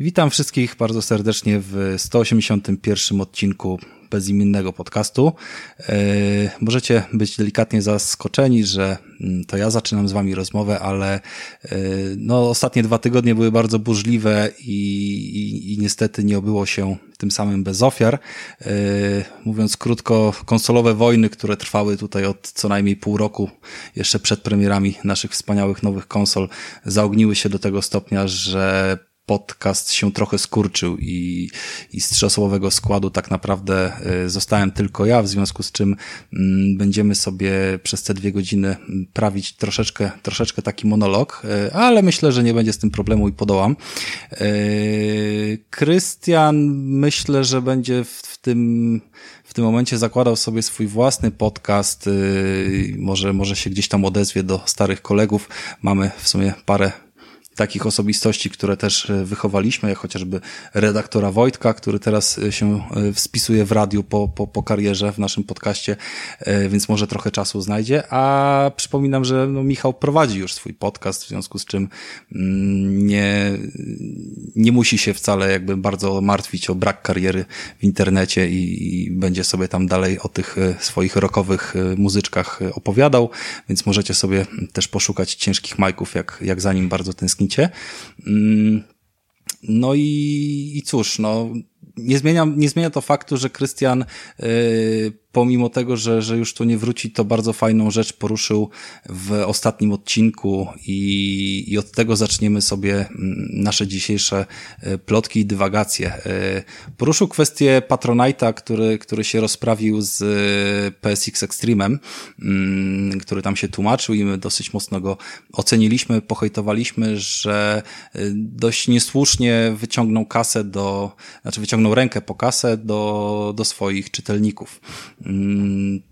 Witam wszystkich bardzo serdecznie w 181 odcinku bezimiennego podcastu. E, możecie być delikatnie zaskoczeni, że mm, to ja zaczynam z wami rozmowę, ale e, no, ostatnie dwa tygodnie były bardzo burzliwe i, i, i niestety nie obyło się tym samym bez ofiar. E, mówiąc krótko, konsolowe wojny, które trwały tutaj od co najmniej pół roku, jeszcze przed premierami naszych wspaniałych nowych konsol, zaogniły się do tego stopnia, że podcast się trochę skurczył i, i z trzyosobowego składu tak naprawdę e, zostałem tylko ja, w związku z czym mm, będziemy sobie przez te dwie godziny mm, prawić troszeczkę, troszeczkę taki monolog, e, ale myślę, że nie będzie z tym problemu i podołam. E, Krystian myślę, że będzie w tym w tym momencie zakładał sobie swój własny podcast, może, może się gdzieś tam odezwie do starych kolegów. Mamy w sumie parę takich osobistości, które też e, wychowaliśmy, jak chociażby redaktora Wojtka, który teraz e, się e, spisuje w radiu po, po, po karierze w naszym podcaście, więc może trochę czasu znajdzie. A przypominam, że no, Michał prowadzi już swój podcast, w związku z czym mm, nie, nie musi się wcale jakby bardzo martwić o brak kariery w internecie i, i będzie sobie tam dalej o tych swoich rokowych muzyczkach opowiadał, więc możecie sobie też poszukać ciężkich majków, jak, jak za nim bardzo tęsknicie Mm, no i, i cóż, no, nie zmienia, nie zmienia to faktu, że Krystian yy, pomimo tego, że, że już tu nie wróci, to bardzo fajną rzecz poruszył w ostatnim odcinku i, i od tego zaczniemy sobie mm, nasze dzisiejsze e, plotki i dywagacje. E, poruszył kwestię Patronite'a, który, który się rozprawił z e, PSX Extreme'em, mm, który tam się tłumaczył i my dosyć mocno go oceniliśmy, pohejtowaliśmy, że dość niesłusznie wyciągnął kasę do, znaczy wyciągnął rękę po kasę do, do swoich czytelników. Mm,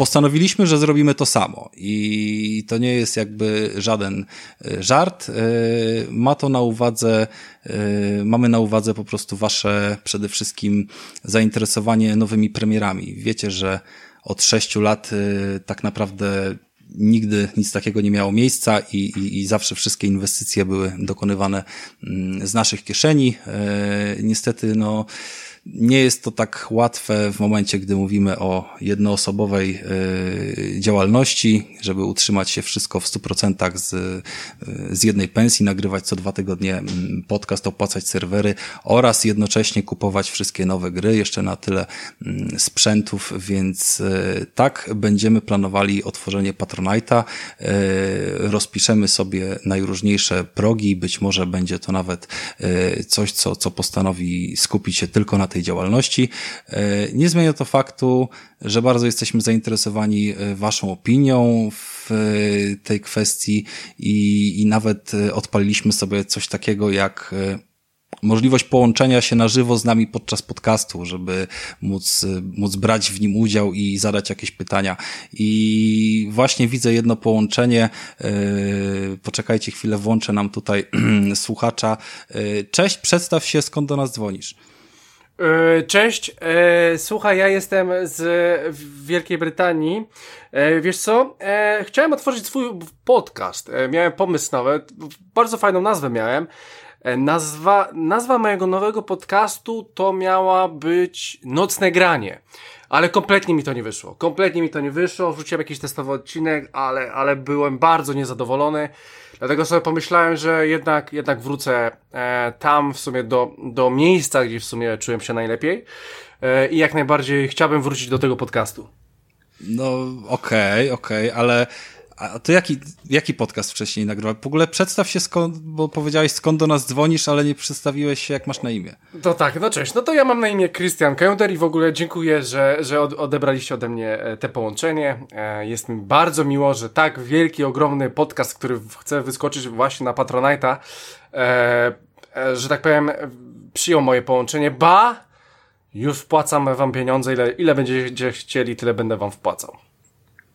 postanowiliśmy, że zrobimy to samo i to nie jest jakby żaden e, żart. E, ma to na uwadze, e, mamy na uwadze po prostu wasze przede wszystkim zainteresowanie nowymi premierami. Wiecie, że od sześciu lat tak naprawdę nigdy nic takiego nie miało miejsca i, i, i zawsze wszystkie inwestycje były dokonywane mm, z naszych kieszeni. Niestety, no, nie jest to tak łatwe w momencie, gdy mówimy o jednoosobowej y, działalności, żeby utrzymać się wszystko w 100% z, y, z jednej pensji, nagrywać co dwa tygodnie mm, podcast, opłacać serwery oraz jednocześnie kupować wszystkie nowe gry, jeszcze na tyle mm, sprzętów, więc y, tak będziemy planowali otworzenie Patronite'a. Rozpiszemy sobie najróżniejsze progi, być może będzie to nawet coś, co, co postanowi skupić się tylko na tej działalności. E, nie zmienia to faktu, że bardzo jesteśmy zainteresowani e, Waszą opinią w e, tej kwestii i, i nawet odpaliliśmy sobie coś takiego jak możliwość połączenia się na żywo z nami podczas podcastu, żeby móc, móc brać w nim udział i zadać jakieś pytania. I właśnie widzę jedno połączenie. Poczekajcie chwilę, włączę nam tutaj słuchacza. Cześć, przedstaw się, skąd do nas dzwonisz. E, cześć, e, słuchaj, ja jestem z Wielkiej Brytanii. E, wiesz co? Chciałem otworzyć swój podcast. Miałem pomysł nawet, bardzo fajną nazwę miałem. Nazwa, nazwa mojego nowego podcastu to miała być Nocne Granie. Ale kompletnie mi to nie wyszło. Kompletnie mi to nie wyszło. Wrzuciłem jakiś testowy odcinek, ale, ale byłem bardzo niezadowolony. Dlatego sobie pomyślałem, że jednak, jednak wrócę e, tam w sumie do, do miejsca, gdzie w sumie czułem się najlepiej. E, I jak najbardziej chciałbym wrócić do tego podcastu. No, okej, okay, okej, okay, ale a to jaki, jaki podcast wcześniej nagrywałeś? W ogóle przedstaw się skąd, bo powiedziałeś skąd do nas dzwonisz, ale nie przedstawiłeś się jak masz na imię. To tak, no cześć. No to ja mam na imię Christian Kęder i w ogóle dziękuję, że, że odebraliście ode mnie e, te połączenie. E, jest mi bardzo miło, że tak wielki, ogromny podcast, który chce wyskoczyć właśnie na Patronite'a, e, że tak powiem, przyjął moje połączenie. Ba! Już wpłacam wam pieniądze, ile, ile będziecie chcieli, tyle będę wam wpłacał.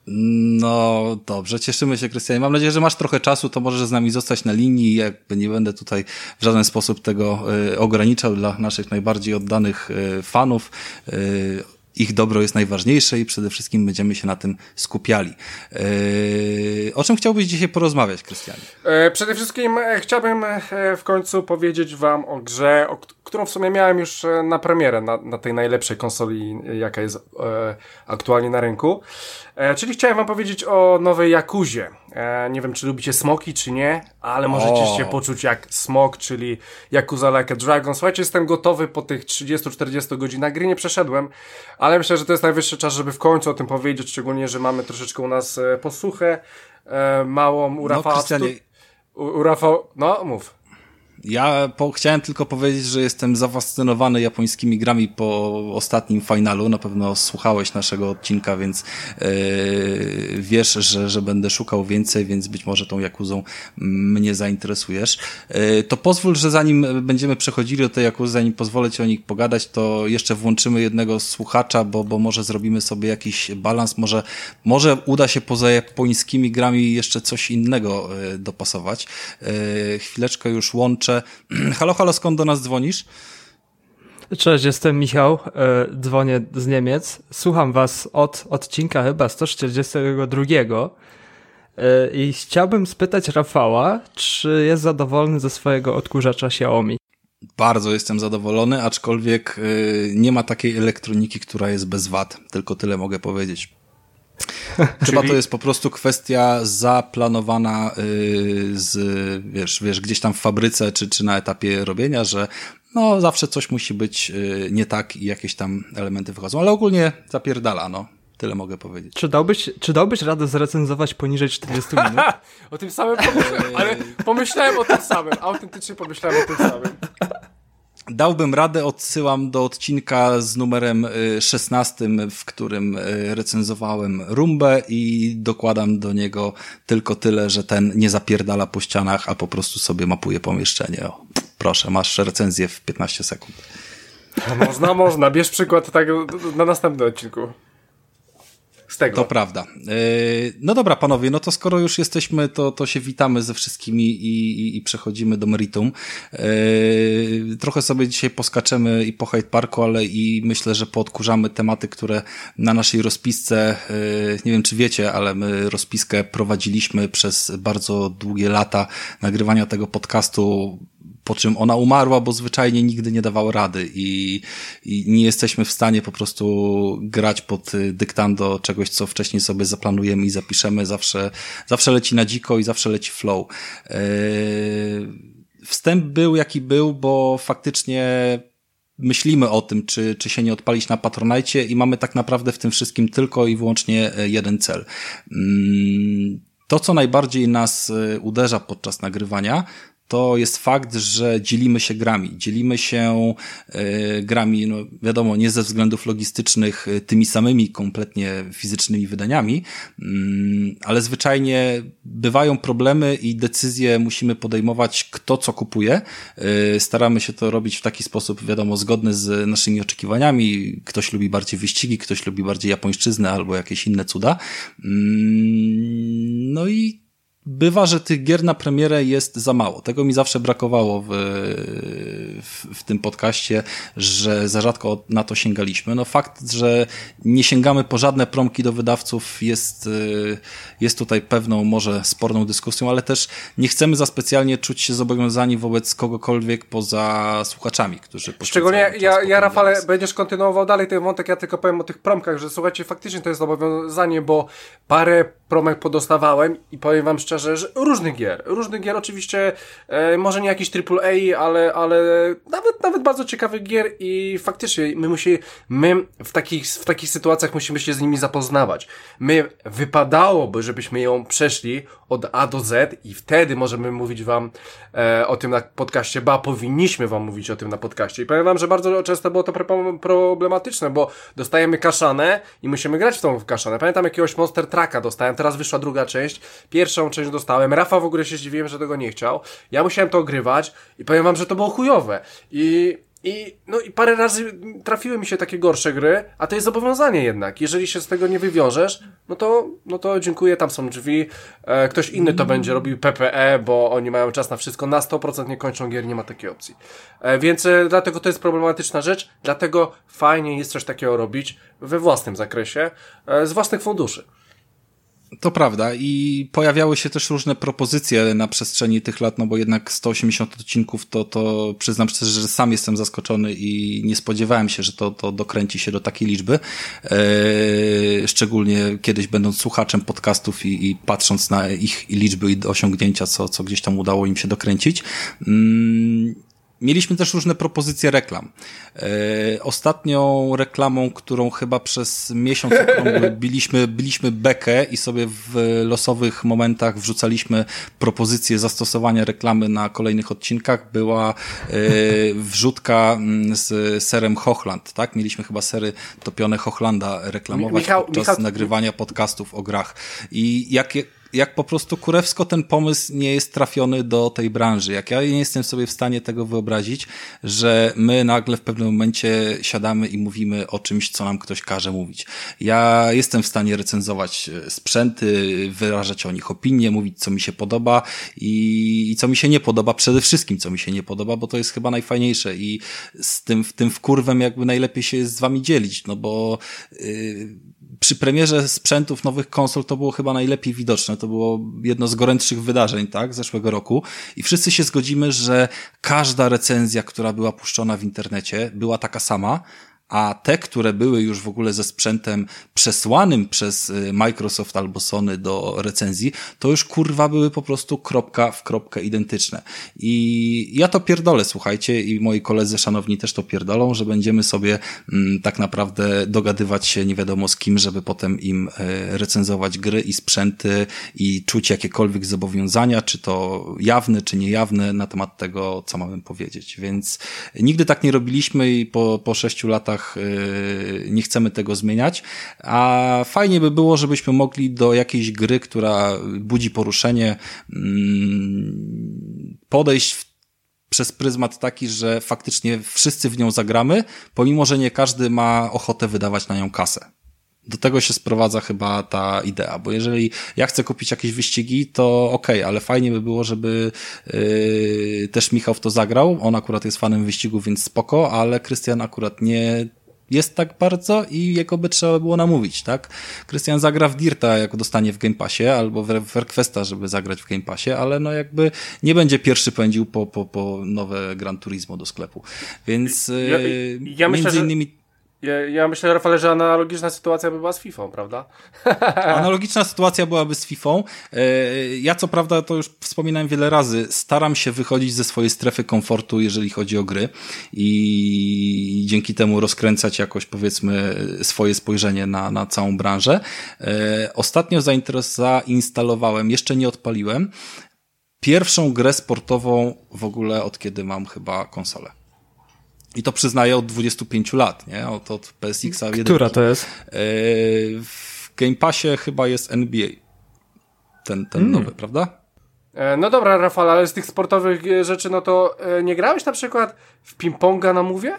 No dobrze, cieszymy się, Krystianie. Mam nadzieję, że masz trochę czasu, to możesz z nami zostać na linii. Jakby nie będę tutaj w żaden sposób tego y, ograniczał dla naszych najbardziej oddanych y, fanów. Y, ich dobro jest najważniejsze i przede wszystkim będziemy się na tym skupiali. O czym chciałbyś dzisiaj porozmawiać, Krystianie? Przede wszystkim chciałbym w końcu powiedzieć wam o grze, którą w sumie miałem już na premierę, na, na tej najlepszej konsoli, jaka jest e, aktualnie na rynku. E, czyli chciałem wam powiedzieć o nowej Jakuzie. E, nie wiem, czy lubicie smoki, czy nie, ale możecie o. się poczuć jak smok, czyli Yakuza Like a Dragon. Słuchajcie, jestem gotowy po tych 30-40 godzinach gry, nie przeszedłem, ale myślę, że to jest najwyższy czas, żeby w końcu o tym powiedzieć, szczególnie, że mamy troszeczkę u nas e, posłuchę, e, małą u Rafała. No, u, u Rafał, no mów. Ja po, chciałem tylko powiedzieć, że jestem zafascynowany japońskimi grami po ostatnim finalu. Na pewno słuchałeś naszego odcinka, więc yy, wiesz, że, że będę szukał więcej, więc być może tą Jakuzą mnie zainteresujesz. Yy, to pozwól, że zanim będziemy przechodzili do tej Jakuzy, zanim pozwolę Ci o nich pogadać, to jeszcze włączymy jednego słuchacza, bo, bo może zrobimy sobie jakiś balans, może, może uda się poza japońskimi grami jeszcze coś innego yy, dopasować. Yy, chwileczkę już łączę Halo, halo, skąd do nas dzwonisz? Cześć, jestem Michał, e, dzwonię z Niemiec. Słucham was od odcinka chyba 142 e, i chciałbym spytać Rafała, czy jest zadowolony ze swojego odkurzacza Xiaomi? Bardzo jestem zadowolony, aczkolwiek e, nie ma takiej elektroniki, która jest bez wad. Tylko tyle mogę powiedzieć. Chyba to jest po prostu kwestia zaplanowana y, z, wiesz, wiesz, gdzieś tam w fabryce czy, czy na etapie robienia, że no zawsze coś musi być y, nie tak i jakieś tam elementy wychodzą, ale ogólnie zapierdala, no. Tyle mogę powiedzieć. Czy dałbyś, czy dałbyś radę zrecenzować poniżej 40 minut? o tym samym pomyślałem, ale pomyślałem o tym samym. Autentycznie pomyślałem o tym samym. Dałbym radę, odsyłam do odcinka z numerem 16, y, w którym y, recenzowałem Rumbę i dokładam do niego tylko tyle, że ten nie zapierdala po ścianach, a po prostu sobie mapuje pomieszczenie. O, proszę, masz recenzję w 15 sekund. Można, można. Bierz przykład tak na następnym odcinku z tego. To prawda. E, no dobra, panowie, no to skoro już jesteśmy, to, to się witamy ze wszystkimi i, i, i przechodzimy do meritum. E, trochę sobie dzisiaj poskaczemy i po Hyde Parku, ale i myślę, że poodkurzamy tematy, które na naszej rozpisce, e, nie wiem czy wiecie, ale my rozpiskę prowadziliśmy przez bardzo długie lata nagrywania tego podcastu po czym ona umarła, bo zwyczajnie nigdy nie dawała rady i, i nie jesteśmy w stanie po prostu grać pod dyktando czegoś, co wcześniej sobie zaplanujemy i zapiszemy. Zawsze, zawsze leci na dziko i zawsze leci flow. Yy, wstęp był jaki był, bo faktycznie myślimy o tym, czy, czy się nie odpalić na Patronajcie i mamy tak naprawdę w tym wszystkim tylko i wyłącznie jeden cel. Mm, to, co najbardziej nas uderza podczas nagrywania, to jest fakt, że dzielimy się grami. Dzielimy się y, grami, no wiadomo, nie ze względów logistycznych y, tymi samymi kompletnie fizycznymi wydaniami, y, ale zwyczajnie bywają problemy i decyzje musimy podejmować, kto co kupuje. Y, staramy się to robić w taki sposób, wiadomo, zgodny z naszymi oczekiwaniami. Ktoś lubi bardziej wyścigi, ktoś lubi bardziej japońszczyznę albo jakieś inne cuda. Mm, no i bywa, że tych gier na premierę jest za mało. Tego mi zawsze brakowało w, w, w, tym podcaście, że za rzadko na to sięgaliśmy. No fakt, że nie sięgamy po żadne promki do wydawców jest, jest tutaj pewną może sporną dyskusją, ale też nie chcemy za specjalnie czuć się zobowiązani wobec kogokolwiek poza słuchaczami, którzy Szczególnie ja, ja Rafale, będziesz kontynuował dalej ten wątek, ja tylko powiem o tych promkach, że słuchajcie, faktycznie to jest zobowiązanie, bo parę promek podostawałem i powiem wam szczerze, że różnych gier. Różnych gier oczywiście, e, może nie jakiś AAA, ale, ale nawet, nawet bardzo ciekawych gier i faktycznie my musimy, my w takich, w takich sytuacjach musimy się z nimi zapoznawać. My wypadałoby, żebyśmy ją przeszli od A do Z i wtedy możemy mówić wam e, o tym na podcaście, ba powinniśmy wam mówić o tym na podcaście. I powiem wam, że bardzo często było to problematyczne, bo dostajemy kaszanę i musimy grać w tą kaszanę. Pamiętam jakiegoś Monster Trucka dostałem, teraz wyszła druga część, pierwszą część dostałem, Rafa w ogóle się zdziwiłem, że tego nie chciał. Ja musiałem to ogrywać i powiem wam, że to było chujowe. I I, no i parę razy trafiły mi się takie gorsze gry, a to jest zobowiązanie jednak. Jeżeli się z tego nie wywiążesz, no to, no to dziękuję, tam są drzwi. E, ktoś inny to będzie robił PPE, bo oni mają czas na wszystko. Na 100% nie kończą gier, nie ma takiej opcji. E, więc e, dlatego to jest problematyczna rzecz. Dlatego fajnie jest coś takiego robić we własnym zakresie, e, z własnych funduszy. To prawda i pojawiały się też różne propozycje na przestrzeni tych lat, no bo jednak 180 odcinków to, to przyznam szczerze, że sam jestem zaskoczony i nie spodziewałem się, że to, to dokręci się do takiej liczby. Eee, szczególnie kiedyś będąc słuchaczem podcastów i, i patrząc na ich liczby i osiągnięcia, co, co gdzieś tam udało im się dokręcić. Mm, Mieliśmy też różne propozycje reklam. E, ostatnią reklamą, którą chyba przez miesiąc okrągły biliśmy, biliśmy bekę i sobie w losowych momentach wrzucaliśmy propozycje zastosowania reklamy na kolejnych odcinkach, była e, wrzutka mm, z serem Hochland, tak? Mieliśmy chyba sery topione Hochlanda reklamować Michał, podczas Michał... nagrywania podcastów o grach. I jakie jak po prostu kurewsko ten pomysł nie jest trafiony do tej branży. Jak ja nie jestem sobie w stanie tego wyobrazić, że my nagle w pewnym momencie siadamy i mówimy o czymś, co nam ktoś każe mówić. Ja jestem w stanie recenzować e, sprzęty, wyrażać o nich opinie, mówić, co mi się podoba i, i co mi się nie podoba, przede wszystkim, co mi się nie podoba, bo to jest chyba najfajniejsze i z tym, w tym wkurwem jakby najlepiej się jest z wami dzielić, no bo yy, przy premierze sprzętów nowych konsol to było chyba najlepiej widoczne. To było jedno z gorętszych wydarzeń, tak, zeszłego roku. I wszyscy się zgodzimy, że każda recenzja, która była puszczona w internecie, była taka sama, a te, które były już w ogóle ze sprzętem przesłanym przez y, Microsoft albo Sony do recenzji, to już kurwa były po prostu kropka w kropkę identyczne. I ja to pierdolę, słuchajcie, i moi koledzy szanowni też to pierdolą, że będziemy sobie mm, tak naprawdę dogadywać się nie wiadomo z kim, żeby potem im e, recenzować gry i sprzęty i czuć jakiekolwiek zobowiązania, czy to jawne, czy niejawne na temat tego, co mamy powiedzieć. Więc nigdy tak nie robiliśmy i po, po sześciu latach Y, nie chcemy tego zmieniać, a fajnie by było, żebyśmy mogli do jakiejś gry, która budzi poruszenie, mm, podejść w przez pryzmat taki, że faktycznie wszyscy w nią zagramy, pomimo, że nie każdy ma ochotę wydawać na nią kasę. Do tego się sprowadza chyba ta idea, bo jeżeli ja chcę kupić jakieś wyścigi, to okej, okay, ale fajnie by było, żeby yy, też Michał w to zagrał. On akurat jest fanem wyścigu, więc spoko, ale Krystian akurat nie jest tak bardzo i jego by trzeba było namówić, tak? Krystian zagra w Dirta, jak dostanie w Game Passie, albo w Requesta, żeby zagrać w Game Passie, ale no jakby nie będzie pierwszy pędził po, po, po nowe Gran Turismo do sklepu. Więc ja, ja między myślę, innymi... Ja, ja myślę, Rafale, że analogiczna sytuacja by była z FIFA, prawda? Analogiczna sytuacja byłaby z FIFA. E, ja co prawda, to już wspominałem wiele razy, staram się wychodzić ze swojej strefy komfortu, jeżeli chodzi o gry i dzięki temu rozkręcać jakoś, powiedzmy, swoje spojrzenie na, na całą branżę. E, ostatnio zainstalowałem, jeszcze nie odpaliłem, pierwszą grę sportową w ogóle od kiedy mam chyba konsolę. I to przyznaję od 25 lat, nie? Od, od PSX-a. Która to jest? E, w Game Passie chyba jest NBA. Ten, ten mm. nowy, prawda? E, no dobra, Rafał, ale z tych sportowych e, rzeczy, no to nie grałeś na przykład w ping-ponga na mówie?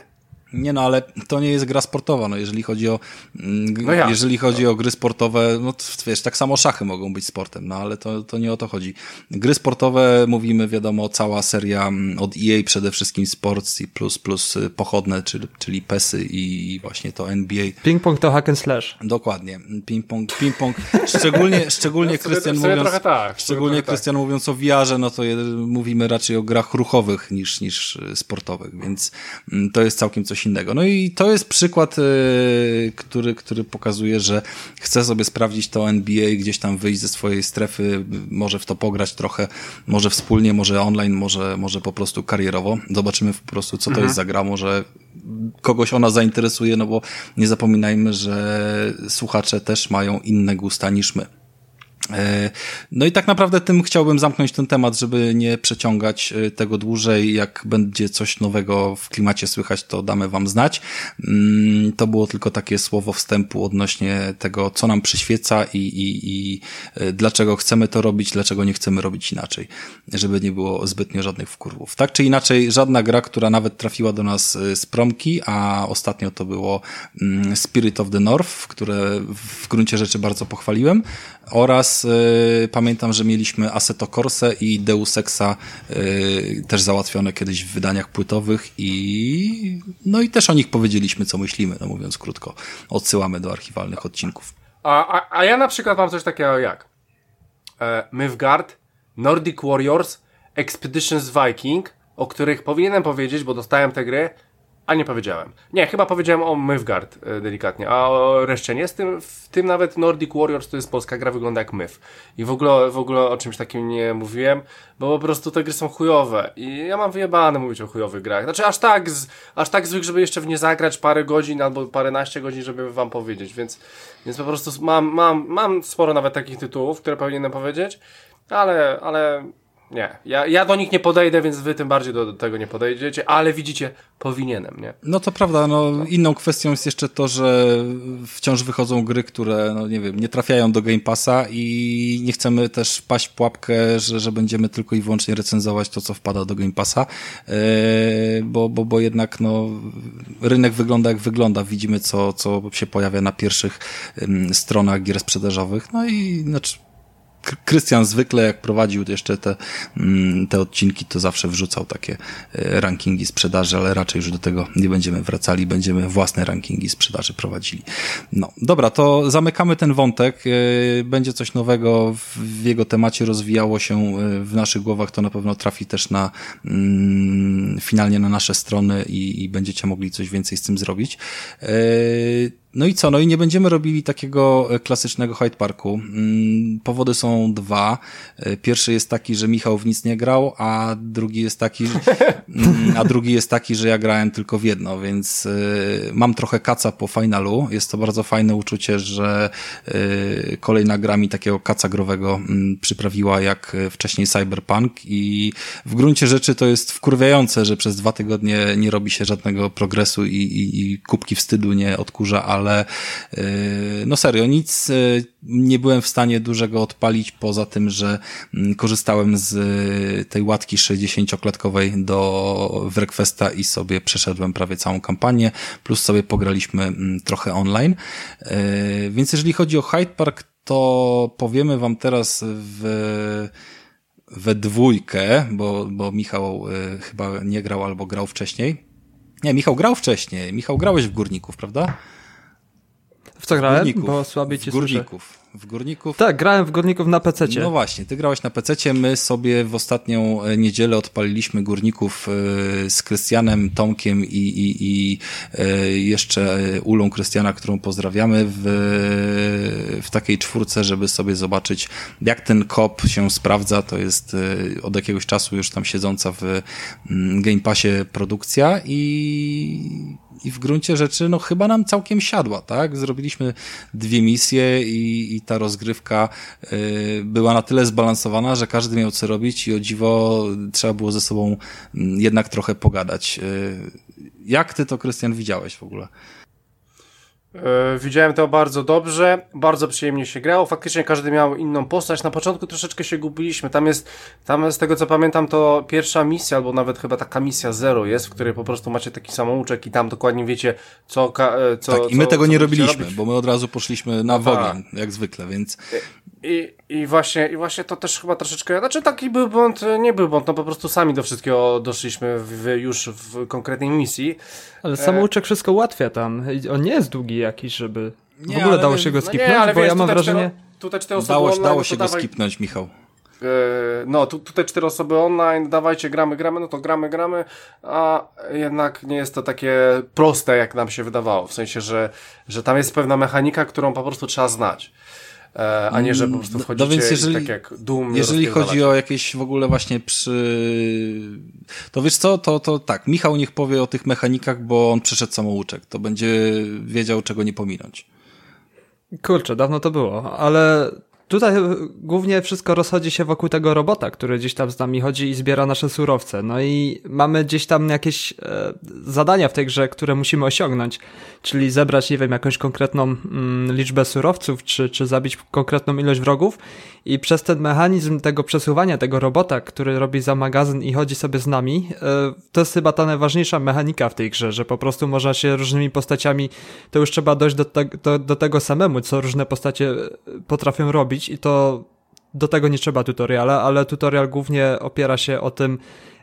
Nie no, ale to nie jest gra sportowa, no jeżeli chodzi o mm, no ja. jeżeli chodzi no. o gry sportowe, no to, wiesz, tak samo szachy mogą być sportem, no ale to, to nie o to chodzi. Gry sportowe, mówimy, wiadomo, cała seria mm, od EA przede wszystkim Sports i plus, plus y, pochodne, czyli, czyli PESy i właśnie to NBA. Ping-pong to hack and slash. Dokładnie. Ping-pong, ping-pong, szczególnie, szczególnie Krystian mówiąc, tak, szczególnie Krystian tak. mówiąc o VR-ze, no to je, mówimy raczej o grach ruchowych niż, niż y, sportowych, więc mm, to jest całkiem coś innego. No i to jest przykład, y, który, który pokazuje, że chce sobie sprawdzić to NBA, gdzieś tam wyjść ze swojej strefy, może w to pograć trochę, może wspólnie, może online, może, może po prostu karierowo. Zobaczymy po prostu, co to mhm. jest za gra, może kogoś ona zainteresuje, no bo nie zapominajmy, że słuchacze też mają inne gusta niż my. E, no i tak naprawdę tym chciałbym zamknąć ten temat, żeby nie przeciągać e, tego dłużej. Jak będzie coś nowego w klimacie słychać, to damy wam znać. Mm, to było tylko takie słowo wstępu odnośnie tego, co nam przyświeca i, i, i e, dlaczego chcemy to robić, dlaczego nie chcemy robić inaczej, żeby nie było zbytnio żadnych wkurwów. Tak czy inaczej, żadna gra, która nawet trafiła do nas z promki, a ostatnio to było mm, Spirit of the North, które w gruncie rzeczy bardzo pochwaliłem, oraz y, pamiętam, że mieliśmy Assetto Corse i Deus Exa y, też załatwione kiedyś w wydaniach płytowych i no i też o nich powiedzieliśmy, co myślimy, no mówiąc krótko. Odsyłamy do archiwalnych odcinków. A, a, a ja na przykład mam coś takiego jak e, Mythgard, Nordic Warriors, Expeditions Viking, o których powinienem powiedzieć, bo dostałem te gry, a nie powiedziałem. Nie, chyba powiedziałem o Mythgard e, delikatnie, a o reszcie nie. Z tym, w tym nawet Nordic Warriors to jest polska gra, wygląda jak Myth. I w ogóle, w ogóle o czymś takim nie mówiłem, bo po prostu te gry są chujowe. I ja mam wyjebane mówić o chujowych grach. Znaczy aż tak, z, aż tak zwykle, żeby jeszcze w nie zagrać parę godzin albo paręnaście godzin, żeby wam powiedzieć. Więc, więc po prostu mam, mam, mam sporo nawet takich tytułów, które powinienem powiedzieć, ale, ale nie, ja, ja do nich nie podejdę, więc wy tym bardziej do, do, tego nie podejdziecie, ale widzicie, powinienem, nie? No to prawda, no inną kwestią jest jeszcze to, że wciąż wychodzą gry, które, no nie wiem, nie trafiają do Game Passa i nie chcemy też paść w pułapkę, że, że będziemy tylko i wyłącznie recenzować to, co wpada do Game Passa, yy, bo, bo, bo jednak, no, rynek wygląda jak wygląda, widzimy, co, co się pojawia na pierwszych yy, stronach gier sprzedażowych, no i znaczy Krystian zwykle jak prowadził jeszcze te, mm, te odcinki, to zawsze wrzucał takie e, rankingi sprzedaży, ale raczej już do tego nie będziemy wracali, będziemy własne rankingi sprzedaży prowadzili. No, dobra, to zamykamy ten wątek. E, będzie coś nowego w jego temacie rozwijało się e, w naszych głowach, to na pewno trafi też na mm, finalnie na nasze strony i, i będziecie mogli coś więcej z tym zrobić. No i co? No i nie będziemy robili takiego e, klasycznego Hyde Parku. Mm, powody są dwa. E, pierwszy jest taki, że Michał w nic nie grał, a drugi jest taki, mm, a drugi jest taki, że ja grałem tylko w jedno, więc e, mam trochę kaca po finalu. Jest to bardzo fajne uczucie, że kolejna gra mi takiego kaca growego mm, przyprawiła jak wcześniej Cyberpunk i w gruncie rzeczy to jest wkurwiające, że przez dwa tygodnie nie robi się żadnego progresu i, i, i kubki wstydu nie odkurza, ale ale y, no serio, nic y, nie byłem w stanie dużego odpalić poza tym, że mm, korzystałem z y, tej łatki 60-klatkowej do Wrequesta i sobie przeszedłem prawie całą kampanię, plus sobie pograliśmy mm, trochę online. Więc jeżeli chodzi o Hyde Park, to powiemy wam teraz w we dwójkę, bo, bo Michał chyba nie grał albo grał wcześniej. Nie, Michał grał wcześniej. Michał grałeś w Górników, prawda? W co grałem? Górników. Bo słabiej cię Górników. W Górników? Tak, grałem w Górników na PC. No właśnie, ty grałeś na PC. My sobie w ostatnią e, niedzielę odpaliliśmy Górników e, z Krystianem, Tomkiem i, i, i e, jeszcze Ulą Krystiana, którą pozdrawiamy w, w takiej czwórce, żeby sobie zobaczyć, jak ten kop się sprawdza. To jest od jakiegoś czasu już tam siedząca w mm, Game Passie produkcja i i w gruncie rzeczy, no chyba nam całkiem siadła, tak? Zrobiliśmy dwie misje i, i ta rozgrywka y, była na tyle zbalansowana, że każdy miał co robić i o dziwo trzeba było ze sobą y, jednak trochę pogadać. Y, jak ty to, Krystian, widziałeś w ogóle? Yy, widziałem to bardzo dobrze, bardzo przyjemnie się grało. Faktycznie każdy miał inną postać. Na początku troszeczkę się gubiliśmy. Tam jest, tam z tego co pamiętam, to pierwsza misja, albo nawet chyba taka misja zero jest, w której po prostu macie taki samouczek i tam dokładnie wiecie, co. E, co tak, i my co, tego co nie robiliśmy, robić. bo my od razu poszliśmy na wogen, jak zwykle, więc. I, i, właśnie, I właśnie to też chyba troszeczkę, znaczy taki był błąd, nie był błąd, no po prostu sami do wszystkiego doszliśmy w, już w konkretnej misji. Ale samouczek e... wszystko ułatwia tam, on nie jest długi jakiś, żeby nie, w ogóle dało się go skipnąć, no nie, bo wiesz, ja mam wrażenie... Cztery, tutaj cztery osoby dało, online, dało się go dawaj... skipnąć, Michał. E, no, tu, tutaj cztery osoby online, dawajcie, gramy, gramy, no to gramy, gramy, a jednak nie jest to takie proste, jak nam się wydawało. W sensie, że, że tam jest pewna mechanika, którą po prostu trzeba znać. E, a nie, że po prostu wchodzicie no więc jeżeli, tak jak Doom Jeżeli chodzi o jakieś w ogóle właśnie przy... To wiesz co, to, to tak, Michał niech powie o tych mechanikach, bo on przeszedł samouczek, to będzie wiedział czego nie pominąć. Kurczę, dawno to było, ale tutaj głównie wszystko rozchodzi się wokół tego robota, który gdzieś tam z nami chodzi i zbiera nasze surowce. No i mamy gdzieś tam jakieś e, zadania w tej grze, które musimy osiągnąć, czyli zebrać, nie wiem, jakąś konkretną mm, liczbę surowców, czy, czy zabić konkretną ilość wrogów. I przez ten mechanizm tego przesuwania tego robota, który robi za magazyn i chodzi sobie z nami, e, to jest chyba ta najważniejsza mechanika w tej grze, że po prostu można się różnymi postaciami, to już trzeba dojść do, te, do, do tego samemu, co różne postacie e, potrafią robić i to do tego nie trzeba tutoriala, ale tutorial głównie opiera się o tym,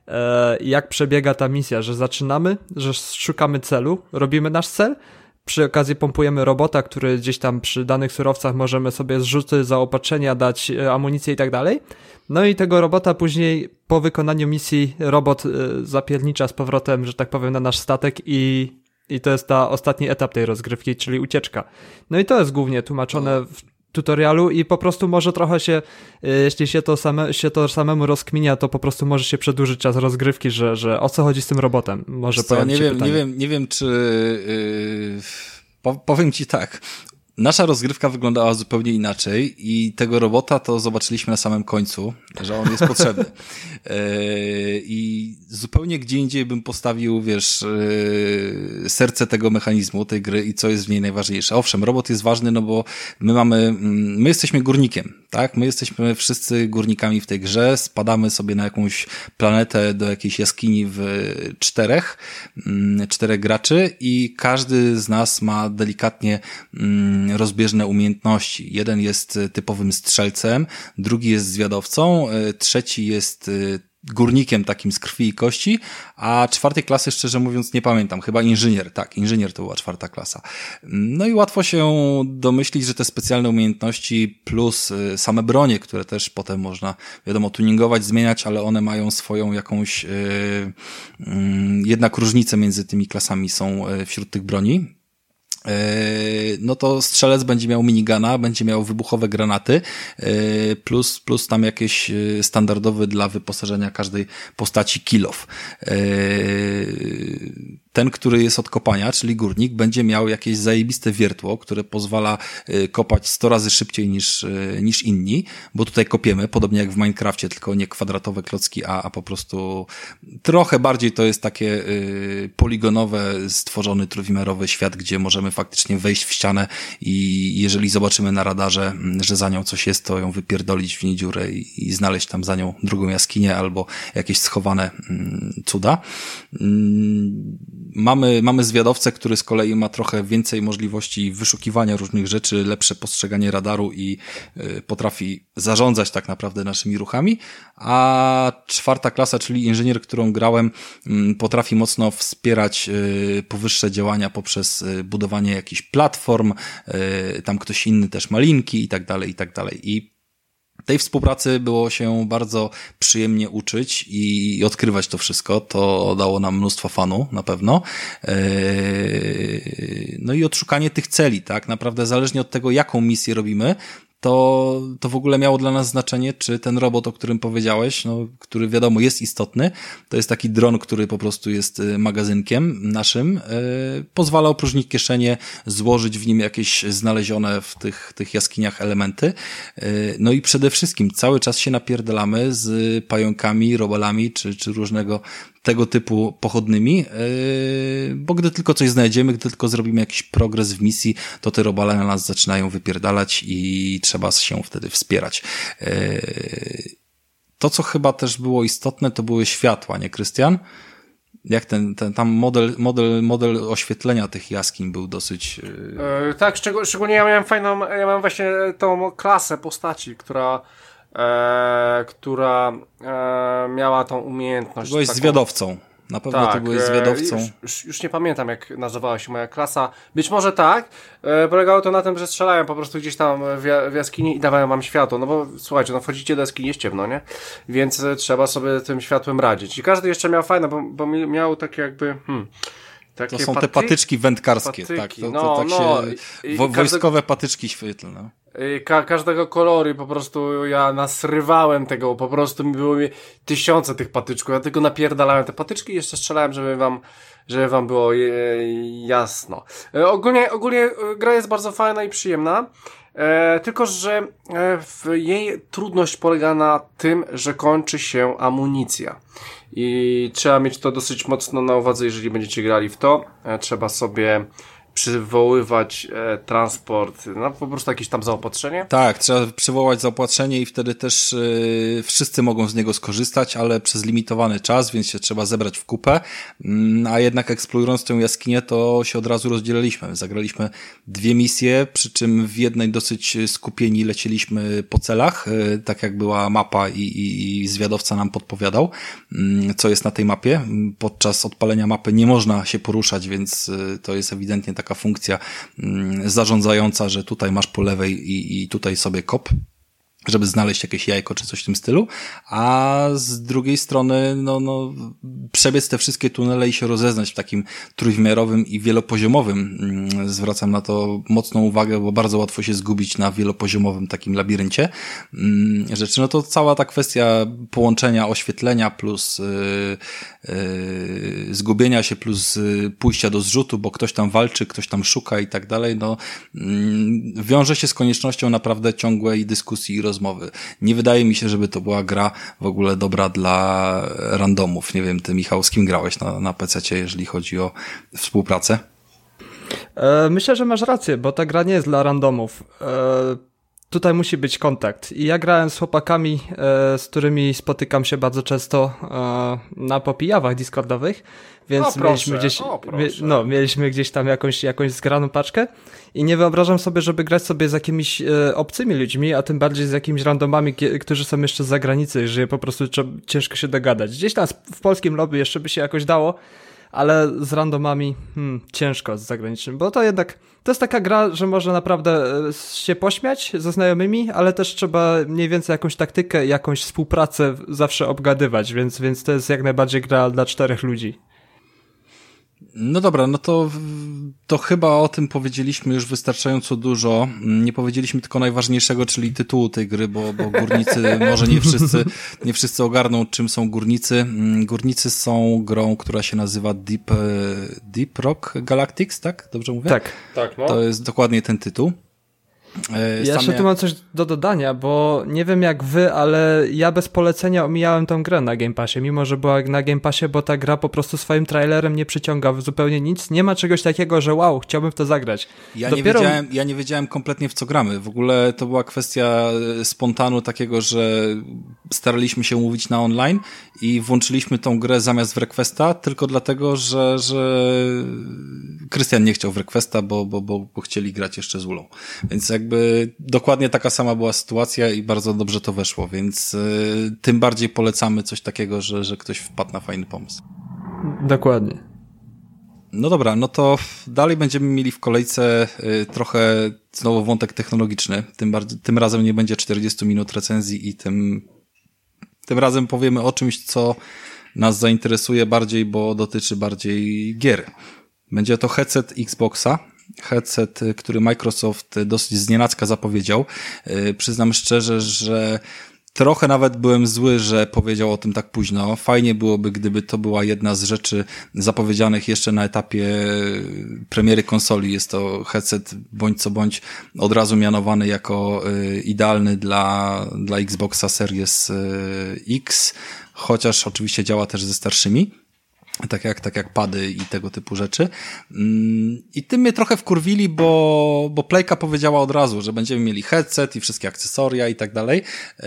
e, jak przebiega ta misja, że zaczynamy, że szukamy celu, robimy nasz cel, przy okazji pompujemy robota, który gdzieś tam przy danych surowcach możemy sobie zrzuty, zaopatrzenia dać, e, amunicję i tak dalej. No i tego robota później po wykonaniu misji robot e, zapiernicza z powrotem, że tak powiem, na nasz statek i, i to jest ta ostatni etap tej rozgrywki, czyli ucieczka. No i to jest głównie tłumaczone w tutorialu i po prostu może trochę się, y, jeśli się to, same, się to samemu rozkminia, to po prostu może się przedłużyć czas rozgrywki, że, że o co chodzi z tym robotem? Może co, nie wiem, nie wiem, nie wiem, czy yy, powiem ci tak. Nasza rozgrywka wyglądała zupełnie inaczej i tego robota to zobaczyliśmy na samym końcu, że on jest potrzebny. E, I zupełnie gdzie indziej bym postawił, wiesz, e, serce tego mechanizmu, tej gry i co jest w niej najważniejsze. Owszem, robot jest ważny, no bo my mamy, mm, my jesteśmy górnikiem, tak? My jesteśmy wszyscy górnikami w tej grze, spadamy sobie na jakąś planetę do jakiejś jaskini w czterech, mm, czterech graczy i każdy z nas ma delikatnie mm, rozbieżne umiejętności. Jeden jest typowym strzelcem, drugi jest zwiadowcą, e, trzeci jest e, górnikiem takim z krwi i kości, a czwartej klasy szczerze mówiąc nie pamiętam, chyba inżynier, tak, inżynier to była czwarta klasa. No i łatwo się domyślić, że te specjalne umiejętności plus same bronie, które też potem można, wiadomo, tuningować, zmieniać, ale one mają swoją jakąś, yy, yy, jednak różnice między tymi klasami są wśród tych broni. E, no to strzelec będzie miał minigana, będzie miał wybuchowe granaty, e, plus, plus tam jakieś e, standardowe dla wyposażenia każdej postaci kilof ten, który jest od kopania, czyli górnik, będzie miał jakieś zajebiste wiertło, które pozwala y, kopać 100 razy szybciej niż, y, niż inni, bo tutaj kopiemy, podobnie jak w Minecrafcie, tylko nie kwadratowe klocki, a, a po prostu trochę bardziej to jest takie y, poligonowe, stworzony trójwymiarowy świat, gdzie możemy faktycznie wejść w ścianę i jeżeli zobaczymy na radarze, mm, że za nią coś jest, to ją wypierdolić w niej dziurę i, i znaleźć tam za nią drugą jaskinię albo jakieś schowane mm, cuda. Mm, mamy, mamy zwiadowcę, który z kolei ma trochę więcej możliwości wyszukiwania różnych rzeczy, lepsze postrzeganie radaru i y, potrafi zarządzać tak naprawdę naszymi ruchami, a czwarta klasa, czyli inżynier, którą grałem, y, potrafi mocno wspierać y, powyższe działania poprzez y, budowanie jakichś platform, tam ktoś inny też ma linki i tak dalej, i tak dalej. I tej współpracy było się bardzo przyjemnie uczyć i odkrywać to wszystko. To dało nam mnóstwo fanu, na pewno. Eee, no i odszukanie tych celi, tak? Naprawdę zależnie od tego, jaką misję robimy, to, to w ogóle miało dla nas znaczenie, czy ten robot, o którym powiedziałeś, no, który wiadomo jest istotny, to jest taki dron, który po prostu jest y, magazynkiem naszym, yy, pozwala opróżnić kieszenie, złożyć w nim jakieś znalezione w tych, tych jaskiniach elementy. Yy, no i przede wszystkim cały czas się napierdalamy z pająkami, robalami, czy, czy różnego tego typu pochodnymi, yy, bo gdy tylko coś znajdziemy, gdy tylko zrobimy jakiś progres w misji, to te robale na nas zaczynają wypierdalać i trzeba się wtedy wspierać. Yy, to, co chyba też było istotne, to były światła, nie Krystian? jak ten, ten tam model, model, model oświetlenia tych jaskiń był dosyć. Yy, tak, szczególnie ja miałem fajną, ja mam właśnie tą klasę postaci, która e, która e, miała tą umiejętność. Byłeś taką... zwiadowcą. Na pewno tak, ty byłeś e, zwiadowcą. Już, już, nie pamiętam, jak nazywała się moja klasa. Być może tak. E, polegało to na tym, że strzelałem po prostu gdzieś tam w, w jaskini i dawałem wam światło. No bo słuchajcie, no wchodzicie do jaskini, jest ciemno, nie? Więc e, trzeba sobie tym światłem radzić. I każdy jeszcze miał fajne, bo, bo miał takie jakby... Hmm, takie to są te patyczki wędkarskie, tak. patyki. tak. To, to, no, tak no, się, wo, wojskowe każdy... patyczki świetlne. Ka każdego koloru i po prostu ja nasrywałem tego, po prostu mi było mi tysiące tych patyczków, ja tylko napierdalałem te patyczki i jeszcze strzelałem, żeby wam, żeby wam było je, jasno. E, ogólnie, ogólnie e, gra jest bardzo fajna i przyjemna. E, tylko, że e, w jej trudność polega na tym, że kończy się amunicja. I trzeba mieć to dosyć mocno na uwadze, jeżeli będziecie grali w to. E, trzeba sobie przywoływać e, transport, no po prostu jakieś tam zaopatrzenie? Tak, trzeba przywołać zaopatrzenie i wtedy też e, wszyscy mogą z niego skorzystać, ale przez limitowany czas, więc się trzeba zebrać w kupę, mm, a jednak eksplorując tę jaskinię, to się od razu rozdzieliliśmy. Zagraliśmy dwie misje, przy czym w jednej dosyć skupieni lecieliśmy po celach, e, tak jak była mapa i, i, i zwiadowca nam podpowiadał, mm, co jest na tej mapie. Podczas odpalenia mapy nie można się poruszać, więc e, to jest ewidentnie tak taka funkcja mm, zarządzająca, że tutaj masz po lewej i, i tutaj sobie kop, żeby znaleźć jakieś jajko czy coś w tym stylu, a z drugiej strony no, no, przebiec te wszystkie tunele i się rozeznać w takim trójwymiarowym i wielopoziomowym. Mm, zwracam na to mocną uwagę, bo bardzo łatwo się zgubić na wielopoziomowym takim labiryncie mm, rzeczy. No to cała ta kwestia połączenia oświetlenia plus yy, yy, zgubienia się plus yy, pójścia do zrzutu, bo ktoś tam walczy, ktoś tam szuka i tak dalej, no yy, wiąże się z koniecznością naprawdę ciągłej dyskusji i rozmowy rozmowy. Nie wydaje mi się, żeby to była gra w ogóle dobra dla randomów. Nie wiem, ty Michał, z kim grałeś na, na PC, jeżeli chodzi o współpracę? E, myślę, że masz rację, bo ta gra nie jest dla randomów. E, tutaj musi być kontakt. I ja grałem z chłopakami, e, z którymi spotykam się bardzo często na popijawach discordowych, więc o, mieliśmy gdzieś, no, mieliśmy gdzieś tam jakąś, jakąś zgraną paczkę i nie wyobrażam sobie, żeby grać sobie z jakimiś e, obcymi ludźmi, a tym bardziej z jakimiś randomami, którzy są jeszcze z zagranicy, że po prostu ciężko się dogadać. Gdzieś tam w polskim lobby jeszcze by się jakoś dało, ale z randomami hmm, ciężko z zagranicznym, bo to jednak to jest taka gra, że można naprawdę e, się pośmiać ze znajomymi, ale też trzeba mniej więcej jakąś taktykę, jakąś współpracę zawsze obgadywać, więc, więc to jest jak najbardziej gra dla czterech ludzi. No dobra, no to, to chyba o tym powiedzieliśmy już wystarczająco dużo. Nie powiedzieliśmy tylko najważniejszego, czyli tytułu tej gry, bo, bo górnicy, może nie wszyscy, nie wszyscy ogarną, czym są górnicy. Górnicy są grą, która się nazywa Deep, e, Deep Rock Galactics, tak? Dobrze mówię? Tak. tak no. To jest dokładnie ten tytuł. E, ja jeszcze tu mam coś do dodania, bo nie wiem jak wy, ale ja bez polecenia omijałem tą grę na Game Passie, mimo że była na Game Passie, bo ta gra po prostu swoim trailerem nie przyciąga zupełnie nic. Nie ma czegoś takiego, że wow, chciałbym w to zagrać. Ja, Dopiero... nie wiedziałem, ja nie wiedziałem kompletnie w co gramy. W ogóle to była kwestia e, spontanu takiego, że staraliśmy się umówić na online i włączyliśmy tą grę zamiast w Requesta, tylko dlatego, że, że Krystian nie chciał w Requesta, bo, bo, bo, bo chcieli grać jeszcze z Ulą. Więc jak jakby dokładnie taka sama była sytuacja i bardzo dobrze to weszło, więc y, tym bardziej polecamy coś takiego, że, że ktoś wpadł na fajny pomysł. Dokładnie. No dobra, no to dalej będziemy mieli w kolejce y, trochę znowu wątek technologiczny. Tym, tym razem nie będzie 40 minut recenzji i tym, tym razem powiemy o czymś, co nas zainteresuje bardziej, bo dotyczy bardziej gier. Będzie to headset Xboxa, headset, który Microsoft dosyć znienacka zapowiedział. Y, przyznam szczerze, że Trochę nawet byłem zły, że powiedział o tym tak późno. Fajnie byłoby, gdyby to była jedna z rzeczy zapowiedzianych jeszcze na etapie premiery konsoli. Jest to headset bądź co bądź od razu mianowany jako y, idealny dla, dla Xboxa Series y, X, chociaż oczywiście działa też ze starszymi tak jak, tak jak pady i tego typu rzeczy. Mm, I tym mnie trochę wkurwili, bo, bo Playka powiedziała od razu, że będziemy mieli headset i wszystkie akcesoria i tak dalej. E,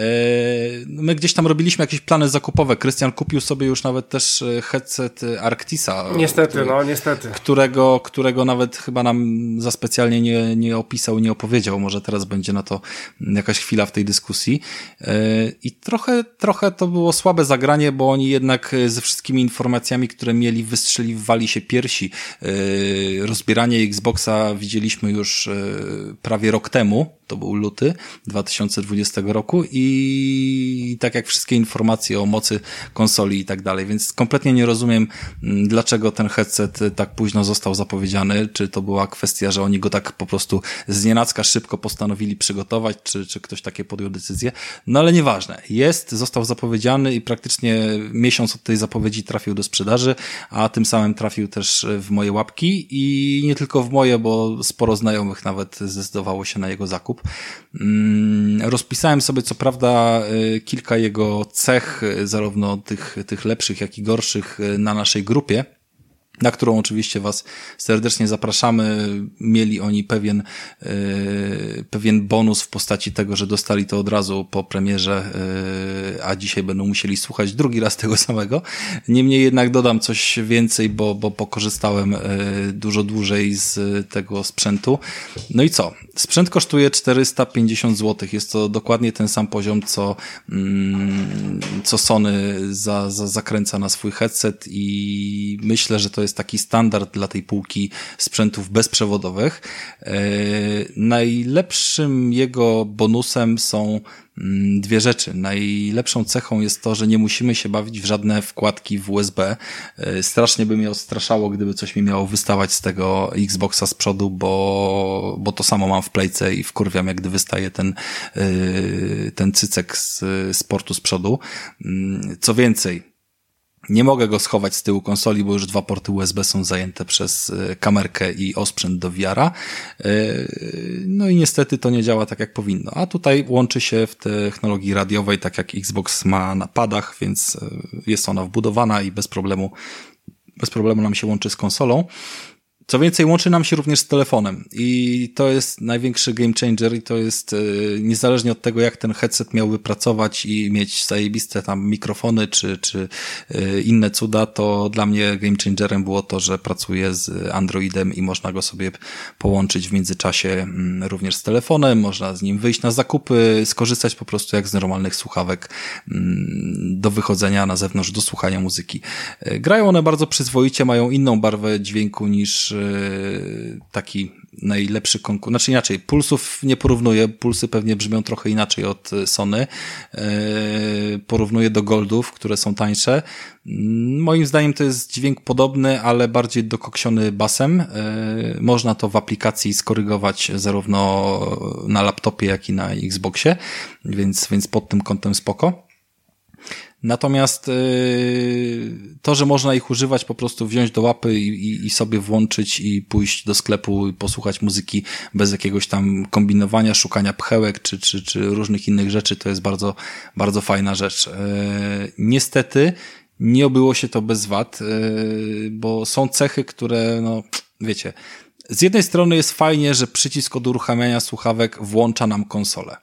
my gdzieś tam robiliśmy jakieś plany zakupowe. Krystian kupił sobie już nawet też e, headset Arctisa. Niestety, który, no niestety. Którego, którego nawet chyba nam za specjalnie nie, nie opisał, nie opowiedział. Może teraz będzie na to jakaś chwila w tej dyskusji. E, I trochę, trochę to było słabe zagranie, bo oni jednak ze wszystkimi informacjami, które mieli, wystrzeliwali się piersi. E, rozbieranie Xboxa widzieliśmy już e, prawie rok temu, to był luty 2020 roku i tak jak wszystkie informacje o mocy konsoli i tak dalej, więc kompletnie nie rozumiem, mm, dlaczego ten headset tak późno został zapowiedziany, czy to była kwestia, że oni go tak po prostu z nienacka szybko postanowili przygotować, czy, czy ktoś takie podjął decyzję, no ale nieważne, jest, został zapowiedziany i praktycznie miesiąc od tej zapowiedzi trafił do sprzedaży, a tym samym trafił też w moje łapki i nie tylko w moje, bo sporo znajomych nawet zdecydowało się na jego zakup. Mm, rozpisałem sobie co prawda y, kilka jego cech, zarówno tych, tych lepszych, jak i gorszych na naszej grupie na którą oczywiście Was serdecznie zapraszamy. Mieli oni pewien, yy, pewien bonus w postaci tego, że dostali to od razu po premierze, yy, a dzisiaj będą musieli słuchać drugi raz tego samego. Niemniej jednak dodam coś więcej, bo, bo pokorzystałem yy, dużo dłużej z tego sprzętu. No i co? Sprzęt kosztuje 450 zł. Jest to dokładnie ten sam poziom, co, mm, co Sony za, za, zakręca na swój headset i myślę, że to jest taki standard dla tej półki sprzętów bezprzewodowych. E, najlepszym jego bonusem są mm, dwie rzeczy. Najlepszą cechą jest to, że nie musimy się bawić w żadne wkładki w USB. E, strasznie by mnie odstraszało, gdyby coś mi miało wystawać z tego Xboxa z przodu, bo, bo to samo mam w playce i wkurwiam, jak gdy wystaje ten, e, ten cycek z sportu z przodu. Mm, co więcej, nie mogę go schować z tyłu konsoli, bo już dwa porty USB są zajęte przez e, kamerkę i osprzęt do VR-a. E, no i niestety to nie działa tak jak powinno. A tutaj łączy się w technologii radiowej, tak jak Xbox ma na padach, więc e, jest ona wbudowana i bez problemu bez problemu nam się łączy z konsolą. Co więcej, łączy nam się również z telefonem i to jest największy game changer i to jest e, niezależnie od tego, jak ten headset miałby pracować i mieć zajebiste tam mikrofony czy, czy e, inne cuda, to dla mnie game changerem było to, że pracuje z Androidem i można go sobie połączyć w międzyczasie mm, również z telefonem, można z nim wyjść na zakupy, skorzystać po prostu jak z normalnych słuchawek mm, do wychodzenia na zewnątrz, do słuchania muzyki. E, grają one bardzo przyzwoicie, mają inną barwę dźwięku niż taki najlepszy konkurs, znaczy inaczej, pulsów nie porównuję, pulsy pewnie brzmią trochę inaczej od Sony, e, porównuję do Goldów, które są tańsze. Moim zdaniem to jest dźwięk podobny, ale bardziej dokoksiony basem. E, można to w aplikacji skorygować zarówno na laptopie, jak i na Xboxie, więc, więc pod tym kątem spoko. Natomiast yy, to, że można ich używać, po prostu wziąć do łapy i, i, sobie włączyć i pójść do sklepu i posłuchać muzyki bez jakiegoś tam kombinowania, szukania pchełek czy, czy, czy różnych innych rzeczy, to jest bardzo, bardzo fajna rzecz. Yy, niestety nie obyło się to bez wad, yy, bo są cechy, które, no, wiecie, z jednej strony jest fajnie, że przycisk od uruchamiania słuchawek włącza nam konsolę.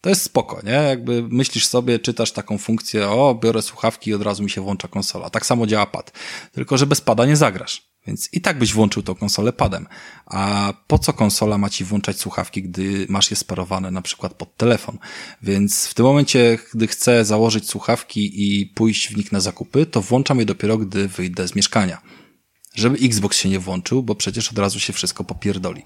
To jest spoko, nie? Jakby myślisz sobie, czytasz taką funkcję, o, biorę słuchawki i od razu mi się włącza konsola. Tak samo działa pad. Tylko, że bez pada nie zagrasz. Więc i tak byś włączył tą konsolę padem. A po co konsola ma ci włączać słuchawki, gdy masz je sparowane na przykład pod telefon? Więc w tym momencie, gdy chcę założyć słuchawki i pójść w nich na zakupy, to włączam je dopiero, gdy wyjdę z mieszkania żeby Xbox się nie włączył, bo przecież od razu się wszystko popierdoli.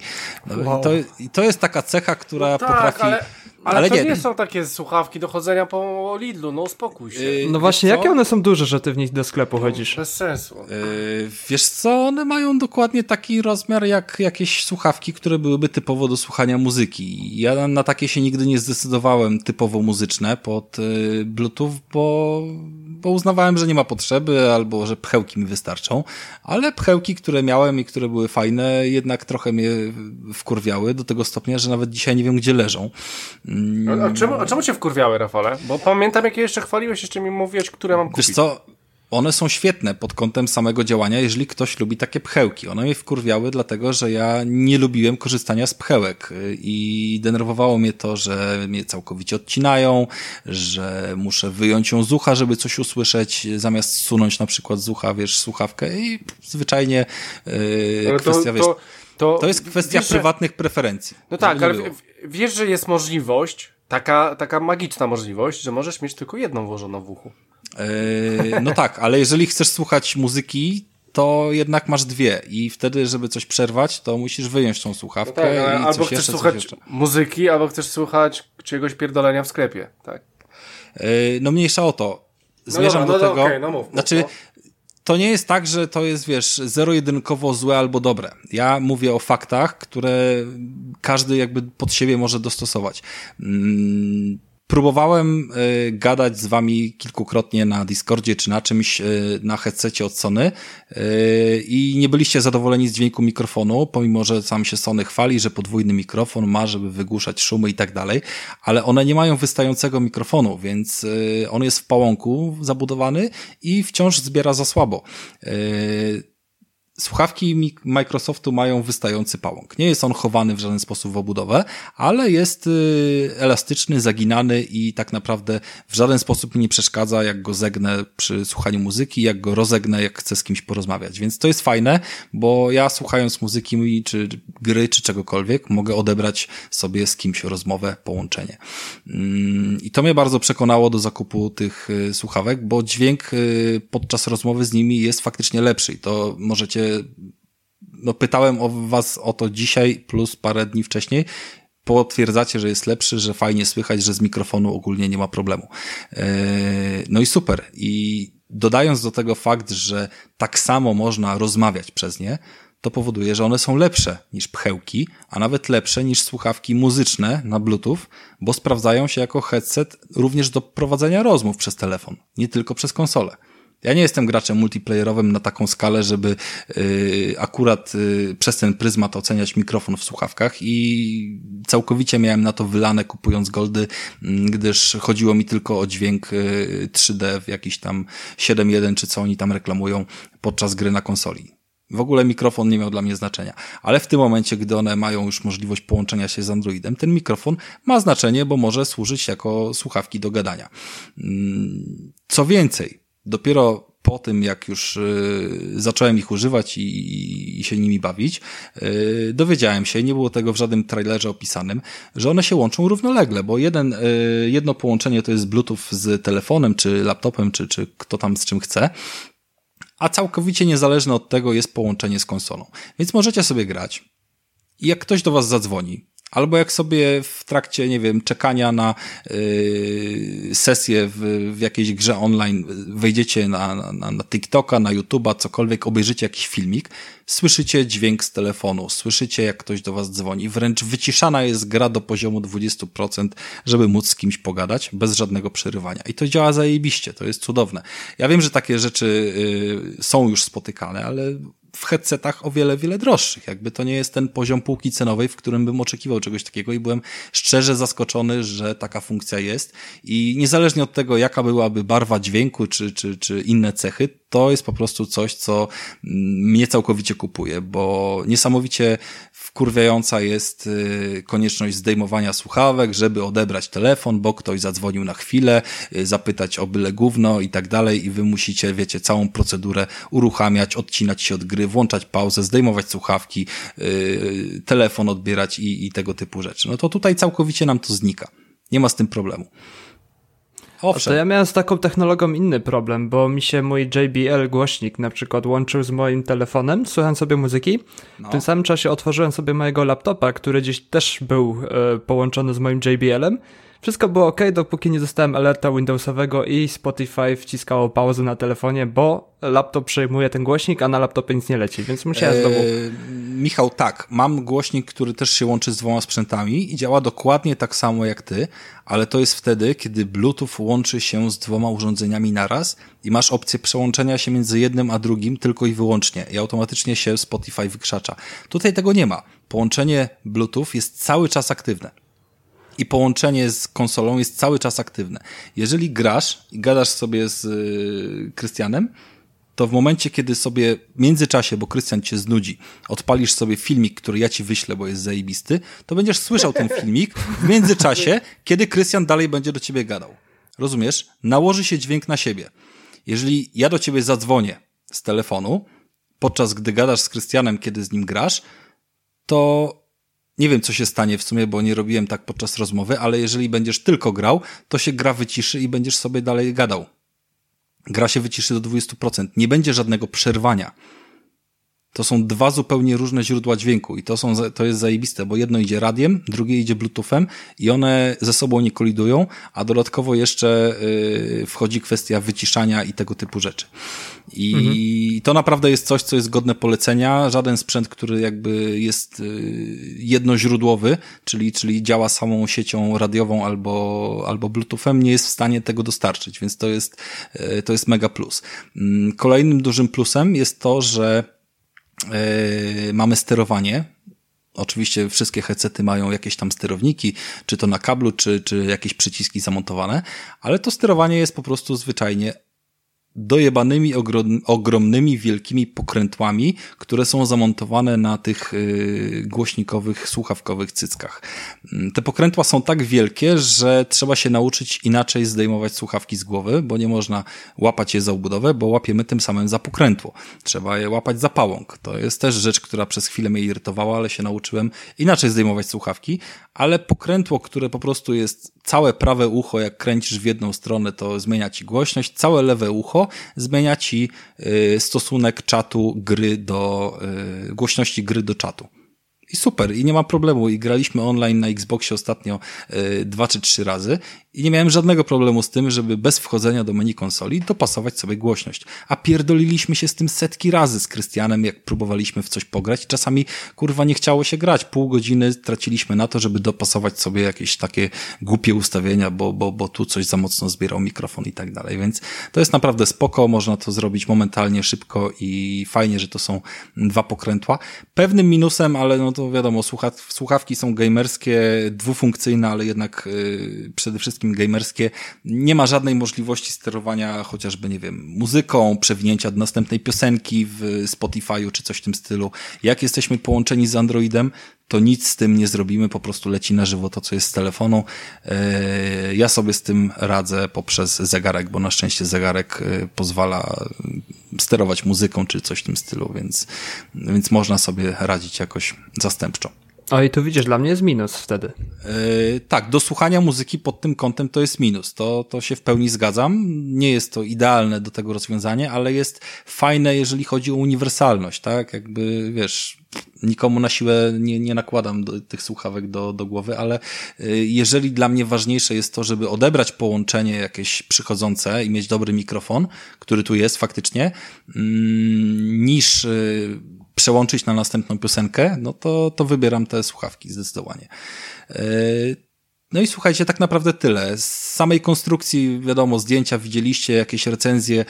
No wow. i, to, to jest taka cecha, która no tak, potrafi... Ale ale, Ale to nie, nie, są takie słuchawki do chodzenia po Lidlu, no uspokój się. Yy, no właśnie, jakie one są duże, że ty w nich do sklepu no, chodzisz? Bez sensu. Yy, wiesz co, one mają dokładnie taki rozmiar jak jakieś słuchawki, które byłyby typowo do słuchania muzyki. Ja na takie się nigdy nie zdecydowałem typowo muzyczne pod yy, Bluetooth, bo, bo uznawałem, że nie ma potrzeby albo że pchełki mi wystarczą, ale pchełki, które miałem i które były fajne, jednak trochę mnie wkurwiały do tego stopnia, że nawet dzisiaj nie wiem, gdzie leżą. A, a, czemu, a czemu cię wkurwiały, Rafale? Bo pamiętam, jakie jeszcze chwaliłeś, jeszcze mi mówiłeś, które mam kupić. Wiesz co, one są świetne pod kątem samego działania, jeżeli ktoś lubi takie pchełki. One mnie wkurwiały, dlatego że ja nie lubiłem korzystania z pchełek i denerwowało mnie to, że mnie całkowicie odcinają, że muszę wyjąć ją z ucha, żeby coś usłyszeć, zamiast sunąć na przykład z ucha, wiesz, słuchawkę i zwyczajnie yy, kwestia, to, wiesz... To to, to jest kwestia wiesz, prywatnych preferencji. No tak, ale wiesz, że jest możliwość, taka, taka magiczna możliwość, że możesz mieć tylko jedną włożoną w uchu. Yy, no tak, ale jeżeli chcesz słuchać muzyki, to jednak masz dwie i wtedy, żeby coś przerwać, to musisz wyjąć tą słuchawkę no tak, i albo chcesz jeszcze, słuchać muzyki, albo chcesz słuchać czegoś pierdolenia w sklepie, tak? Yy, no mniejsza o to. No Zmierzam no dobra, do no tego. Okay, no mów, znaczy, mów, to nie jest tak, że to jest, wiesz, zero-jedynkowo złe albo dobre. Ja mówię o faktach, które każdy jakby pod siebie może dostosować. Mm, próbowałem y, gadać z wami kilkukrotnie na Discordzie czy na czymś y, na headsetie od Sony y, i nie byliście zadowoleni z dźwięku mikrofonu, pomimo, że sam się Sony chwali, że podwójny mikrofon ma, żeby wygłuszać szumy i tak dalej, ale one nie mają wystającego mikrofonu, więc on jest w pałąku zabudowany i wciąż zbiera za słabo. Słuchawki Microsoftu mają wystający pałąk. Nie jest on chowany w żaden sposób w obudowę, ale jest y, elastyczny, zaginany i tak naprawdę w żaden sposób nie przeszkadza, jak go zegnę przy słuchaniu muzyki, jak go rozegnę, jak chcę z kimś porozmawiać. Więc to jest fajne, bo ja słuchając muzyki czy gry, czy czegokolwiek, mogę odebrać sobie z kimś rozmowę, połączenie. Mm, I to mnie bardzo przekonało do zakupu tych y, słuchawek, bo dźwięk y, podczas rozmowy z nimi jest faktycznie lepszy. I to możecie no pytałem o was o to dzisiaj plus parę dni wcześniej. Potwierdzacie, że jest lepszy, że fajnie słychać, że z mikrofonu ogólnie nie ma problemu. E, no i super. I dodając do tego fakt, że tak samo można rozmawiać przez nie, to powoduje, że one są lepsze niż pchełki, a nawet lepsze niż słuchawki muzyczne na Bluetooth, bo sprawdzają się jako headset również do prowadzenia rozmów przez telefon, nie tylko przez konsolę. Ja nie jestem graczem multiplayerowym na taką skalę, żeby y, akurat y, przez ten pryzmat oceniać mikrofon w słuchawkach i całkowicie miałem na to wylane kupując goldy, mm, gdyż chodziło mi tylko o dźwięk 3D y, w jakiś tam 7.1 czy co oni tam reklamują podczas gry na konsoli. W ogóle mikrofon nie miał dla mnie znaczenia. Ale w tym momencie, gdy one mają już możliwość połączenia się z Androidem, ten mikrofon ma znaczenie, bo może służyć jako słuchawki do gadania. Mm, co więcej, dopiero po tym, jak już y, zacząłem ich używać i, i się nimi bawić, y, dowiedziałem się, nie było tego w żadnym trailerze opisanym, że one się łączą równolegle, bo jeden, y, jedno połączenie to jest Bluetooth z telefonem, czy laptopem, czy, czy kto tam z czym chce, a całkowicie niezależne od tego jest połączenie z konsolą. Więc możecie sobie grać. I jak ktoś do was zadzwoni, Albo jak sobie w trakcie, nie wiem, czekania na yy, sesję w, w jakiejś grze online wejdziecie na, na, na TikToka, na YouTube'a, cokolwiek, obejrzycie jakiś filmik, słyszycie dźwięk z telefonu, słyszycie jak ktoś do was dzwoni, wręcz wyciszana jest gra do poziomu 20%, żeby móc z kimś pogadać, bez żadnego przerywania. I to działa zajebiście, to jest cudowne. Ja wiem, że takie rzeczy yy, są już spotykane, ale w headsetach o wiele, wiele droższych. Jakby to nie jest ten poziom półki cenowej, w którym bym oczekiwał czegoś takiego i byłem szczerze zaskoczony, że taka funkcja jest i niezależnie od tego, jaka byłaby barwa dźwięku czy, czy, czy inne cechy, to jest po prostu coś, co mnie całkowicie kupuje, bo niesamowicie wkurwiająca jest y, konieczność zdejmowania słuchawek, żeby odebrać telefon, bo ktoś zadzwonił na chwilę, y, zapytać o byle gówno i tak dalej i wy musicie, wiecie, całą procedurę uruchamiać, odcinać się od gry, włączać pauzę, zdejmować słuchawki, y, telefon odbierać i, i tego typu rzeczy. No to tutaj całkowicie nam to znika. Nie ma z tym problemu. Owszem. To ja miałem z taką technologią inny problem, bo mi się mój JBL głośnik na przykład łączył z moim telefonem, słuchałem sobie muzyki. No. W tym samym czasie otworzyłem sobie mojego laptopa, który gdzieś też był e, połączony z moim JBL-em. Wszystko było ok, dopóki nie dostałem alerta Windowsowego i Spotify wciskało pauzę na telefonie, bo laptop przejmuje ten głośnik, a na laptopie nic nie leci, więc musiałem eee, znowu... Michał, tak, mam głośnik, który też się łączy z dwoma sprzętami i działa dokładnie tak samo jak ty, ale to jest wtedy, kiedy Bluetooth łączy się z dwoma urządzeniami naraz i masz opcję przełączenia się między jednym a drugim tylko i wyłącznie i automatycznie się Spotify wykrzacza. Tutaj tego nie ma. Połączenie Bluetooth jest cały czas aktywne i połączenie z konsolą jest cały czas aktywne. Jeżeli grasz i gadasz sobie z y, Krystianem, to w momencie, kiedy sobie w międzyczasie, bo Krystian cię znudzi, odpalisz sobie filmik, który ja ci wyślę, bo jest zajebisty, to będziesz słyszał ten filmik w międzyczasie, kiedy Krystian dalej będzie do ciebie gadał. Rozumiesz? Nałoży się dźwięk na siebie. Jeżeli ja do ciebie zadzwonię z telefonu, podczas gdy gadasz z Krystianem, kiedy z nim grasz, to nie wiem, co się stanie w sumie, bo nie robiłem tak podczas rozmowy, ale jeżeli będziesz tylko grał, to się gra wyciszy i będziesz sobie dalej gadał. Gra się wyciszy do 20%. Nie będzie żadnego przerwania. To są dwa zupełnie różne źródła dźwięku i to, są, to jest zajebiste, bo jedno idzie radiem, drugie idzie bluetoothem i one ze sobą nie kolidują, a dodatkowo jeszcze yy, wchodzi kwestia wyciszania i tego typu rzeczy. I mhm. to naprawdę jest coś, co jest godne polecenia. Żaden sprzęt, który jakby jest yy, jednoźródłowy, czyli, czyli działa samą siecią radiową albo, albo bluetoothem, nie jest w stanie tego dostarczyć, więc to jest, yy, to jest mega plus. Mm, kolejnym dużym plusem jest to, że mamy sterowanie. Oczywiście wszystkie headsety mają jakieś tam sterowniki, czy to na kablu, czy, czy jakieś przyciski zamontowane, ale to sterowanie jest po prostu zwyczajnie dojebanymi ogromnymi, wielkimi pokrętłami, które są zamontowane na tych y, głośnikowych, słuchawkowych cyckach. Mm, te pokrętła są tak wielkie, że trzeba się nauczyć inaczej zdejmować słuchawki z głowy, bo nie można łapać je za obudowę, bo łapiemy tym samym za pokrętło. Trzeba je łapać za pałąk. To jest też rzecz, która przez chwilę mnie irytowała, ale się nauczyłem inaczej zdejmować słuchawki, ale pokrętło, które po prostu jest całe prawe ucho, jak kręcisz w jedną stronę, to zmienia ci głośność, całe lewe ucho zmienia ci y, stosunek czatu gry do, y, głośności gry do czatu. I super, i nie ma problemu. I graliśmy online na Xboxie ostatnio y, dwa czy trzy razy i nie miałem żadnego problemu z tym, żeby bez wchodzenia do menu konsoli dopasować sobie głośność. A pierdoliliśmy się z tym setki razy z Krystianem, jak próbowaliśmy w coś pograć. Czasami, kurwa, nie chciało się grać. Pół godziny traciliśmy na to, żeby dopasować sobie jakieś takie głupie ustawienia, bo, bo, bo tu coś za mocno zbierał mikrofon i tak dalej. Więc to jest naprawdę spoko, można to zrobić momentalnie, szybko i fajnie, że to są dwa pokrętła. Pewnym minusem, ale no to wiadomo, słuchawki są gamerskie, dwufunkcyjne, ale jednak yy, przede wszystkim wszystkim gamerskie, nie ma żadnej możliwości sterowania chociażby, nie wiem, muzyką, przewinięcia do następnej piosenki w Spotify'u czy coś w tym stylu. Jak jesteśmy połączeni z Androidem, to nic z tym nie zrobimy, po prostu leci na żywo to, co jest z telefonu. E, ja sobie z tym radzę poprzez zegarek, bo na szczęście zegarek e, pozwala sterować muzyką czy coś w tym stylu, więc, więc można sobie radzić jakoś zastępczo. O i tu widzisz, dla mnie jest minus wtedy. Yy, tak, do słuchania muzyki pod tym kątem to jest minus. To, to się w pełni zgadzam. Nie jest to idealne do tego rozwiązania, ale jest fajne, jeżeli chodzi o uniwersalność, tak? Jakby, wiesz, nikomu na siłę nie, nie nakładam do, tych słuchawek do, do głowy, ale yy, jeżeli dla mnie ważniejsze jest to, żeby odebrać połączenie jakieś przychodzące i mieć dobry mikrofon, który tu jest faktycznie, yy, niż yy, przełączyć na następną piosenkę, no to, to wybieram te słuchawki zdecydowanie. E, no i słuchajcie, tak naprawdę tyle. Z samej konstrukcji, wiadomo, zdjęcia widzieliście, jakieś recenzje, e,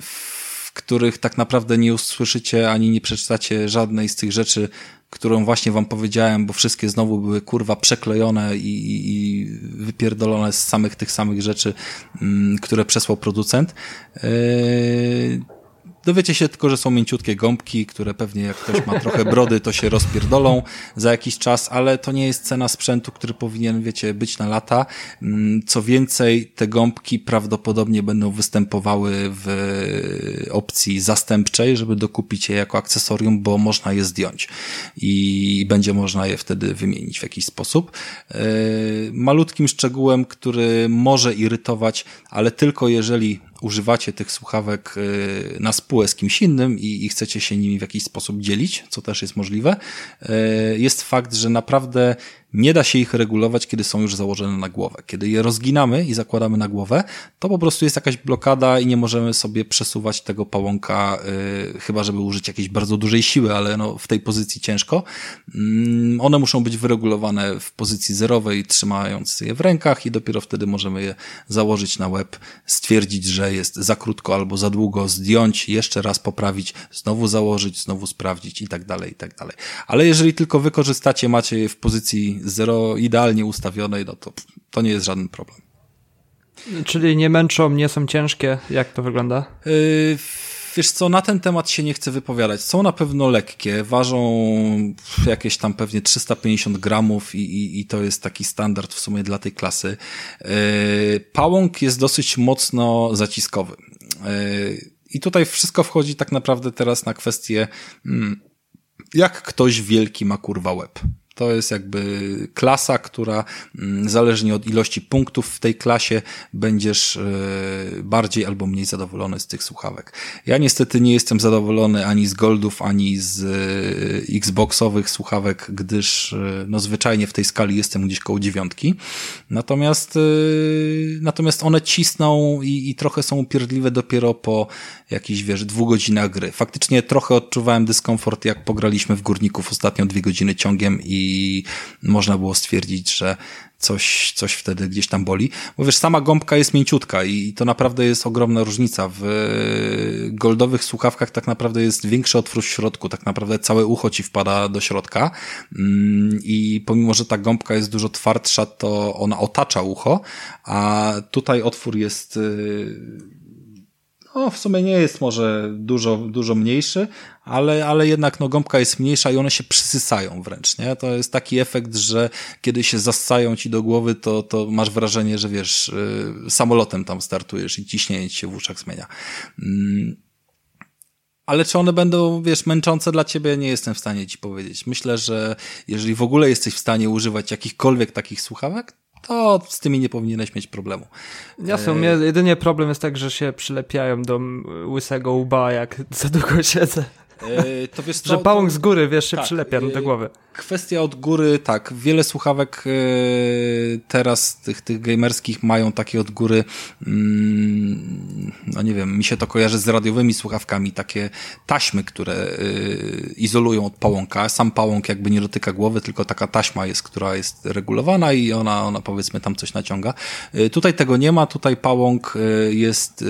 w których tak naprawdę nie usłyszycie ani nie przeczytacie żadnej z tych rzeczy, którą właśnie wam powiedziałem, bo wszystkie znowu były kurwa przeklejone i, i, wypierdolone z samych tych samych rzeczy, mm, które przesłał producent. Yy Dowiecie się tylko, że są mięciutkie gąbki, które pewnie jak ktoś ma trochę brody, to się rozpierdolą za jakiś czas, ale to nie jest cena sprzętu, który powinien, wiecie, być na lata. Mm, co więcej, te gąbki prawdopodobnie będą występowały w opcji zastępczej, żeby dokupić je jako akcesorium, bo można je zdjąć i będzie można je wtedy wymienić w jakiś sposób. E, malutkim szczegółem, który może irytować, ale tylko jeżeli używacie tych słuchawek y, na spółę z kimś innym i, i, chcecie się nimi w jakiś sposób dzielić, co też jest możliwe, y, jest fakt, że naprawdę nie da się ich regulować, kiedy są już założone na głowę. Kiedy je rozginamy i zakładamy na głowę, to po prostu jest jakaś blokada i nie możemy sobie przesuwać tego pałąka, yy, chyba żeby użyć jakiejś bardzo dużej siły, ale no, w tej pozycji ciężko. Yy, one muszą być wyregulowane w pozycji zerowej, trzymając je w rękach i dopiero wtedy możemy je założyć na łeb, stwierdzić, że jest za krótko albo za długo, zdjąć, jeszcze raz poprawić, znowu założyć, znowu sprawdzić i tak dalej, i tak dalej. Ale jeżeli tylko wykorzystacie, macie je w pozycji zero idealnie ustawionej, no to to nie jest żaden problem. Czyli nie męczą, nie są ciężkie? Jak to wygląda? Yy, wiesz co, na ten temat się nie chcę wypowiadać. Są na pewno lekkie, ważą jakieś tam pewnie 350 gramów i, i, i to jest taki standard w sumie dla tej klasy. Yy, pałąk jest dosyć mocno zaciskowy. Yy, I tutaj wszystko wchodzi tak naprawdę teraz na kwestię, hmm, jak ktoś wielki ma kurwa łeb. To jest jakby klasa, która mm, zależnie od ilości punktów w tej klasie będziesz e, bardziej albo mniej zadowolony z tych słuchawek. Ja niestety nie jestem zadowolony ani z Goldów, ani z e, Xboxowych słuchawek, gdyż e, no zwyczajnie w tej skali jestem gdzieś koło dziewiątki. Natomiast natomiast one cisną i, i trochę są upierdliwe dopiero po jakichś, wiesz, dwóch godzinach gry. Faktycznie trochę odczuwałem dyskomfort, jak pograliśmy w Górników ostatnio dwie godziny ciągiem i można było stwierdzić, że coś, coś wtedy gdzieś tam boli. Bo wiesz, sama gąbka jest mięciutka i to naprawdę jest ogromna różnica. W goldowych słuchawkach tak naprawdę jest większy otwór w środku, tak naprawdę całe ucho ci wpada do środka mm, i pomimo, że ta gąbka jest dużo twardsza, to ona otacza ucho, a tutaj otwór jest y, no, w sumie nie jest może dużo, dużo mniejszy, ale, ale jednak no, gąbka jest mniejsza i one się przysysają wręcz, nie? To jest taki efekt, że kiedy się zassają ci do głowy, to, to masz wrażenie, że wiesz, yy, samolotem tam startujesz i ciśnienie ci się w uszach zmienia. Yy. Ale czy one będą, wiesz, męczące dla ciebie, nie jestem w stanie ci powiedzieć. Myślę, że jeżeli w ogóle jesteś w stanie używać jakichkolwiek takich słuchawek, to z tymi nie powinieneś mieć problemu. Ja w sumie jedynie problem jest tak, że się przylepiają do łysego łba, jak za długo siedzę. E, to wiesz że pałąk z góry, wiesz, się tak, przylepia do głowy. Kwestia od góry, tak. Wiele słuchawek e, teraz tych, tych gamerskich mają takie od góry, mm, no nie wiem, mi się to kojarzy z radiowymi słuchawkami, takie taśmy, które e, izolują od pałąka. Sam pałąk jakby nie dotyka głowy, tylko taka taśma jest, która jest regulowana i ona, ona powiedzmy tam coś naciąga. Tutaj tego nie ma, tutaj pałąk jest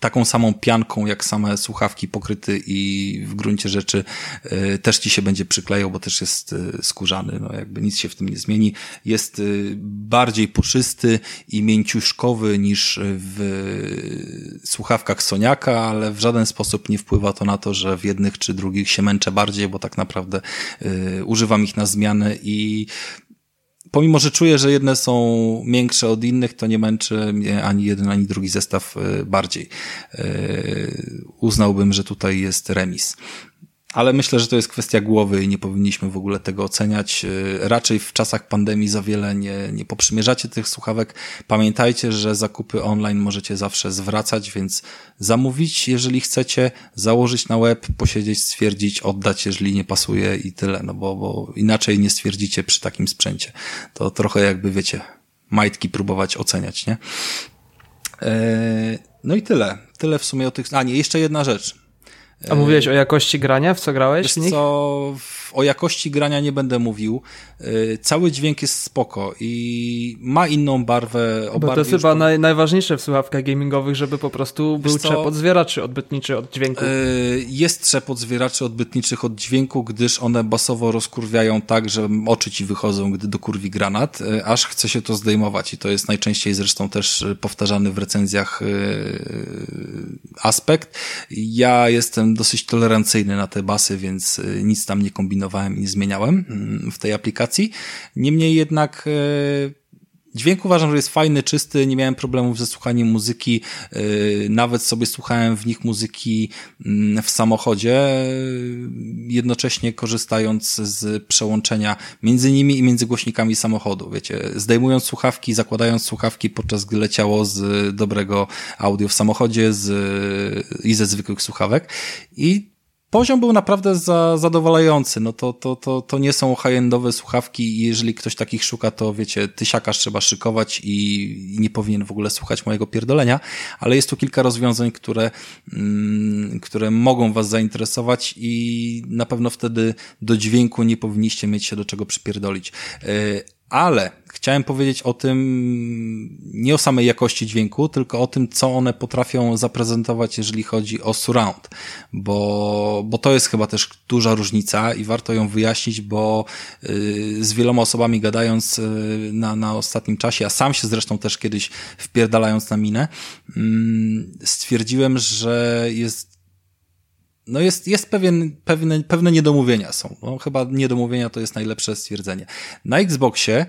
taką samą pianką, jak same słuchawki pokryty i w gruncie rzeczy e, też ci się będzie przyklejał, bo też jest e, skórzany, no jakby nic się w tym nie zmieni. Jest e, bardziej puszysty i mięciuszkowy niż w słuchawkach Soniaka, ale w żaden sposób nie wpływa to na to, że w jednych czy drugich się męczę bardziej, bo tak naprawdę używam ich na zmianę i pomimo, że czuję, że jedne są miększe od innych, to nie męczy mnie ani jeden, ani drugi zestaw e, bardziej. E, uznałbym, że tutaj jest remis. Ale myślę, że to jest kwestia głowy i nie powinniśmy w ogóle tego oceniać. E, raczej w czasach pandemii za wiele nie, nie poprzymierzacie tych słuchawek. Pamiętajcie, że zakupy online możecie zawsze zwracać, więc zamówić, jeżeli chcecie, założyć na web, posiedzieć, stwierdzić, oddać, jeżeli nie pasuje i tyle, no bo, bo inaczej nie stwierdzicie przy takim sprzęcie. To trochę jakby, wiecie, majtki próbować oceniać, nie? Eee, no i tyle. Tyle w sumie o tych... A nie, jeszcze jedna rzecz a mówiłeś o jakości grania, w co grałeś? Wiesz co, o jakości grania nie będę mówił. Y, cały dźwięk jest spoko i ma inną barwę. Bo to jest chyba naj, najważniejsze w słuchawkach gamingowych, żeby po prostu był trzepot zwieraczy odbytniczy od dźwięku. Y, jest trzepot zwieraczy odbytniczych od dźwięku, gdyż one basowo rozkurwiają tak, że oczy ci wychodzą, gdy do kurwi granat, y, aż chce się to zdejmować i to jest najczęściej zresztą też powtarzany w recenzjach aspekt. Ja jestem dosyć tolerancyjny na te basy, więc nic tam nie kombinuję kombinowałem i zmieniałem mm, w tej aplikacji. Niemniej jednak e, Dźwięk uważam, że jest fajny, czysty, nie miałem problemów ze słuchaniem muzyki, e, nawet sobie słuchałem w nich muzyki mm, w samochodzie, jednocześnie korzystając z przełączenia między nimi i między głośnikami samochodu, wiecie, zdejmując słuchawki, zakładając słuchawki, podczas gdy leciało z dobrego audio w samochodzie z, i ze zwykłych słuchawek i poziom był naprawdę za, zadowalający. No to, to, to, to nie są high-endowe słuchawki i jeżeli ktoś takich szuka, to wiecie, tysiakarz trzeba szykować i nie powinien w ogóle słuchać mojego pierdolenia, ale jest tu kilka rozwiązań, które, mm, które mogą was zainteresować i na pewno wtedy do dźwięku nie powinniście mieć się do czego przypierdolić. Yy, ale chciałem powiedzieć o tym, nie o samej jakości dźwięku, tylko o tym, co one potrafią zaprezentować, jeżeli chodzi o surround, bo, bo to jest chyba też duża różnica i warto ją wyjaśnić, bo yy, z wieloma osobami gadając yy, na, na ostatnim czasie, a sam się zresztą też kiedyś wpierdalając na minę, yy, stwierdziłem, że jest no jest, jest pewien, pewne, pewne niedomówienia są. No, chyba niedomówienia to jest najlepsze stwierdzenie. Na Xboxie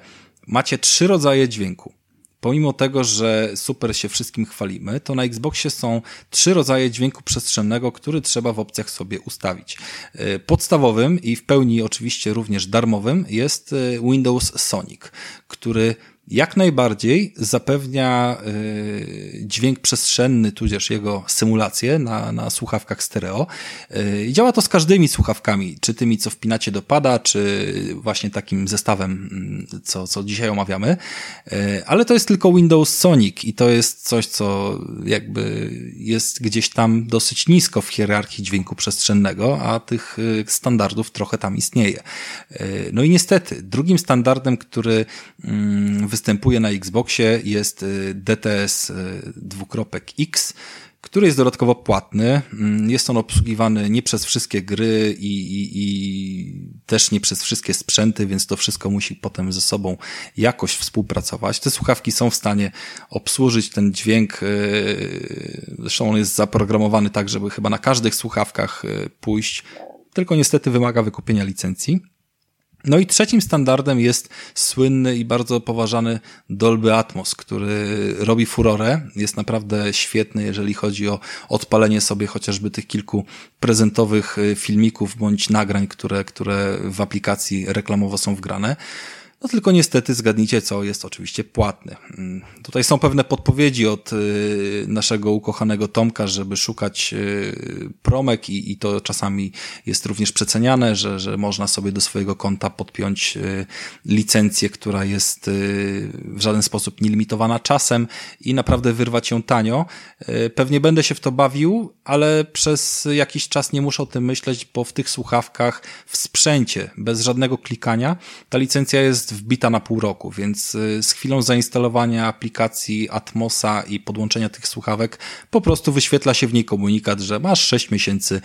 macie trzy rodzaje dźwięku. pomimo tego, że super się wszystkim chwalimy, to na Xboxie są trzy rodzaje dźwięku przestrzennego, który trzeba w opcjach sobie ustawić. E, podstawowym i w pełni oczywiście również darmowym jest e, Windows Sonic, który jak najbardziej zapewnia y, dźwięk przestrzenny, tudzież jego symulację na, na słuchawkach stereo. Y, działa to z każdymi słuchawkami, czy tymi, co wpinacie do pada, czy właśnie takim zestawem, mm, co, co dzisiaj omawiamy. Y, ale to jest tylko Windows Sonic i to jest coś, co jakby jest gdzieś tam dosyć nisko w hierarchii dźwięku przestrzennego, a tych standardów trochę tam istnieje. No i niestety, drugim standardem, który mm, występuje na Xboxie jest y, DTS y, dwukropek X, który jest dodatkowo płatny. Mm, jest on obsługiwany nie przez wszystkie gry i, i, i, też nie przez wszystkie sprzęty, więc to wszystko musi potem ze sobą jakoś współpracować. Te słuchawki są w stanie obsłużyć ten dźwięk. Y, zresztą on jest zaprogramowany tak, żeby chyba na każdych słuchawkach pójść, tylko niestety wymaga wykupienia licencji. No i trzecim standardem jest słynny i bardzo poważany Dolby Atmos, który robi furorę. Jest naprawdę świetny, jeżeli chodzi o odpalenie sobie chociażby tych kilku prezentowych y, filmików bądź nagrań, które, które w aplikacji reklamowo są wgrane. No tylko niestety zgadnijcie co, jest oczywiście płatny. Mm, tutaj są pewne podpowiedzi od y, naszego ukochanego Tomka, żeby szukać y, promek i, i to czasami jest również przeceniane, że, że można sobie do swojego konta podpiąć y, licencję, która jest w żaden sposób nielimitowana czasem i naprawdę wyrwać ją tanio. Pewnie będę się w to bawił, ale przez jakiś czas nie muszę o tym myśleć, bo w tych słuchawkach w sprzęcie, bez żadnego klikania, ta licencja jest jest wbita na pół roku, więc y, z chwilą zainstalowania aplikacji Atmosa i podłączenia tych słuchawek po prostu wyświetla się w niej komunikat, że masz 6 miesięcy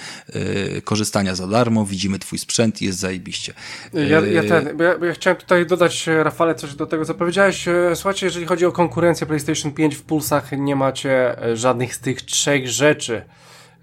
y, korzystania za darmo, widzimy twój sprzęt i jest zajebiście. Ja, ja, y, ten, ja, bo ja chciałem tutaj dodać, Rafale, coś do tego, co powiedziałeś. Słuchajcie, jeżeli chodzi o konkurencję PlayStation 5 w Pulsach, nie macie żadnych z tych trzech rzeczy.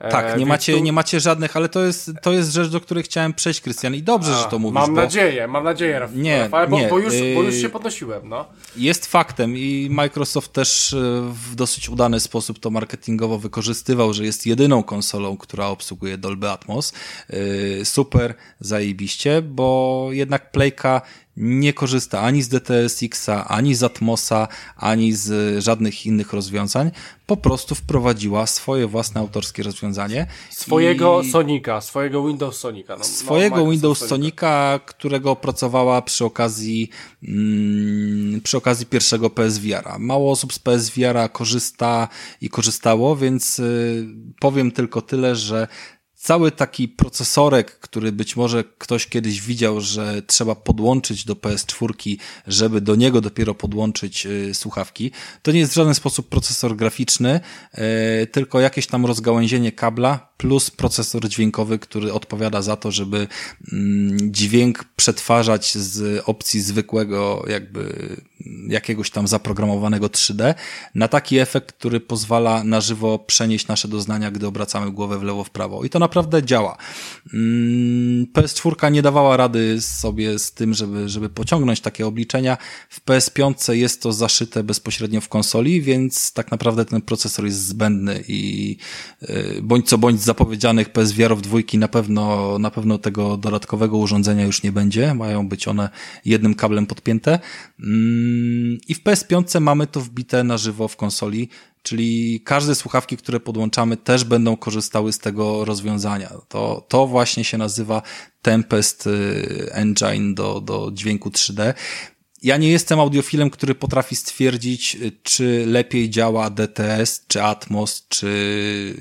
Tak, nie macie, tu... nie macie żadnych, ale to jest, to jest rzecz, do której chciałem przejść, Krystian. I dobrze, A, że to mówisz. Mam bo... nadzieję, mam nadzieję, Rafał. Nie, bo, nie. Bo, już, bo już y, się podnosiłem, no. Jest faktem i Microsoft też y, w dosyć udany sposób to marketingowo wykorzystywał, że jest jedyną konsolą, która obsługuje Dolby Atmos. Y, super, zajebiście, bo jednak Playka nie korzysta ani z DTSX-a, ani z Atmosa, ani z żadnych innych rozwiązań. Po prostu wprowadziła swoje własne autorskie rozwiązanie. Swojego i... Sonika, swojego Windows Sonika. No, swojego no, Windows Sonika. Sonika, którego opracowała przy okazji, mm, przy okazji pierwszego PSVR-a. Mało osób z PSVR-a korzysta i korzystało, więc y, powiem tylko tyle, że cały taki procesorek, który być może ktoś kiedyś widział, że trzeba podłączyć do PS4, żeby do niego dopiero podłączyć y, słuchawki, to nie jest w żaden sposób procesor graficzny, y, tylko jakieś tam rozgałęzienie kabla, plus procesor dźwiękowy, który odpowiada za to, żeby mm, dźwięk przetwarzać z opcji zwykłego, jakby jakiegoś tam zaprogramowanego 3D na taki efekt, który pozwala na żywo przenieść nasze doznania, gdy obracamy głowę w lewo, w prawo. I to naprawdę działa. Mm, PS4 nie dawała rady sobie z tym, żeby, żeby pociągnąć takie obliczenia. W PS5 jest to zaszyte bezpośrednio w konsoli, więc tak naprawdę ten procesor jest zbędny i y, bądź co bądź zapowiedzianych PSVR-ów dwójki na pewno, na pewno tego dodatkowego urządzenia już nie będzie. Mają być one jednym kablem podpięte. Mm, I w PS5 mamy to wbite na żywo w konsoli, czyli każde słuchawki, które podłączamy też będą korzystały z tego rozwiązania. To, to właśnie się nazywa Tempest y, Engine do, do dźwięku 3D ja nie jestem audiofilem, który potrafi stwierdzić, czy lepiej działa DTS, czy Atmos, czy,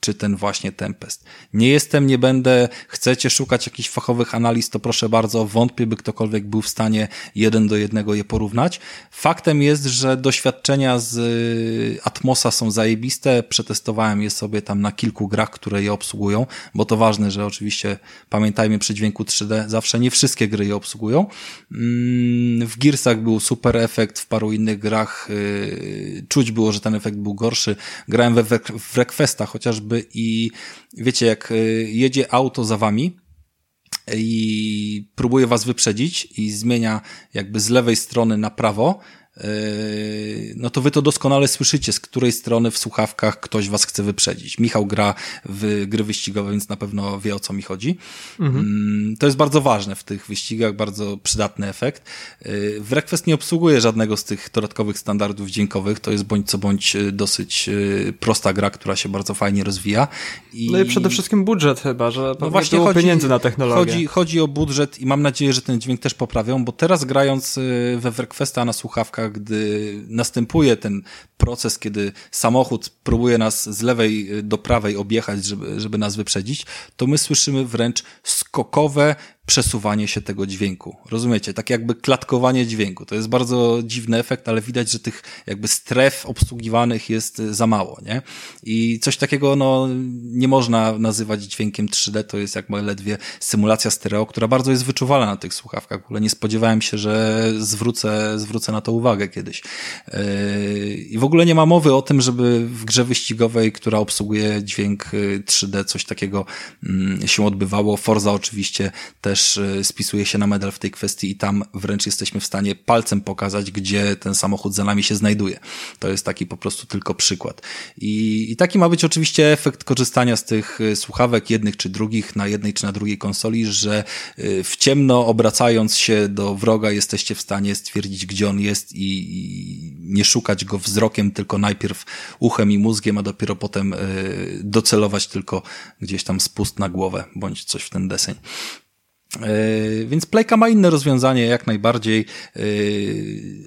czy ten właśnie Tempest. Nie jestem, nie będę. Chcecie szukać jakichś fachowych analiz, to proszę bardzo, wątpię, by ktokolwiek był w stanie jeden do jednego je porównać. Faktem jest, że doświadczenia z Atmosa są zajebiste. Przetestowałem je sobie tam na kilku grach, które je obsługują, bo to ważne, że oczywiście pamiętajmy przy dźwięku 3D, zawsze nie wszystkie gry je obsługują. Mm, w Gearsach był super efekt, w paru innych grach yy, czuć było, że ten efekt był gorszy. Grałem we, w Requesta chociażby i wiecie, jak yy, jedzie auto za wami, i próbuje was wyprzedzić i zmienia jakby z lewej strony na prawo, no to wy to doskonale słyszycie, z której strony w słuchawkach ktoś was chce wyprzedzić. Michał gra w gry wyścigowe, więc na pewno wie o co mi chodzi. Mhm. Mm, to jest bardzo ważne w tych wyścigach, bardzo przydatny efekt. W Request nie obsługuje żadnego z tych dodatkowych standardów dźwiękowych, to jest bądź co bądź dosyć prosta gra, która się bardzo fajnie rozwija. I... No i przede wszystkim budżet chyba, że no właśnie było chodzi, pieniędzy na technologię. Chodzi, chodzi o budżet i mam nadzieję, że ten dźwięk też poprawią, bo teraz grając we Wrequesta na słuchawkach, gdy następuje ten proces, kiedy samochód próbuje nas z lewej do prawej objechać, żeby, żeby nas wyprzedzić, to my słyszymy wręcz skokowe przesuwanie się tego dźwięku. Rozumiecie? Tak jakby klatkowanie dźwięku. To jest bardzo dziwny efekt, ale widać, że tych jakby stref obsługiwanych jest za mało, nie? I coś takiego, no, nie można nazywać dźwiękiem 3D, to jest jak ledwie symulacja stereo, która bardzo jest wyczuwalna na tych słuchawkach. W ogóle nie spodziewałem się, że zwrócę, zwrócę na to uwagę kiedyś. Yy, I w ogóle nie ma mowy o tym, żeby w grze wyścigowej, która obsługuje dźwięk 3D, yy, coś takiego mm, się odbywało. Forza oczywiście też też e, spisuje się na medal w tej kwestii i tam wręcz jesteśmy w stanie palcem pokazać, gdzie ten samochód za nami się znajduje. To jest taki po prostu tylko przykład. I, i taki ma być oczywiście efekt korzystania z tych e, słuchawek jednych czy drugich na jednej czy na drugiej konsoli, że e, w ciemno obracając się do wroga jesteście w stanie stwierdzić, gdzie on jest i, i nie szukać go wzrokiem, tylko najpierw uchem i mózgiem, a dopiero potem docelować tylko gdzieś tam spust na głowę, bądź coś w ten deseń. E, więc Playka ma inne rozwiązanie jak najbardziej, e,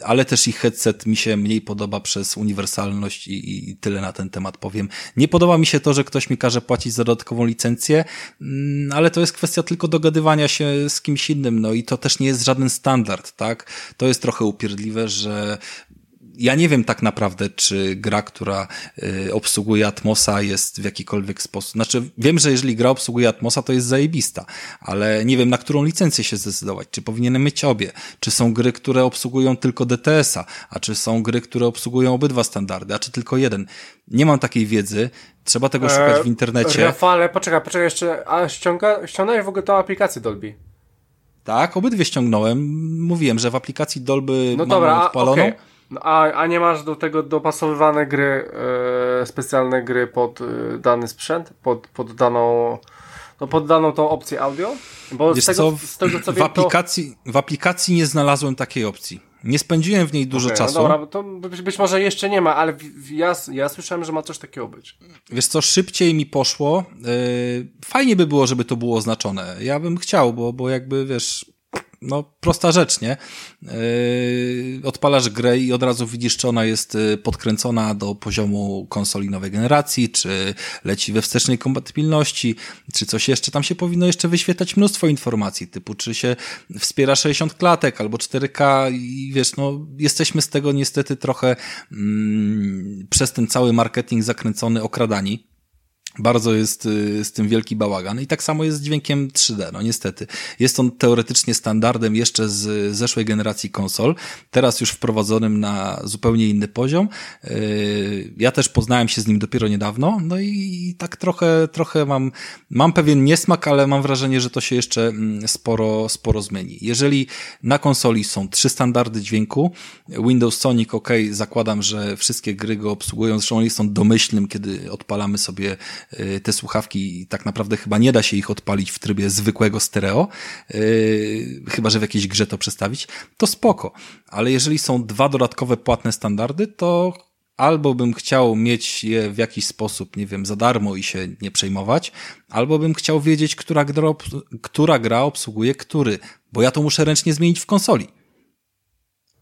ale też ich headset mi się mniej podoba przez uniwersalność i, i, tyle na ten temat powiem. Nie podoba mi się to, że ktoś mi każe płacić za dodatkową licencję, mm, ale to jest kwestia tylko dogadywania się z kimś innym, no i to też nie jest żaden standard, tak? To jest trochę upierdliwe, że ja nie wiem tak naprawdę, czy gra, która y, obsługuje Atmosa jest w jakikolwiek sposób. Znaczy, wiem, że jeżeli gra obsługuje Atmosa, to jest zajebista, ale nie wiem, na którą licencję się zdecydować. Czy powinienem mieć obie? Czy są gry, które obsługują tylko DTS-a? A czy są gry, które obsługują obydwa standardy? A czy tylko jeden? Nie mam takiej wiedzy. Trzeba tego szukać w internecie. E, Rafale, poczekaj, poczekaj jeszcze. A ściąga, ściągnąłeś w ogóle tą aplikację Dolby? Tak, obydwie ściągnąłem. Mówiłem, że w aplikacji Dolby no mam dobra, odpaloną. Okay. No, a, a nie masz do tego dopasowywane gry, e, specjalne gry pod e, dany sprzęt, pod, pod daną no pod daną tą opcję audio? Bo z tego, co, z tego co w wiem, aplikacji, to... w aplikacji nie znalazłem takiej opcji. Nie spędziłem w niej dużo okay, no czasu. No dobra, to być, może jeszcze nie ma, ale ja, ja słyszałem, że ma coś takiego być. Wiesz co, szybciej mi poszło. Yy, fajnie by było, żeby to było oznaczone. Ja bym chciał, bo, bo jakby wiesz, no, prosta rzecz, nie? Yy, odpalasz grę i od razu widzisz, czy ona jest yy, podkręcona do poziomu konsoli nowej generacji, czy leci we wstecznej kompatybilności, czy coś jeszcze. Tam się powinno jeszcze wyświetlać mnóstwo informacji, typu czy się wspiera 60 klatek albo 4K i wiesz, no, jesteśmy z tego niestety trochę mm, przez ten cały marketing zakręcony okradani bardzo jest y, z tym wielki bałagan. I tak samo jest z dźwiękiem 3D, no niestety. Jest on teoretycznie standardem jeszcze z zeszłej generacji konsol, teraz już wprowadzonym na zupełnie inny poziom. Y, ja też poznałem się z nim dopiero niedawno, no i tak trochę, trochę mam, mam pewien niesmak, ale mam wrażenie, że to się jeszcze mm, sporo, sporo zmieni. Jeżeli na konsoli są trzy standardy dźwięku, Windows Sonic, ok, zakładam, że wszystkie gry go obsługują, zresztą oni są domyślnym, kiedy odpalamy sobie Y, te słuchawki tak naprawdę chyba nie da się ich odpalić w trybie zwykłego stereo, y, chyba że w jakiejś grze to przestawić, to spoko. Ale jeżeli są dwa dodatkowe płatne standardy, to albo bym chciał mieć je w jakiś sposób, nie wiem, za darmo i się nie przejmować, albo bym chciał wiedzieć, która gra obsługuje który, bo ja to muszę ręcznie zmienić w konsoli.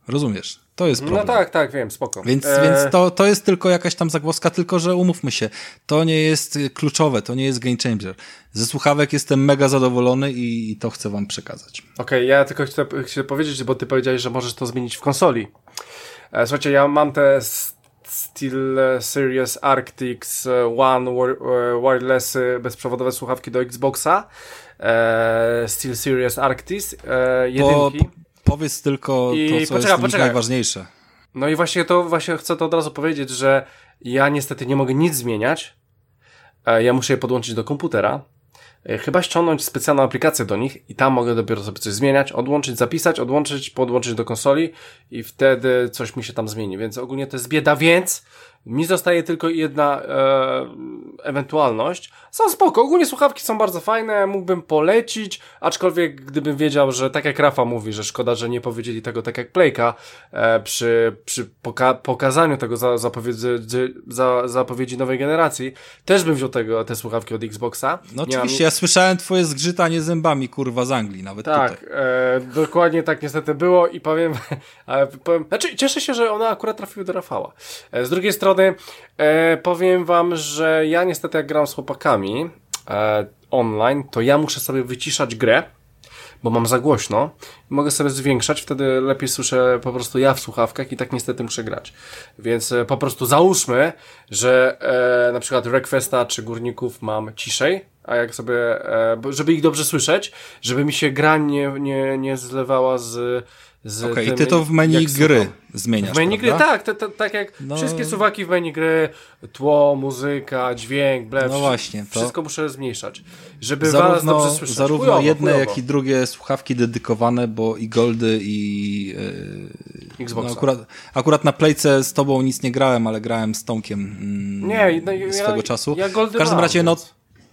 Rozumiesz? To jest no problem. No tak, tak, wiem, spoko. Więc, e... więc to, to jest tylko jakaś tam zagłoska, tylko że umówmy się, to nie jest kluczowe, to nie jest game changer. Ze słuchawek jestem mega zadowolony i, i to chcę wam przekazać. Okej, okay, ja tylko chcę, chcę powiedzieć, bo ty powiedziałeś, że możesz to zmienić w konsoli. E, słuchajcie, ja mam te Steel Series Arctics One e, wireless bezprzewodowe słuchawki do Xboxa. E, Steel Series Arctis jedynki. Po, Powiedz tylko I to, co poczekaj, jest poczekaj. najważniejsze. No i właśnie to, właśnie chcę to od razu powiedzieć, że ja niestety nie mogę nic zmieniać. E, ja muszę je podłączyć do komputera. e, chyba ściągnąć specjalną aplikację do nich i tam mogę dopiero sobie coś zmieniać, odłączyć, zapisać, odłączyć, podłączyć do konsoli i wtedy coś mi się tam zmieni. Więc ogólnie to jest bieda, więc mi zostaje tylko jedna e, ewentualność. Są spoko, ogólnie słuchawki są bardzo fajne, mógłbym polecić, aczkolwiek gdybym wiedział, że tak jak Rafa mówi, że szkoda, że nie powiedzieli tego tak jak Playka e, przy, przy poka pokazaniu tego za, zapowiedzi, za, zapowiedzi nowej generacji, też bym wziął tego, te słuchawki od Xboxa. No nie oczywiście, mam... ja słyszałem twoje zgrzytanie zębami, kurwa, z Anglii, nawet tak, tutaj. E, dokładnie tak niestety było i powiem, powiem, znaczy cieszę się, że one akurat trafiły do Rafała. E, z drugiej strony strony e, powiem wam, że ja niestety jak gram z chłopakami e, online, to ja muszę sobie wyciszać grę, bo mam za głośno mogę sobie zwiększać, wtedy lepiej słyszę po prostu ja w słuchawkach i tak niestety muszę grać. Więc e, po prostu załóżmy, że e, na przykład Requesta czy Górników mam ciszej, a jak sobie, e, żeby ich dobrze słyszeć, żeby mi się gra nie, nie, nie zlewała z Okej, okay, ty to w menu gry słucham. zmieniasz, W menu prawda? gry, tak, to, to, tak jak no... wszystkie suwaki w menu gry, tło, muzyka, dźwięk, blef, no właśnie, to... wszystko muszę zmniejszać, żeby zarówno, was dobrze słyszeć. Zarówno chujowo, jedne, chujowo. jak i drugie słuchawki dedykowane, bo i Goldy i... Yy, Xbox. No akurat, akurat na Playce z tobą nic nie grałem, ale grałem z Tomkiem mm, nie, no, swego ja, czasu. Ja w każdym razie, no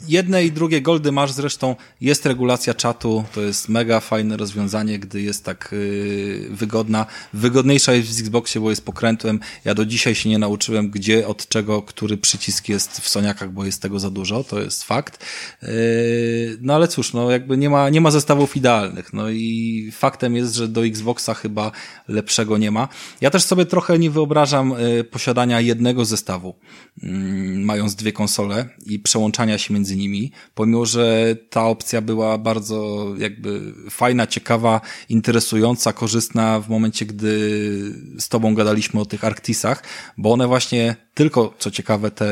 Jedne i drugie goldy masz zresztą, jest regulacja czatu, to jest mega fajne rozwiązanie, gdy jest tak yy, wygodna. Wygodniejsza jest w Xboxie, bo jest pokrętłem. Ja do dzisiaj się nie nauczyłem, gdzie, od czego, który przycisk jest w Soniakach, bo jest tego za dużo, to jest fakt. Yy, no ale cóż, no jakby nie ma, nie ma zestawów idealnych, no i faktem jest, że do Xboxa chyba lepszego nie ma. Ja też sobie trochę nie wyobrażam yy, posiadania jednego zestawu, yy, mając dwie konsole i przełączania się między między nimi, pomimo, że ta opcja była bardzo jakby fajna, ciekawa, interesująca, korzystna w momencie, gdy z tobą gadaliśmy o tych Arctisach, bo one właśnie tylko, co ciekawe, te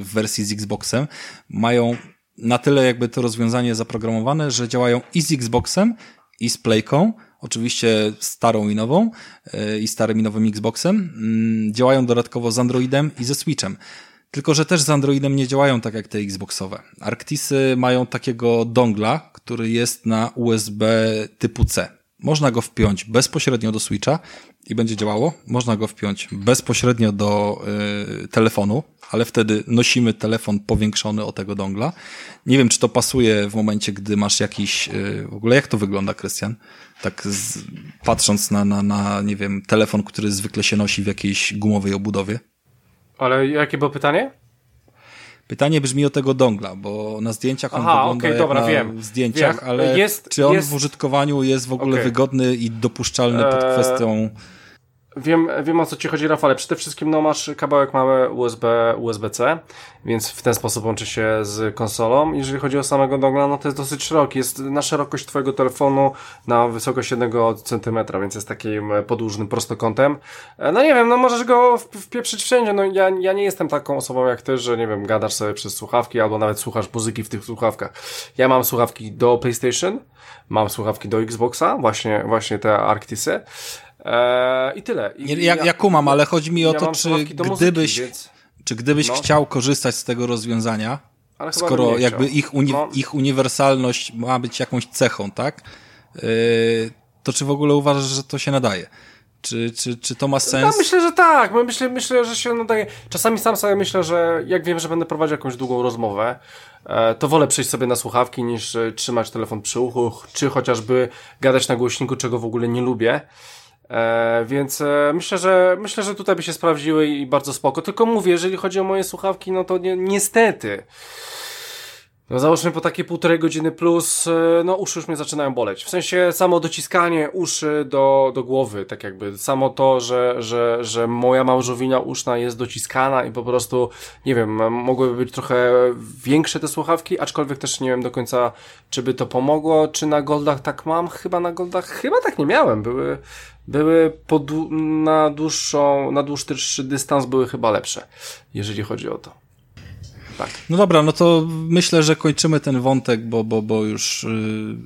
w wersji z Xboxem mają na tyle jakby to rozwiązanie zaprogramowane, że działają i z Xboxem, i z Playką, oczywiście starą i nową, e, i starym i nowym Xboxem. Mm, działają dodatkowo z Androidem i ze Switchem. Tylko, że też z Androidem nie działają tak jak te Xboxowe. Arctisy mają takiego dongla, który jest na USB typu C. Można go wpiąć bezpośrednio do Switcha i będzie działało. Można go wpiąć bezpośrednio do y, telefonu, ale wtedy nosimy telefon powiększony o tego dongla. Nie wiem, czy to pasuje w momencie, gdy masz jakiś... Y, w ogóle jak to wygląda, Krystian? Tak z, patrząc na, na, na, nie wiem, telefon, który zwykle się nosi w jakiejś gumowej obudowie. Ale jakie było pytanie? Pytanie brzmi o tego dongla, bo na zdjęciach on Aha, wygląda okay, dobra, wiem, w zdjęciach, wiem. ale jest, czy on jest... w użytkowaniu jest w ogóle okay. wygodny i dopuszczalny pod eee, kwestią Wiem, wiem o co ci chodzi, Rafale. Przede wszystkim no, masz kawałek mały USB, USB-C, więc w ten sposób łączy się z konsolą. Jeżeli chodzi o samego dongla, no to jest dosyć szeroki. Jest na szerokość twojego telefonu na wysokość 1 cm, więc jest takim podłużnym prostokątem. E, no nie wiem, no możesz go wpieprzyć wszędzie. No ja, ja nie jestem taką osobą jak ty, że nie wiem, gadasz sobie przez słuchawki albo nawet słuchasz muzyki w tych słuchawkach. Ja mam słuchawki do PlayStation, mam słuchawki do Xboxa, właśnie, właśnie te Arctisy. Eee, I tyle. I, ja, ja, ja kumam, ale chodzi mi o ja to, czy gdybyś, więc... czy gdybyś no. chciał korzystać z tego rozwiązania, skoro jakby ich, uni no. ich uniwersalność ma być jakąś cechą, tak? Yy, to czy w ogóle uważasz, że to się nadaje? Czy, czy, czy to ma sens? No, myślę, że tak. Myślę, myślę, że się nadaje. Czasami sam sobie myślę, że jak wiem, że będę prowadził jakąś długą rozmowę, e, to wolę przejść sobie na słuchawki niż e, trzymać telefon przy uchu, czy chociażby gadać na głośniku, czego w ogóle nie lubię. E, więc e, myślę, że myślę, że tutaj by się sprawdziły i bardzo spoko. Tylko mówię, jeżeli chodzi o moje słuchawki, no to ni niestety. No załóżmy po takie półtorej godziny plus, e, no uszy już mnie zaczynają boleć. W sensie samo dociskanie uszy do, do głowy, tak jakby. Samo to, że, że, że moja małżowina uszna jest dociskana i po prostu, nie wiem, mogłyby być trochę większe te słuchawki, aczkolwiek też nie wiem do końca, czy by to pomogło, czy na Goldach tak mam. Chyba na Goldach, chyba tak nie miałem. Były, były pod, na dłuższą, na dłuższy dystans były chyba lepsze, jeżeli chodzi o to. Tak. No dobra, no to myślę, że kończymy ten wątek, bo, bo, bo już yy,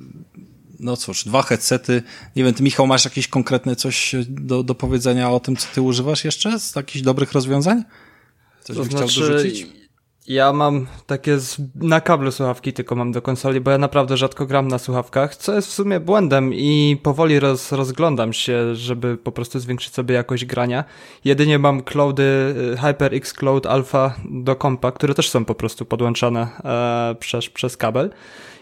no cóż, dwa headsety. Nie wiem, ty Michał masz jakieś konkretne coś do, do powiedzenia o tym, co ty używasz jeszcze z takich dobrych rozwiązań? Coś to znaczy, chciał dorzucić? Ja mam takie z, na kablu słuchawki, tylko mam do konsoli, bo ja naprawdę rzadko gram na słuchawkach, co jest w sumie błędem i powoli roz, rozglądam się, żeby po prostu zwiększyć sobie jakość grania. Jedynie mam cloudy y, HyperX Cloud Alpha do kompa, które też są po prostu podłączane e, przez, przez kabel.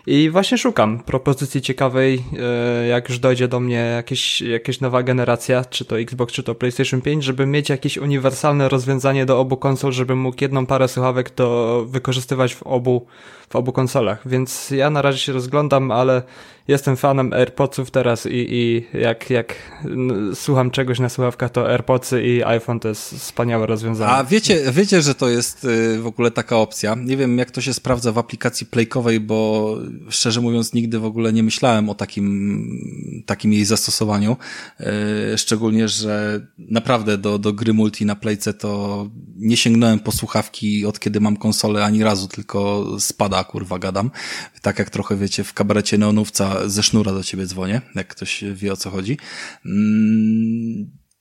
I właśnie szukam propozycji ciekawej, e, jak już dojdzie do mnie jakieś, jakaś nowa generacja, czy to Xbox, czy to PlayStation 5, żeby mieć jakieś uniwersalne rozwiązanie do obu konsol, żeby mógł jedną parę słuchawek to wykorzystywać w obu, w obu konsolach. Więc ja na razie się rozglądam, ale jestem fanem AirPodsów teraz i, i jak, jak słucham czegoś na słuchawkach, to AirPodsy i iPhone to jest wspaniałe rozwiązanie. A wiecie, wiecie, że to jest y, w ogóle taka opcja. Nie wiem, jak to się sprawdza w aplikacji playkowej, bo szczerze mówiąc nigdy w ogóle nie myślałem o takim, takim jej zastosowaniu. Y, szczególnie, że naprawdę do, do gry multi na playce to nie sięgnąłem po słuchawki od kiedy mam konsolę ani razu, tylko spada, kurwa, gadam. Tak jak trochę wiecie, w kabarecie neonówca ze sznura do ciebie dzwonię, jak ktoś wie o co chodzi.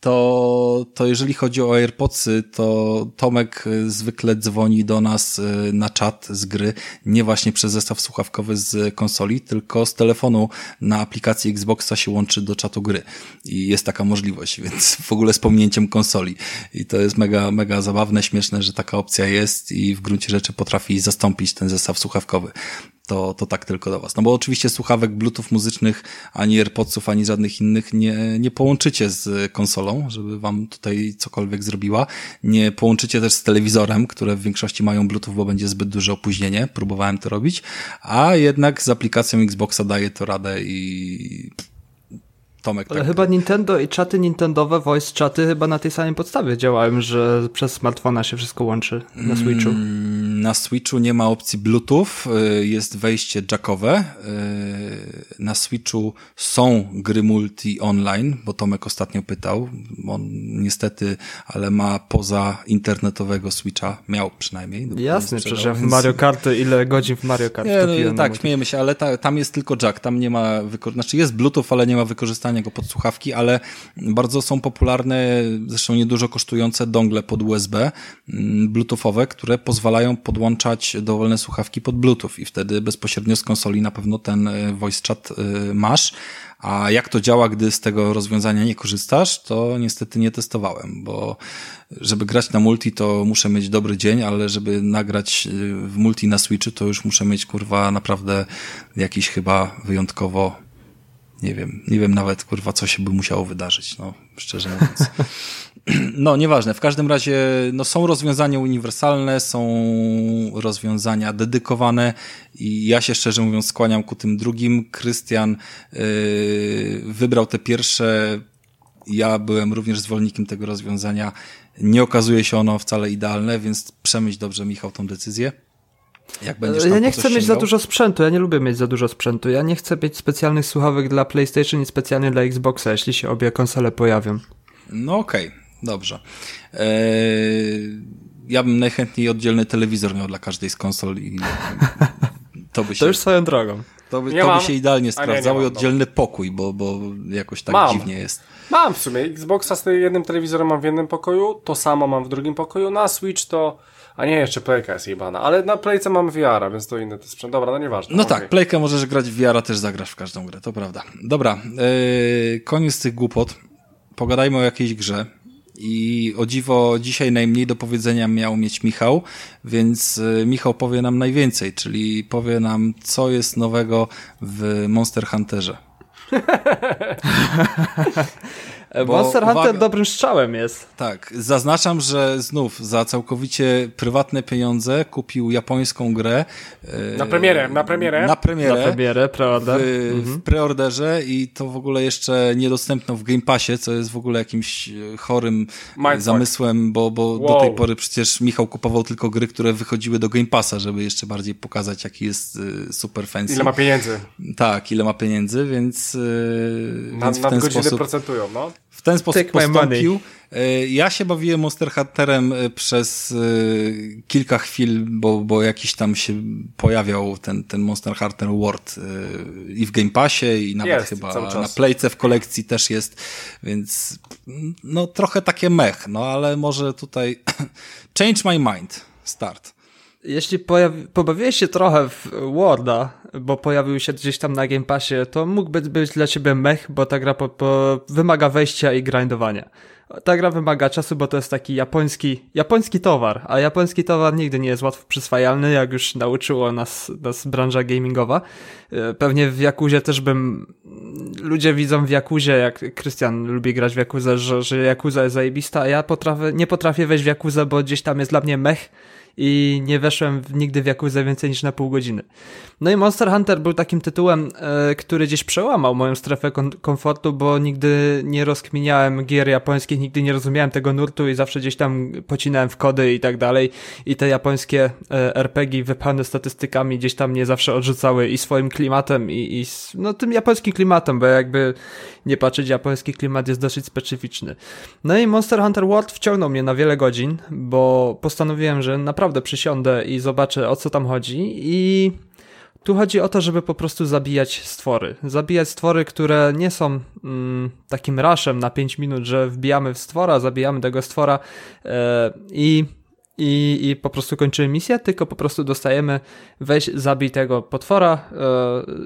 To, to jeżeli chodzi o AirPodsy, to Tomek zwykle dzwoni do nas y, na czat z gry, nie właśnie przez zestaw słuchawkowy z konsoli, tylko z telefonu na aplikacji Xboxa się łączy do czatu gry. I jest taka możliwość, więc w ogóle z pominięciem konsoli. I to jest mega, mega zabawne, śmieszne, że taka opcja jest i w gruncie rzeczy potrafi zastąpić ten zestaw słuchawkowy to, to tak tylko do Was. No bo oczywiście słuchawek Bluetooth muzycznych, ani AirPodsów, ani żadnych innych nie, nie połączycie z konsolą, żeby Wam tutaj cokolwiek zrobiła. Nie połączycie też z telewizorem, które w większości mają Bluetooth, bo będzie zbyt duże opóźnienie. Próbowałem to robić, a jednak z aplikacją Xboxa daje to radę i Tomek. Ale tak. chyba Nintendo i czaty Nintendowe, voice czaty chyba na tej samej podstawie działają, że przez smartfona się wszystko łączy na Switchu. Mm, na Switchu nie ma opcji Bluetooth, y, jest wejście jackowe. Y, na Switchu są gry multi online, bo Tomek ostatnio pytał. On niestety, ale ma poza internetowego Switcha, miał przynajmniej. Jasne, przecież ja w Mario Kart, ile godzin w Mario Kart nie, no, Tak, śmiejemy się, ale ta, tam jest tylko jack, tam nie ma, znaczy jest Bluetooth, ale nie ma wykorzystania go pod słuchawki, ale bardzo są popularne, zresztą niedużo kosztujące dongle pod USB, mm, bluetoothowe, które pozwalają podłączać dowolne słuchawki pod bluetooth i wtedy bezpośrednio z konsoli na pewno ten e, voice chat e, masz. A jak to działa, gdy z tego rozwiązania nie korzystasz, to niestety nie testowałem, bo żeby grać na multi, to muszę mieć dobry dzień, ale żeby nagrać e, w multi na Switchu, to już muszę mieć kurwa naprawdę jakiś chyba wyjątkowo nie wiem, nie wiem nawet, kurwa, co się by musiało wydarzyć, no, szczerze mówiąc. No, nieważne. W każdym razie, no, są rozwiązania uniwersalne, są rozwiązania dedykowane i ja się szczerze mówiąc skłaniam ku tym drugim. Krystian yy, wybrał te pierwsze. Ja byłem również zwolennikiem tego rozwiązania. Nie okazuje się ono wcale idealne, więc przemyśl dobrze, Michał, tą decyzję. Jak będziesz ja nie chcę mieć za dużo sprzętu, ja nie lubię mieć za dużo sprzętu. Ja nie chcę mieć specjalnych słuchawek dla PlayStation i specjalnie dla Xboxa, jeśli się obie konsole pojawią. No okej, okay, dobrze. Eee, ja bym najchętniej oddzielny telewizor miał dla każdej z konsol i to by się... To już swoją drogą. To by, to by się idealnie sprawdzało i oddzielny pokój, bo, bo jakoś tak mam. dziwnie jest. Mam w sumie. Xboxa z jednym telewizorem mam w jednym pokoju, to samo mam w drugim pokoju. Na Switch to a nie, jeszcze Playka jest jebana. Ale na Playce mam VR, więc to inny to sprzęt. Dobra, no nieważne. No okay. tak, Playkę możesz grać w VR, też zagrasz w każdą grę, to prawda. Dobra, yy, koniec tych głupot. Pogadajmy o jakiejś grze. I o dziwo dzisiaj najmniej do powiedzenia miał mieć Michał, więc yy, Michał powie nam najwięcej, czyli powie nam, co jest nowego w Monster Hunterze. Bo Monster Hunter uwaga, dobrym strzałem jest. Tak, zaznaczam, że znów za całkowicie prywatne pieniądze kupił japońską grę. Na premierę, na premierę. Na premierę. Na premierę, preorder. W, mhm. w preorderze i to w ogóle jeszcze niedostępne w Game Passie, co jest w ogóle jakimś e, chorym Mindfuck. zamysłem, bo, bo wow. do tej pory przecież Michał kupował tylko gry, które wychodziły do Game Passa, żeby jeszcze bardziej pokazać, jaki jest e, super fancy. Ile ma pieniędzy. Tak, ile ma pieniędzy, więc, e, na, więc w ten sposób... procentują, no ten sposób Take postąpił. E, ja się bawiłem Monster Hunterem e, przez e, kilka chwil, bo, bo jakiś tam się pojawiał ten, ten Monster Hunter World i w Game Passie i nawet jest, chyba na Playce w kolekcji też jest, więc no trochę takie mech, no ale może tutaj change my mind, start. Jeśli pojawi, pobawiłeś się trochę w Worda, bo pojawił się gdzieś tam na Game Passie, to mógłby być dla ciebie mech, bo ta gra po, po, wymaga wejścia i grindowania. Ta gra wymaga czasu, bo to jest taki japoński, japoński towar, a japoński towar nigdy nie jest łatwo przyswajalny, jak już nauczyło nas, nas branża gamingowa. E, pewnie w Jakuzie też bym, ludzie widzą w Jakuzie, jak Krystian lubi grać w Jakuzę, że, że Jakuza jest zajebista, a ja potrafię, nie potrafię wejść w Jakuzę, bo gdzieś tam jest dla mnie mech, i nie weszłem nigdy w Yakuza więcej niż na pół godziny. No i Monster Hunter był takim tytułem, e, który gdzieś przełamał moją strefę komfortu, bo nigdy nie rozkminiałem gier japońskich, nigdy nie rozumiałem tego nurtu i zawsze gdzieś tam pocinałem w kody i tak dalej i te japońskie e, RPG wypełnione statystykami gdzieś tam mnie zawsze odrzucały i swoim klimatem i, i no tym japońskim klimatem, bo jakby nie patrzeć, japoński klimat jest dosyć specyficzny. No i Monster Hunter World wciągnął mnie na wiele godzin, bo postanowiłem, że naprawdę przysiądę i zobaczę o co tam chodzi i tu chodzi o to, żeby po prostu zabijać stwory. Zabijać stwory, które nie są mm, takim raszem na 5 minut, że wbijamy w stwora, zabijamy tego stwora yy, i i, i po prostu kończymy misję, tylko po prostu dostajemy weź, zabij tego potwora, e,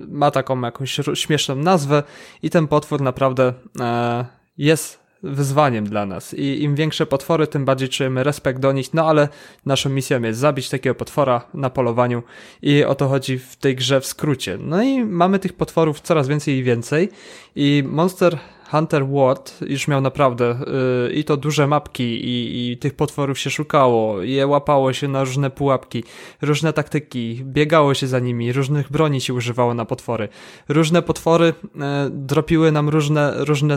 ma taką jakąś śmieszną nazwę i ten potwór naprawdę e, jest wyzwaniem dla nas. I im większe potwory, tym bardziej czujemy respekt do nich, no ale naszą misją jest zabić takiego potwora na polowaniu. I o to chodzi w tej grze w skrócie. No i mamy tych potworów coraz więcej i więcej. I Monster Hunter World już miał naprawdę yy, i to duże mapki i, i tych potworów się szukało, je łapało się na różne pułapki, różne taktyki, biegało się za nimi, różnych broni się używało na potwory. Różne potwory yy, dropiły nam różne, różne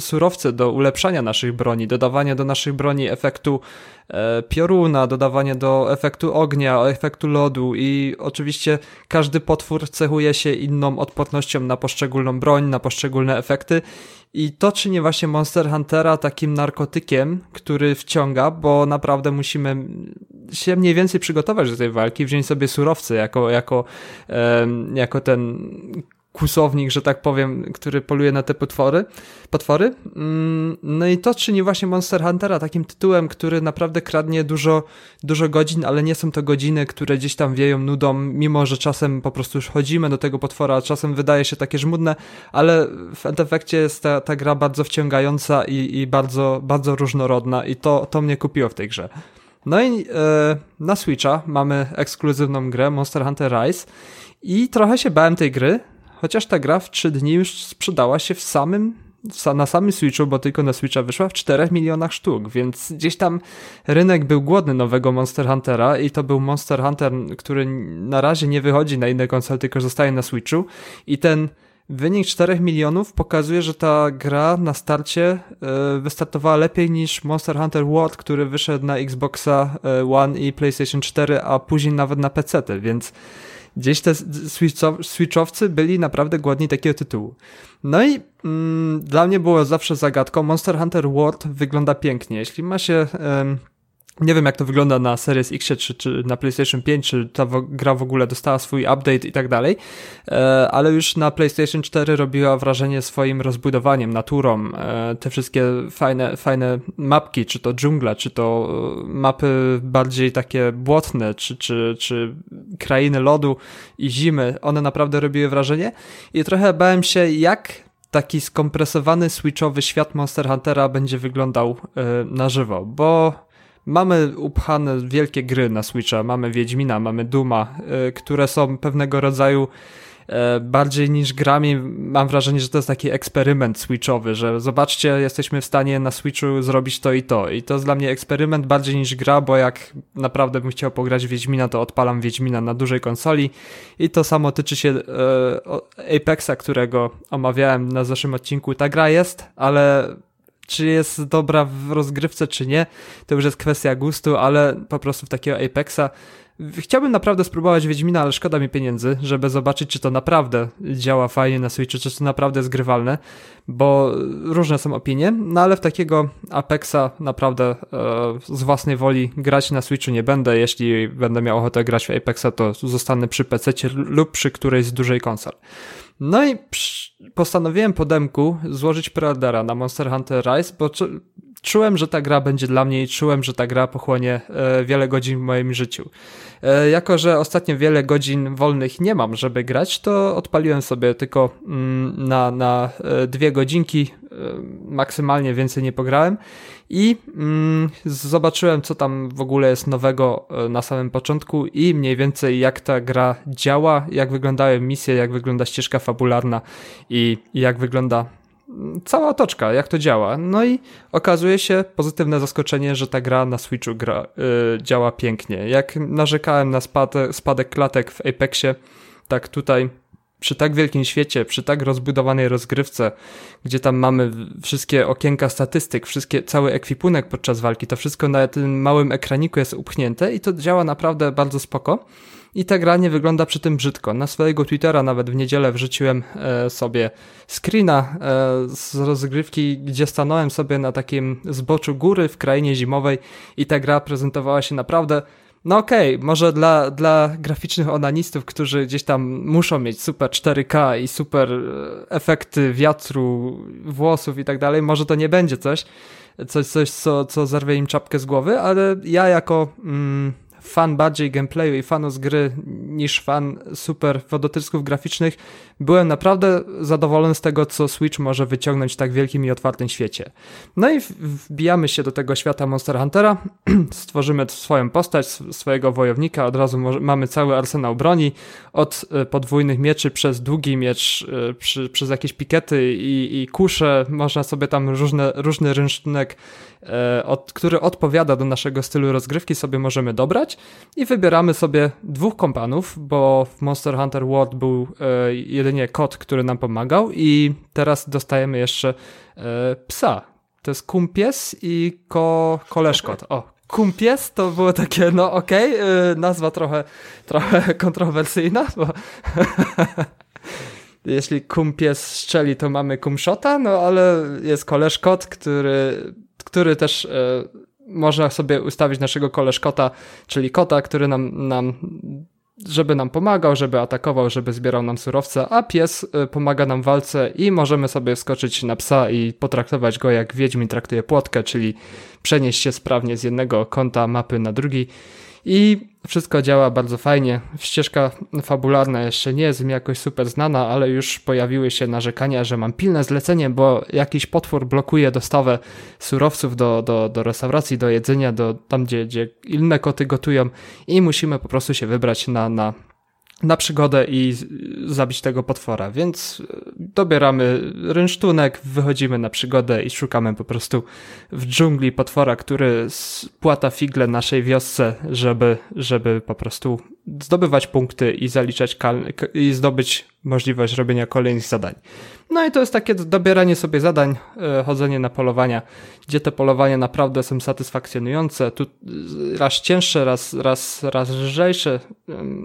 surowce do ulepszania naszych broni, dodawania do naszych broni efektu E, pioruna, dodawanie do efektu ognia, efektu lodu i oczywiście każdy potwór cechuje się inną odpornością na poszczególną broń, na poszczególne efekty i to czyni właśnie Monster Huntera takim narkotykiem, który wciąga, bo naprawdę musimy się mniej więcej przygotować do tej walki, wziąć sobie surowce jako, jako, jako ten kłusownik, że tak powiem, który poluje na te potwory. potwory. Mm, no i to czyni właśnie Monster Huntera takim tytułem, który naprawdę kradnie dużo, dużo godzin, ale nie są to godziny, które gdzieś tam wieją nudą, mimo że czasem po prostu już chodzimy do tego potwora, a czasem wydaje się takie żmudne, ale w efekcie jest ta, ta gra bardzo wciągająca i, i bardzo, bardzo różnorodna i to, to mnie kupiło w tej grze. No i e, na Switcha mamy ekskluzywną grę Monster Hunter Rise i trochę się bałem tej gry, chociaż ta gra w 3 dni już sprzedała się w samym na samym Switchu, bo tylko na Switcha wyszła w 4 milionach sztuk, więc gdzieś tam rynek był głodny nowego Monster Huntera i to był Monster Hunter, który na razie nie wychodzi na inne konsole, tylko zostaje na Switchu. I ten wynik 4 milionów pokazuje, że ta gra na starcie y, wystartowała lepiej niż Monster Hunter World, który wyszedł na Xboxa y, One i PlayStation 4, a później nawet na PC, więc gdzieś te switchowcy byli naprawdę głodni takiego tytułu. No i mm, dla mnie było zawsze zagadką, Monster Hunter World wygląda pięknie. Jeśli ma się... Nie wiem, jak to wygląda na Series X, czy, czy na PlayStation 5, czy ta gra w ogóle dostała swój update i tak dalej, e, ale już na PlayStation 4 robiła wrażenie swoim rozbudowaniem, naturą, e, te wszystkie fajne, fajne mapki, czy to dżungla, czy to e, mapy bardziej takie błotne, czy, czy, czy krainy lodu i zimy, one naprawdę robiły wrażenie. I trochę bałem się, jak taki skompresowany switchowy świat Monster Huntera będzie wyglądał na żywo, bo Mamy upchane wielkie gry na Switcha, mamy Wiedźmina, mamy Duma, y, które są pewnego rodzaju y, bardziej niż grami. Mam wrażenie, że to jest taki eksperyment switchowy, że zobaczcie, jesteśmy w stanie na Switchu zrobić to i to. I to jest dla mnie eksperyment bardziej niż gra, bo jak naprawdę bym chciał pograć Wiedźmina, to odpalam Wiedźmina na dużej konsoli. I to samo tyczy się e, Apexa, którego omawiałem na zeszłym odcinku. Ta gra jest, ale czy jest dobra w rozgrywce, czy nie, to już jest kwestia gustu, ale po prostu w takiego Apexa Chciałbym naprawdę spróbować Wiedźmina, ale szkoda mi pieniędzy, żeby zobaczyć, czy to naprawdę działa fajnie na Switchu, czy to naprawdę jest grywalne, bo różne są opinie, no ale w takiego Apexa naprawdę e, z własnej woli grać na Switchu nie będę. Jeśli będę miał ochotę grać w Apexa, to zostanę przy PC lub przy którejś z dużej konsol. No i postanowiłem po demku złożyć preordera na Monster Hunter Rise, bo czułem, że ta gra będzie dla mnie i czułem, że ta gra pochłonie e, wiele godzin w moim życiu. E, jako, że ostatnio wiele godzin wolnych nie mam, żeby grać, to odpaliłem sobie tylko mm, na, na e, dwie godzinki, maksymalnie więcej nie pograłem i mm, zobaczyłem, co tam w ogóle jest nowego na samym początku i mniej więcej jak ta gra działa, jak wyglądają misje, jak wygląda ścieżka fabularna i jak wygląda cała otoczka, jak to działa. No i okazuje się pozytywne zaskoczenie, że ta gra na Switchu gra, yy, działa pięknie. Jak narzekałem na spade, spadek klatek w Apexie, tak tutaj przy tak wielkim świecie, przy tak rozbudowanej rozgrywce, gdzie tam mamy wszystkie okienka statystyk, wszystkie, cały ekwipunek podczas walki, to wszystko na tym małym ekraniku jest upchnięte i to działa naprawdę bardzo spoko i ta gra nie wygląda przy tym brzydko. Na swojego Twittera nawet w niedzielę wrzuciłem e, sobie screena e, z rozgrywki, gdzie stanąłem sobie na takim zboczu góry w krainie zimowej i ta gra prezentowała się naprawdę no okej, okay, może dla, dla graficznych onanistów, którzy gdzieś tam muszą mieć super 4K i super e, efekty wiatru, włosów i tak dalej, może to nie będzie coś, coś, coś co, co zerwie im czapkę z głowy, ale ja jako mm, fan bardziej gameplayu i fanu z gry niż fan super wodotysków graficznych, byłem naprawdę zadowolony z tego, co Switch może wyciągnąć w tak wielkim i otwartym świecie. No i wbijamy się do tego świata Monster Huntera, stworzymy swoją postać, swojego wojownika, od razu mamy cały arsenał broni, od e, podwójnych mieczy przez długi miecz, e, przy, przez jakieś pikety i, i kusze, można sobie tam różne, różny rynsztunek, e, od, który odpowiada do naszego stylu rozgrywki, sobie możemy dobrać i wybieramy sobie dwóch kompanów, bo w Monster Hunter World był e, jedynie kot, który nam pomagał i teraz dostajemy jeszcze e, psa. To jest kumpies i ko koleżkot. O, kumpies to było takie, no okej, okay, e, nazwa trochę, trochę kontrowersyjna, bo jeśli kumpies strzeli, to mamy kumszota, no ale jest koleżkot, który, który też e, można sobie ustawić naszego koleżkota, czyli kota, który nam, nam żeby nam pomagał, żeby atakował, żeby zbierał nam surowce, a pies y, pomaga nam w walce i możemy sobie skoczyć na psa i potraktować go jak Wiedźmin traktuje płotkę, czyli przenieść się sprawnie z jednego kąta mapy na drugi i wszystko działa bardzo fajnie. Ścieżka fabularna jeszcze nie jest mi jakoś super znana, ale już pojawiły się narzekania, że mam pilne zlecenie, bo jakiś potwór blokuje dostawę surowców do, do, do restauracji, do jedzenia, do tam, gdzie, gdzie inne koty gotują i musimy po prostu się wybrać na, na na przygodę i zabić tego potwora, więc e, dobieramy rynsztunek, wychodzimy na przygodę i szukamy po prostu w dżungli potwora, który spłata figle naszej wiosce, żeby, żeby po prostu zdobywać punkty i zaliczać i zdobyć możliwość robienia kolejnych zadań. No i to jest takie dobieranie sobie zadań, e, chodzenie na polowania, gdzie te polowania naprawdę są satysfakcjonujące. Tu raz cięższe, raz, raz, raz lżejsze.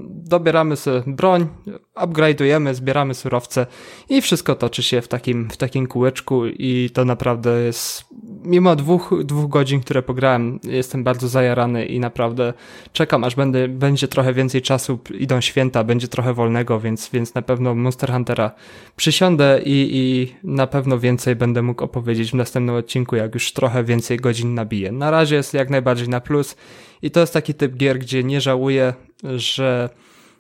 Dobieramy sobie broń, upgrade'ujemy, zbieramy surowce i wszystko toczy się w takim, w takim kółeczku i to naprawdę jest, mimo dwóch, dwóch godzin, które pograłem, jestem bardzo zajarany i naprawdę czekam, aż będę, będzie trochę więcej czasu, idą święta, będzie trochę wolnego, więc, więc na pewno Monster Huntera przysiądę i i, na pewno więcej będę mógł opowiedzieć w następnym odcinku, jak już trochę więcej godzin nabiję. Na razie jest jak najbardziej na plus i to jest taki typ gier, gdzie nie żałuję, że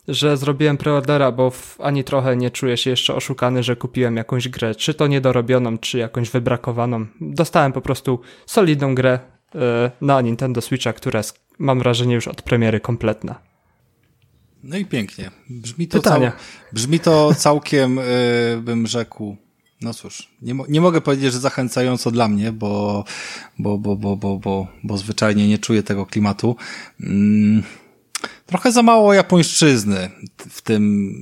że zrobiłem preordera, bo ani trochę nie czuję się jeszcze oszukany, że kupiłem jakąś grę, czy to niedorobioną, czy jakąś wybrakowaną. Dostałem po prostu solidną grę yy, na Nintendo Switcha, która jest, mam wrażenie, już od premiery kompletna. No i pięknie. Brzmi to, cał, brzmi to całkiem, yy, bym rzekł, no cóż, nie, mo nie mogę powiedzieć, że zachęcająco dla mnie, bo, bo, bo, bo, bo, bo, bo zwyczajnie nie czuję tego klimatu. Mm, trochę za mało japońszczyzny w tym,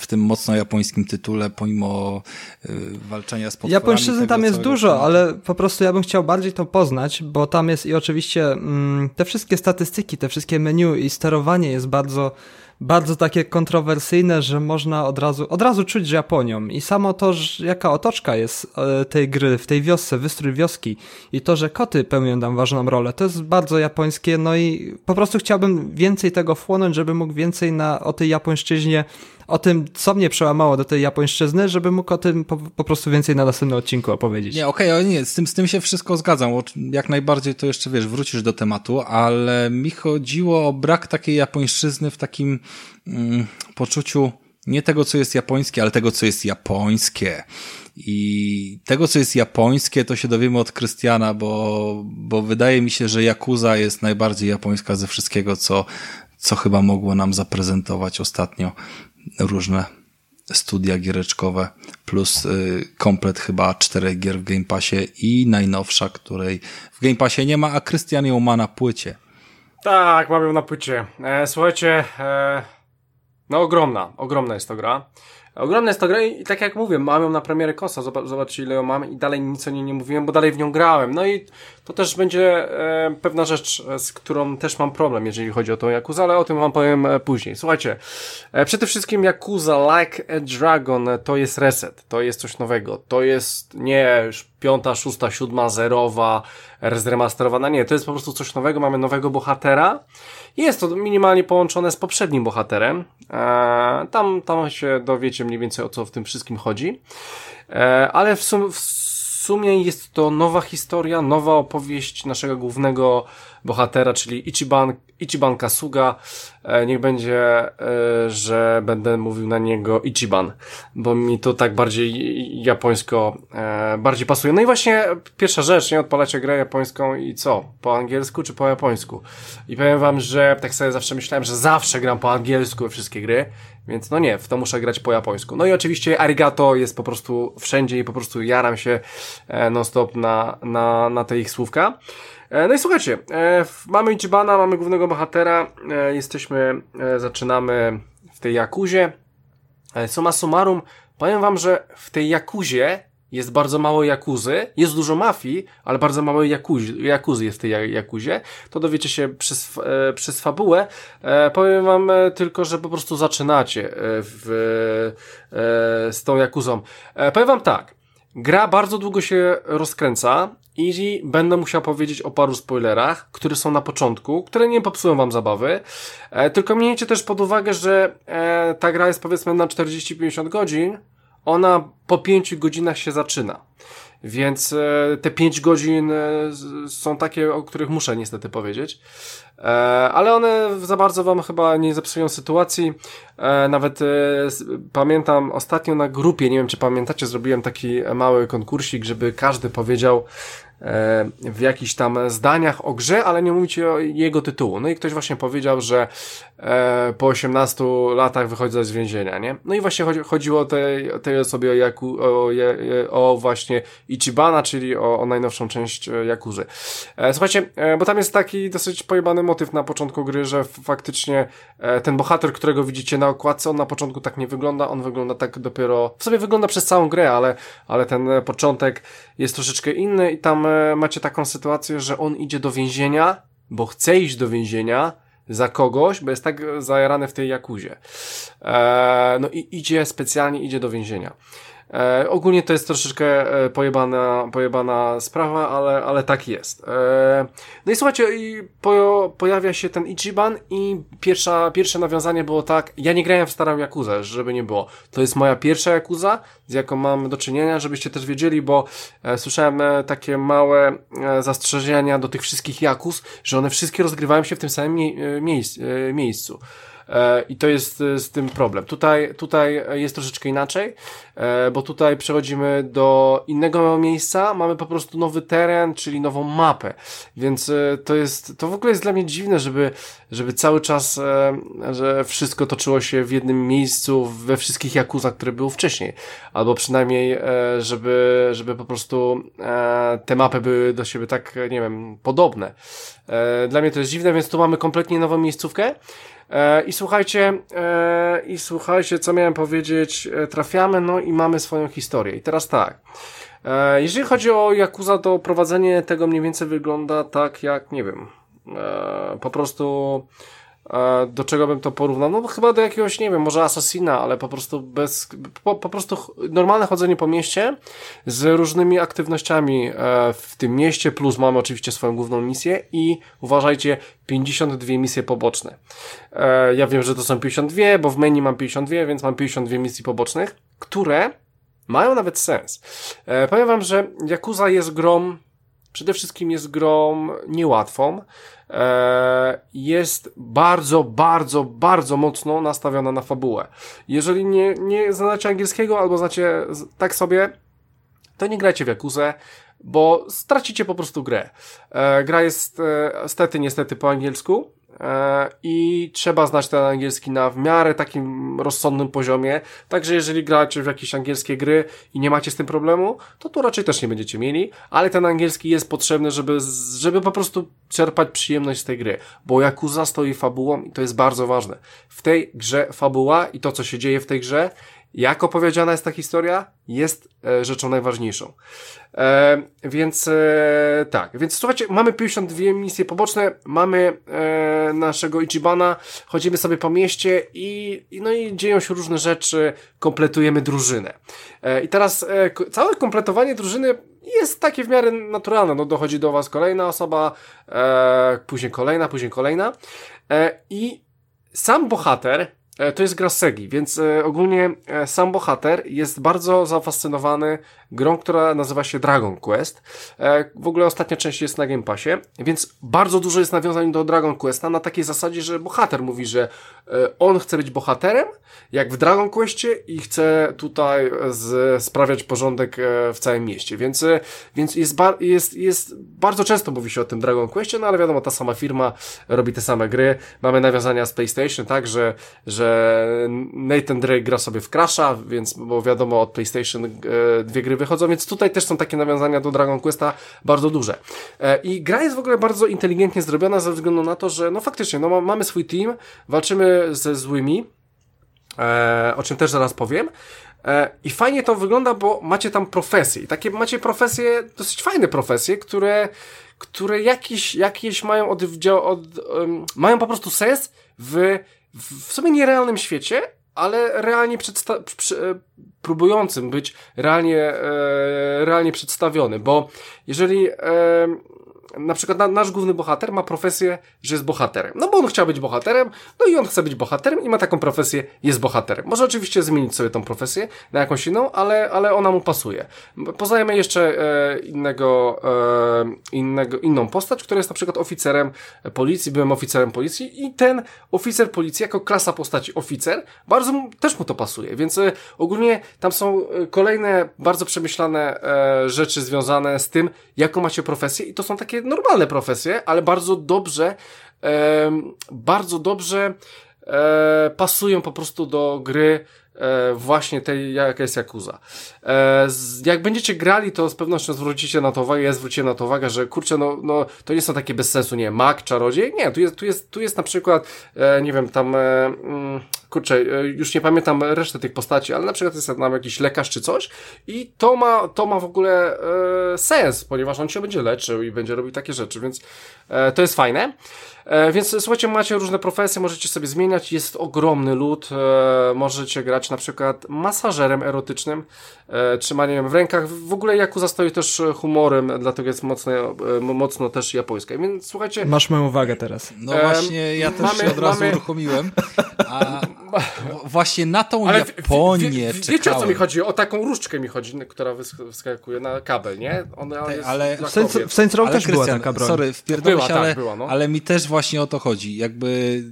w tym mocno japońskim tytule, pomimo y, walczenia z potworami. Japońszczyzny tam jest dużo, ale po prostu ja bym chciał bardziej to poznać, bo tam jest i oczywiście mm, te wszystkie statystyki, te wszystkie menu i sterowanie jest bardzo bardzo takie kontrowersyjne, że można od razu, od razu czuć Japonią. I samo to, jaka otoczka jest e, tej gry w tej wiosce, wystrój wioski i to, że koty pełnią tam ważną rolę, to jest bardzo japońskie, no i po prostu chciałbym więcej tego wchłonąć, żeby mógł więcej na, o tej japońszczyźnie o tym, co mnie przełamało do tej japońszczyzny, żeby mógł o tym po, po prostu więcej na następnym odcinku opowiedzieć. Nie, okej, okay, nie, z tym, z tym się wszystko zgadzam. Jak najbardziej to jeszcze, wiesz, wrócisz do tematu, ale mi chodziło o brak takiej japońszczyzny w takim mm, poczuciu nie tego, co jest japońskie, ale tego, co jest japońskie. I tego, co jest japońskie, to się dowiemy od Krystiana, bo, bo wydaje mi się, że Yakuza jest najbardziej japońska ze wszystkiego, co, co chyba mogło nam zaprezentować ostatnio różne studia giereczkowe, plus y, komplet chyba czterech gier w Game Passie i najnowsza, której w Game Passie nie ma, a Krystian ją ma na płycie. Tak, mam ją na płycie. E, słuchajcie, e, no ogromna, ogromna jest to gra. Ogromna jest to gra i tak jak mówię, mam ją na premierę Kosa, zobaczcie ile ją mam i dalej nic o niej nie mówiłem, bo dalej w nią grałem. No i to też będzie e, pewna rzecz, e, z którą też mam problem, jeżeli chodzi o tą Yakuza, ale o tym wam powiem e, później. Słuchajcie, przede wszystkim Yakuza Like a Dragon to jest reset, to jest coś nowego, to jest nie już piąta, szósta, siódma, zerowa, zremasterowana, nie, to jest po prostu coś nowego, mamy nowego bohatera, jest to minimalnie połączone z poprzednim bohaterem. Tam, tam się dowiecie mniej więcej o co w tym wszystkim chodzi. Ale w, sum, w sumie jest to nowa historia, nowa opowieść naszego głównego bohatera, czyli Ichiban, Ichiban Kasuga. E, niech będzie, e, że będę mówił na niego Ichiban, bo mi to tak bardziej japońsko e, bardziej pasuje. No i właśnie pierwsza rzecz, nie odpalacie grę japońską i co? Po angielsku czy po japońsku? I powiem wam, że tak sobie zawsze myślałem, że zawsze gram po angielsku wszystkie gry, więc no nie, w to muszę grać po japońsku. No i oczywiście arigato jest po prostu wszędzie i po prostu jaram się non stop na, na, na te ich słówka. E, no i słuchajcie, e, mamy Ichibana, mamy głównego bohatera, e, jesteśmy, zaczynamy w tej Jakuzie. Suma summarum, powiem wam, że w tej Jakuzie jest bardzo mało Jakuzy, jest dużo mafii, ale bardzo mało Jakuzy, jest w tej Jakuzie. To dowiecie się przez, przez fabułę. Powiem wam tylko, że po prostu zaczynacie w, z tą Jakuzą. powiem wam tak. Gra bardzo długo się rozkręca i będę musiał powiedzieć o paru spoilerach, które są na początku, które nie popsują wam zabawy. E, tylko miejcie też pod uwagę, że e, ta gra jest powiedzmy na 40-50 godzin, ona po 5 godzinach się zaczyna. Więc e, te 5 godzin e, są takie, o których muszę niestety powiedzieć. E, ale one za bardzo wam chyba nie zepsują sytuacji. Nawet pamiętam ostatnio na grupie, nie wiem czy pamiętacie, zrobiłem taki mały konkursik, żeby każdy powiedział E, w jakichś tam zdaniach o grze, ale nie mówicie o jego tytułu. No i ktoś właśnie powiedział, że e, po 18 latach wychodzi z więzienia, nie? No i właśnie chodzi, chodziło tej, tej osobie o, Jaku, o, o właśnie Ichibana, czyli o, o najnowszą część e, Jakuzy. Słuchajcie, bo tam jest taki dosyć pojebany motyw na początku gry, że faktycznie ten bohater, którego widzicie na okładce, on na początku tak nie wygląda, on wygląda tak dopiero, w sobie wygląda przez całą grę, ale, ale ten początek jest troszeczkę inny i tam macie taką sytuację, że on idzie do więzienia, bo chce iść do więzienia za kogoś, bo jest tak zajarany w tej jakuzie. Eee, no i idzie, specjalnie idzie do więzienia. E, ogólnie to jest troszeczkę e, pojebana, pojebana sprawa, ale, ale tak jest. E, no i słuchajcie, i po, pojawia się ten Ichiban i pierwsza, pierwsze nawiązanie było tak, ja nie grałem w starą Jakuzę, żeby nie było. To jest moja pierwsza Jakuza, z jaką mam do czynienia, żebyście też wiedzieli, bo e, słyszałem e, takie małe e, zastrzeżenia do tych wszystkich Jakuz, że one wszystkie rozgrywają się w tym samym mie miejsc, miejscu. E, I to jest e, z tym problem. Tutaj, tutaj jest troszeczkę inaczej, e, bo tutaj przechodzimy do innego miejsca, mamy po prostu nowy teren, czyli nową mapę. Więc to jest, to w ogóle jest dla mnie dziwne, żeby, żeby cały czas, że wszystko toczyło się w jednym miejscu, we wszystkich jakuzach, które były wcześniej. Albo przynajmniej, żeby, żeby po prostu te mapy były do siebie tak, nie wiem, podobne. Dla mnie to jest dziwne, więc tu mamy kompletnie nową miejscówkę. I słuchajcie, e, i słuchajcie, co miałem powiedzieć, e, trafiamy, no i mamy swoją historię. I teraz tak. Jeżeli chodzi o Yakuza, to prowadzenie tego mniej więcej wygląda tak jak, nie wiem, po prostu E, do czego bym to porównał? No chyba do jakiegoś, nie wiem, może Assassina, ale po prostu bez, po, po prostu normalne chodzenie po mieście z różnymi aktywnościami e, w tym mieście, plus mamy oczywiście swoją główną misję i uważajcie, 52 misje poboczne. E, ja wiem, że to są 52, bo w menu mam 52, więc mam 52 misji pobocznych, które mają nawet sens. Powiem wam, że Yakuza jest grom przede wszystkim jest grą niełatwą. E, jest bardzo, bardzo, bardzo mocno nastawiona na fabułę. Jeżeli nie, nie znacie angielskiego albo znacie tak sobie, to nie grajcie w Jakuzę, bo stracicie po prostu grę. E, gra jest e, stety, niestety po angielsku, i trzeba znać ten angielski na w miarę takim rozsądnym poziomie. Także jeżeli gracie w jakieś angielskie gry i nie macie z tym problemu, to tu raczej też nie będziecie mieli, ale ten angielski jest potrzebny, żeby, żeby po prostu czerpać przyjemność z tej gry, bo Yakuza stoi fabułą i to jest bardzo ważne. W tej grze fabuła i to, co się dzieje w tej grze, jak opowiedziana jest ta historia, jest e, rzeczą najważniejszą. E, więc e, tak, więc słuchajcie, mamy 52 misje poboczne, mamy e, naszego Ichibana, chodzimy sobie po mieście i, i, no i dzieją się różne rzeczy, kompletujemy drużynę. E, I teraz e, całe kompletowanie drużyny jest takie w miarę naturalne, no dochodzi do was kolejna osoba, później kolejna, później kolejna. I sam bohater to jest gra Segi, więc e, ogólnie e, sam bohater jest bardzo zafascynowany grą, która nazywa się Dragon Quest. W ogóle ostatnia część jest na Game Passie, więc bardzo dużo jest nawiązań do Dragon Questa na takiej zasadzie, że bohater mówi, że on chce być bohaterem, jak w Dragon Questie i chce tutaj z, sprawiać porządek w całym mieście, więc, więc jest, bar, jest, jest bardzo często mówi się o tym Dragon Questie, no ale wiadomo, ta sama firma robi te same gry. Mamy nawiązania z PlayStation, tak, że, że Nathan Drake gra sobie w Crasha, więc, bo wiadomo, od PlayStation e, dwie gry wychodzą, więc tutaj też są takie nawiązania do Dragon Questa bardzo duże. E, I gra jest w ogóle bardzo inteligentnie zrobiona ze względu na to, że no faktycznie, no mamy swój team, walczymy ze złymi, e, o czym też zaraz powiem, i fajnie to wygląda, bo macie tam profesje. I takie macie profesje, dosyć fajne profesje, które, które jakieś, jakieś mają oddział, od, um, mają po prostu sens w w sumie nierealnym świecie, ale realnie przedsta- przy, e, próbującym być realnie, e, realnie przedstawiony, bo jeżeli e, na przykład na, nasz główny bohater ma profesję, że jest bohaterem. No bo on chciał być bohaterem, no i on chce być bohaterem i ma taką profesję, jest bohaterem. Może oczywiście zmienić sobie tą profesję na jakąś inną, ale, ale ona mu pasuje. Poznajemy jeszcze e, innego, e, innego, inną postać, która jest na przykład oficerem policji, byłem oficerem policji i ten oficer policji jako klasa postaci oficer, bardzo mu, też mu to pasuje, więc e, ogólnie tam są e, kolejne bardzo przemyślane e, rzeczy związane z tym, jaką macie profesję i to są takie normalne profesje, ale bardzo dobrze, e, bardzo dobrze e, pasują po prostu do gry e, właśnie tej, jaka jest Yakuza. E, z, jak będziecie grali, to z pewnością zwrócicie na to uwagę, ja zwróciłem na to uwagę, że kurczę, no, no to nie są takie bez sensu, nie, mag, czarodziej, nie, tu jest, tu jest, tu jest na przykład, e, nie wiem, tam, e, mm, kurczę, e, już nie pamiętam resztę tych postaci, ale na przykład jest tam jakiś lekarz czy coś i to ma, to ma w ogóle e, sens, ponieważ on się będzie leczył i będzie robił takie rzeczy, więc e, to jest fajne. E, więc słuchajcie, macie różne profesje, możecie sobie zmieniać, jest ogromny lud, e, możecie grać na przykład masażerem erotycznym, e, trzymaniem w rękach, w ogóle Yakuza stoi też humorem, dlatego jest mocno, e, mocno też japońska, więc słuchajcie... Masz moją uwagę teraz. No właśnie, ja też mamy, się od razu mamy... uruchomiłem, a właśnie na tą Ale Japonię wie, wie, Wiecie o co mi chodzi? O taką różdżkę mi chodzi, która wyskakuje na kabel, nie? Ona Tej, jest ale w Saints, w Saints Row też była taka broń. Sorry, wpierdolę się, tak, ale, była, no. ale mi też właśnie o to chodzi. Jakby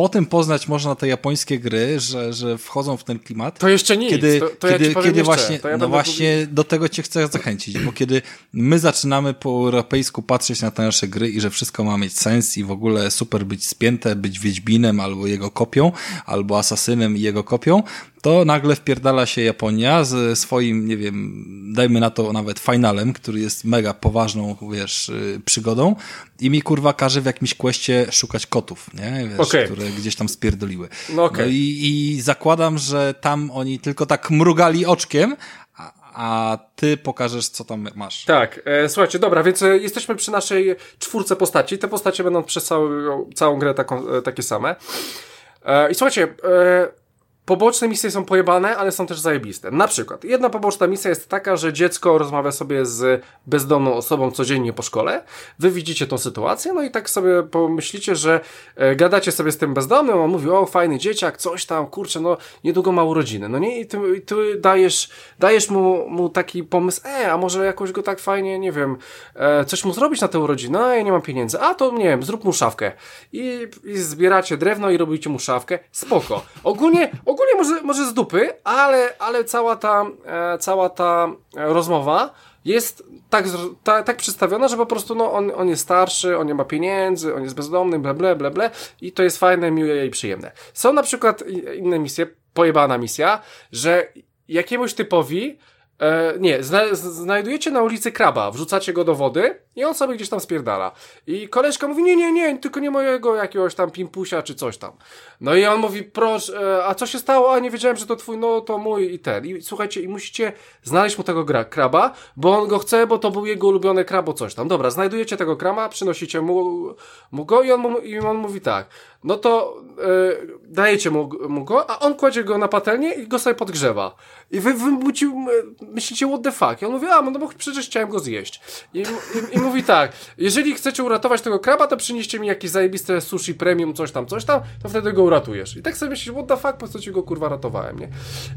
potem poznać można te japońskie gry, że, że wchodzą w ten klimat. To jeszcze nie kiedy, to, to kiedy, ja kiedy właśnie, ja no właśnie do tego cię chcę zachęcić, bo kiedy my zaczynamy po europejsku patrzeć na te nasze gry i że wszystko ma mieć sens i w ogóle super być spięte, być Wiedźminem albo jego kopią, albo Asasynem i jego kopią, to nagle wpierdala się Japonia z swoim, nie wiem, dajmy na to nawet finalem, który jest mega poważną, wiesz, y, przygodą i mi kurwa każe w jakimś kwestie szukać kotów, nie? Wiesz, okay. które gdzieś tam spierdoliły. No, okay. no i, i zakładam, że tam oni tylko tak mrugali oczkiem, a, a ty pokażesz, co tam masz. Tak, e, słuchajcie, dobra, więc e, jesteśmy przy naszej czwórce postaci. Te postacie będą przez całą, całą grę taką, e, takie same. E, I słuchajcie, e, Poboczne misje są pojebane, ale są też zajebiste. Na przykład, jedna poboczna misja jest taka, że dziecko rozmawia sobie z bezdomną osobą codziennie po szkole. Wy widzicie tą sytuację, no i tak sobie pomyślicie, że e, gadacie sobie z tym bezdomnym, on mówi, o fajny dzieciak, coś tam, kurczę, no niedługo ma urodziny. No nie, i ty, i ty dajesz, dajesz mu, mu taki pomysł, e, a może jakoś go tak fajnie, nie wiem, e, coś mu zrobić na te urodziny, no ja nie mam pieniędzy, a to nie wiem, zrób mu szafkę. I, i zbieracie drewno i robicie mu szafkę, spoko. Ogólnie, ogólnie ogólnie może, może z dupy, ale, ale cała ta, e, cała ta rozmowa jest tak, ta, tak przedstawiona, że po prostu no, on, on jest starszy, on nie ma pieniędzy, on jest bezdomny, ble, ble, ble, ble i to jest fajne, miłe i przyjemne. Są na przykład inne misje, pojebana misja, że jakiemuś typowi E, nie, zna, znajdujecie na ulicy kraba, wrzucacie go do wody i on sobie gdzieś tam spierdala. I koleżka mówi, nie, nie, nie, tylko nie mojego jakiegoś tam pimpusia czy coś tam. No i on mówi, proszę, e, a co się stało? A nie wiedziałem, że to twój, no to mój i ten. I słuchajcie, i musicie znaleźć mu tego gra, kraba, bo on go chce, bo to był jego ulubiony krab, bo coś tam. Dobra, znajdujecie tego kraba, przynosicie mu, mu go i on, mu, i on mówi tak, no to e, dajecie mu, mu go, a on kładzie go na patelnię i go sobie podgrzewa. I wy, wy myślicie, what the fuck? I on mówi, a no bo przecież chciałem go zjeść. I, i, I, mówi tak, jeżeli chcecie uratować tego kraba, to przynieście mi jakieś zajebiste sushi premium, coś tam, coś tam, to wtedy go uratujesz. I tak sobie myślisz, what the fuck, po co ci go kurwa ratowałem, nie?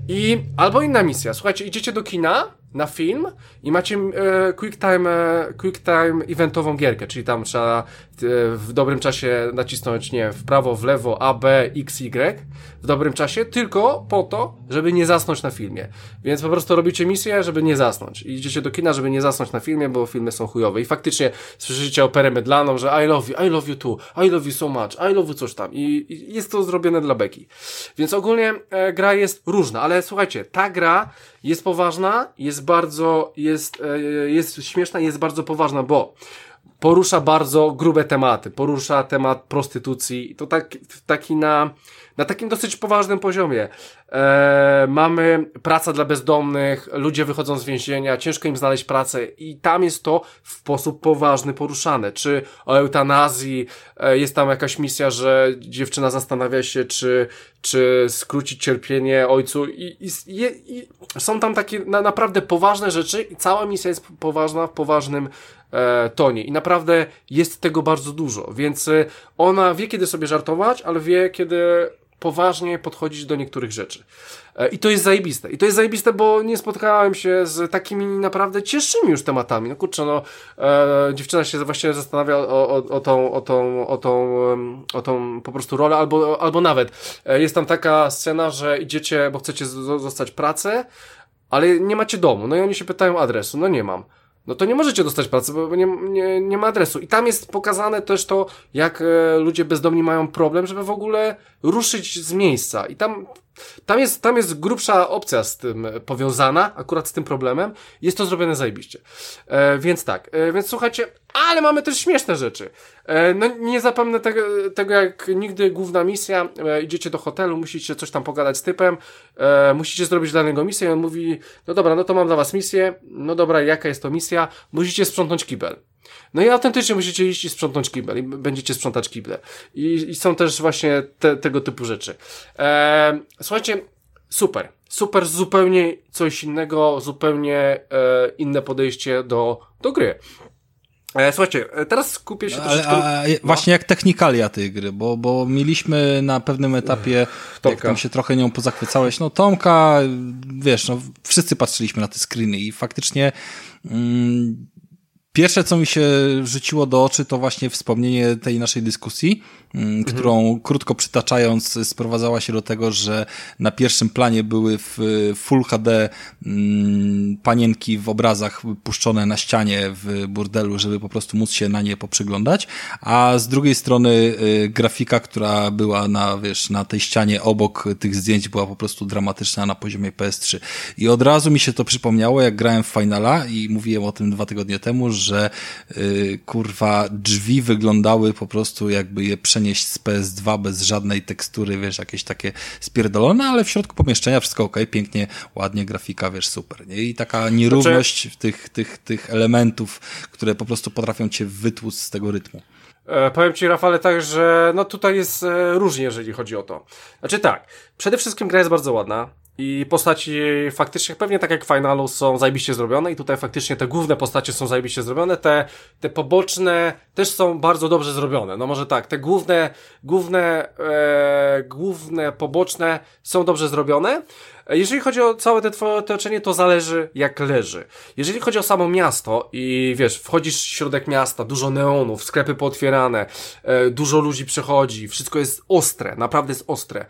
I albo inna misja, słuchajcie, idziecie do kina, na film i macie e, quick time, e, quick time eventową gierkę, czyli tam trzeba e, w dobrym czasie nacisnąć, nie w prawo, w lewo, A, B, X, Y w dobrym czasie, tylko po to, żeby nie zasnąć na filmie. Więc po prostu robicie misję, żeby nie zasnąć. I idziecie do kina, żeby nie zasnąć na filmie, bo filmy są chujowe. I faktycznie słyszycie operę mydlaną, że I love you, I love you too, I love you so much, I love you coś tam. I, i jest to zrobione dla beki. Więc ogólnie e, gra jest różna, ale słuchajcie, ta gra jest poważna, jest bardzo, jest, e, jest śmieszna jest bardzo poważna, bo porusza bardzo grube tematy. Porusza temat prostytucji to tak, taki na, na takim dosyć poważnym poziomie. E, mamy praca dla bezdomnych, ludzie wychodzą z więzienia, ciężko im znaleźć pracę i tam jest to w sposób poważny poruszane. Czy o eutanazji, e, jest tam jakaś misja, że dziewczyna zastanawia się, czy, czy skrócić cierpienie ojcu i, i, i, i są tam takie na, naprawdę poważne rzeczy i cała misja jest poważna w poważnym e, tonie i naprawdę jest tego bardzo dużo, więc e, ona wie kiedy sobie żartować, ale wie kiedy poważnie podchodzić do niektórych rzeczy. E, I to jest zajebiste. I to jest zajebiste, bo nie spotkałem się z takimi naprawdę cięższymi już tematami. No kurczę, no, e, dziewczyna się właśnie zastanawia o, o, o, tą, o, tą, o, tą, o tą po prostu rolę, albo, albo nawet e, jest tam taka scena, że idziecie, bo chcecie zostać pracę, ale nie macie domu. No i oni się pytają adresu. No nie mam no to nie możecie dostać pracy, bo nie, nie, nie ma adresu. I tam jest pokazane też to, jak e, ludzie bezdomni mają problem, żeby w ogóle ruszyć z miejsca. I tam tam jest, tam jest grubsza opcja z tym powiązana, akurat z tym problemem. Jest to zrobione zajebiście. E, więc tak, e, więc słuchajcie, ale mamy też śmieszne rzeczy. E, no nie zapomnę tego, tego, jak nigdy główna misja, e, idziecie do hotelu, musicie coś tam pogadać z typem, e, musicie zrobić danego misję i on mówi, no dobra, no to mam dla was misję, no dobra, jaka jest to misja? Musicie sprzątnąć kibel. No i autentycznie musicie iść i sprzątnąć kibel i będziecie sprzątać kible. I, i są też właśnie te, tego typu rzeczy. Eee, słuchajcie, super. Super, zupełnie coś innego, zupełnie e, inne podejście do, do gry. E, słuchajcie, e, teraz skupię się Ale, troszeczkę... A, no. Właśnie jak technikalia tej gry, bo, bo mieliśmy na pewnym etapie, Tomka. jak tam się trochę nią pozachwycałeś, no Tomka, wiesz, no wszyscy patrzyliśmy na te screeny i faktycznie mm, Pierwsze, co mi się rzuciło do oczy, to właśnie wspomnienie tej naszej dyskusji, mm, mhm. którą krótko przytaczając sprowadzała się do tego, że na pierwszym planie były w Full HD mm, panienki w obrazach puszczone na ścianie w burdelu, żeby po prostu móc się na nie poprzyglądać, a z drugiej strony y, grafika, która była na, wiesz, na tej ścianie obok tych zdjęć była po prostu dramatyczna na poziomie PS3. I od razu mi się to przypomniało, jak grałem w Finala i mówiłem o tym dwa tygodnie temu, że yy, kurwa drzwi wyglądały po prostu jakby je przenieść z PS2 bez żadnej tekstury, wiesz, jakieś takie spierdolone, ale w środku pomieszczenia wszystko ok, pięknie, ładnie, grafika, wiesz, super, nie? I taka nierówność znaczy... tych, tych, tych elementów, które po prostu potrafią cię wytłuc z tego rytmu. E, powiem Ci, Rafale, tak, że no tutaj jest e, różnie, jeżeli chodzi o to. Znaczy tak, przede wszystkim gra jest bardzo ładna. I postaci faktycznie, pewnie tak jak w Finalu, są zajebiście zrobione i tutaj faktycznie te główne postacie są zajebiście zrobione, te, te poboczne też są bardzo dobrze zrobione. No może tak, te główne, główne, e, główne, poboczne są dobrze zrobione, jeżeli chodzi o całe te twoje otoczenie, to zależy jak leży. Jeżeli chodzi o samo miasto i wiesz, wchodzisz w środek miasta, dużo neonów, sklepy pootwierane, e, dużo ludzi przechodzi, wszystko jest ostre, naprawdę jest ostre.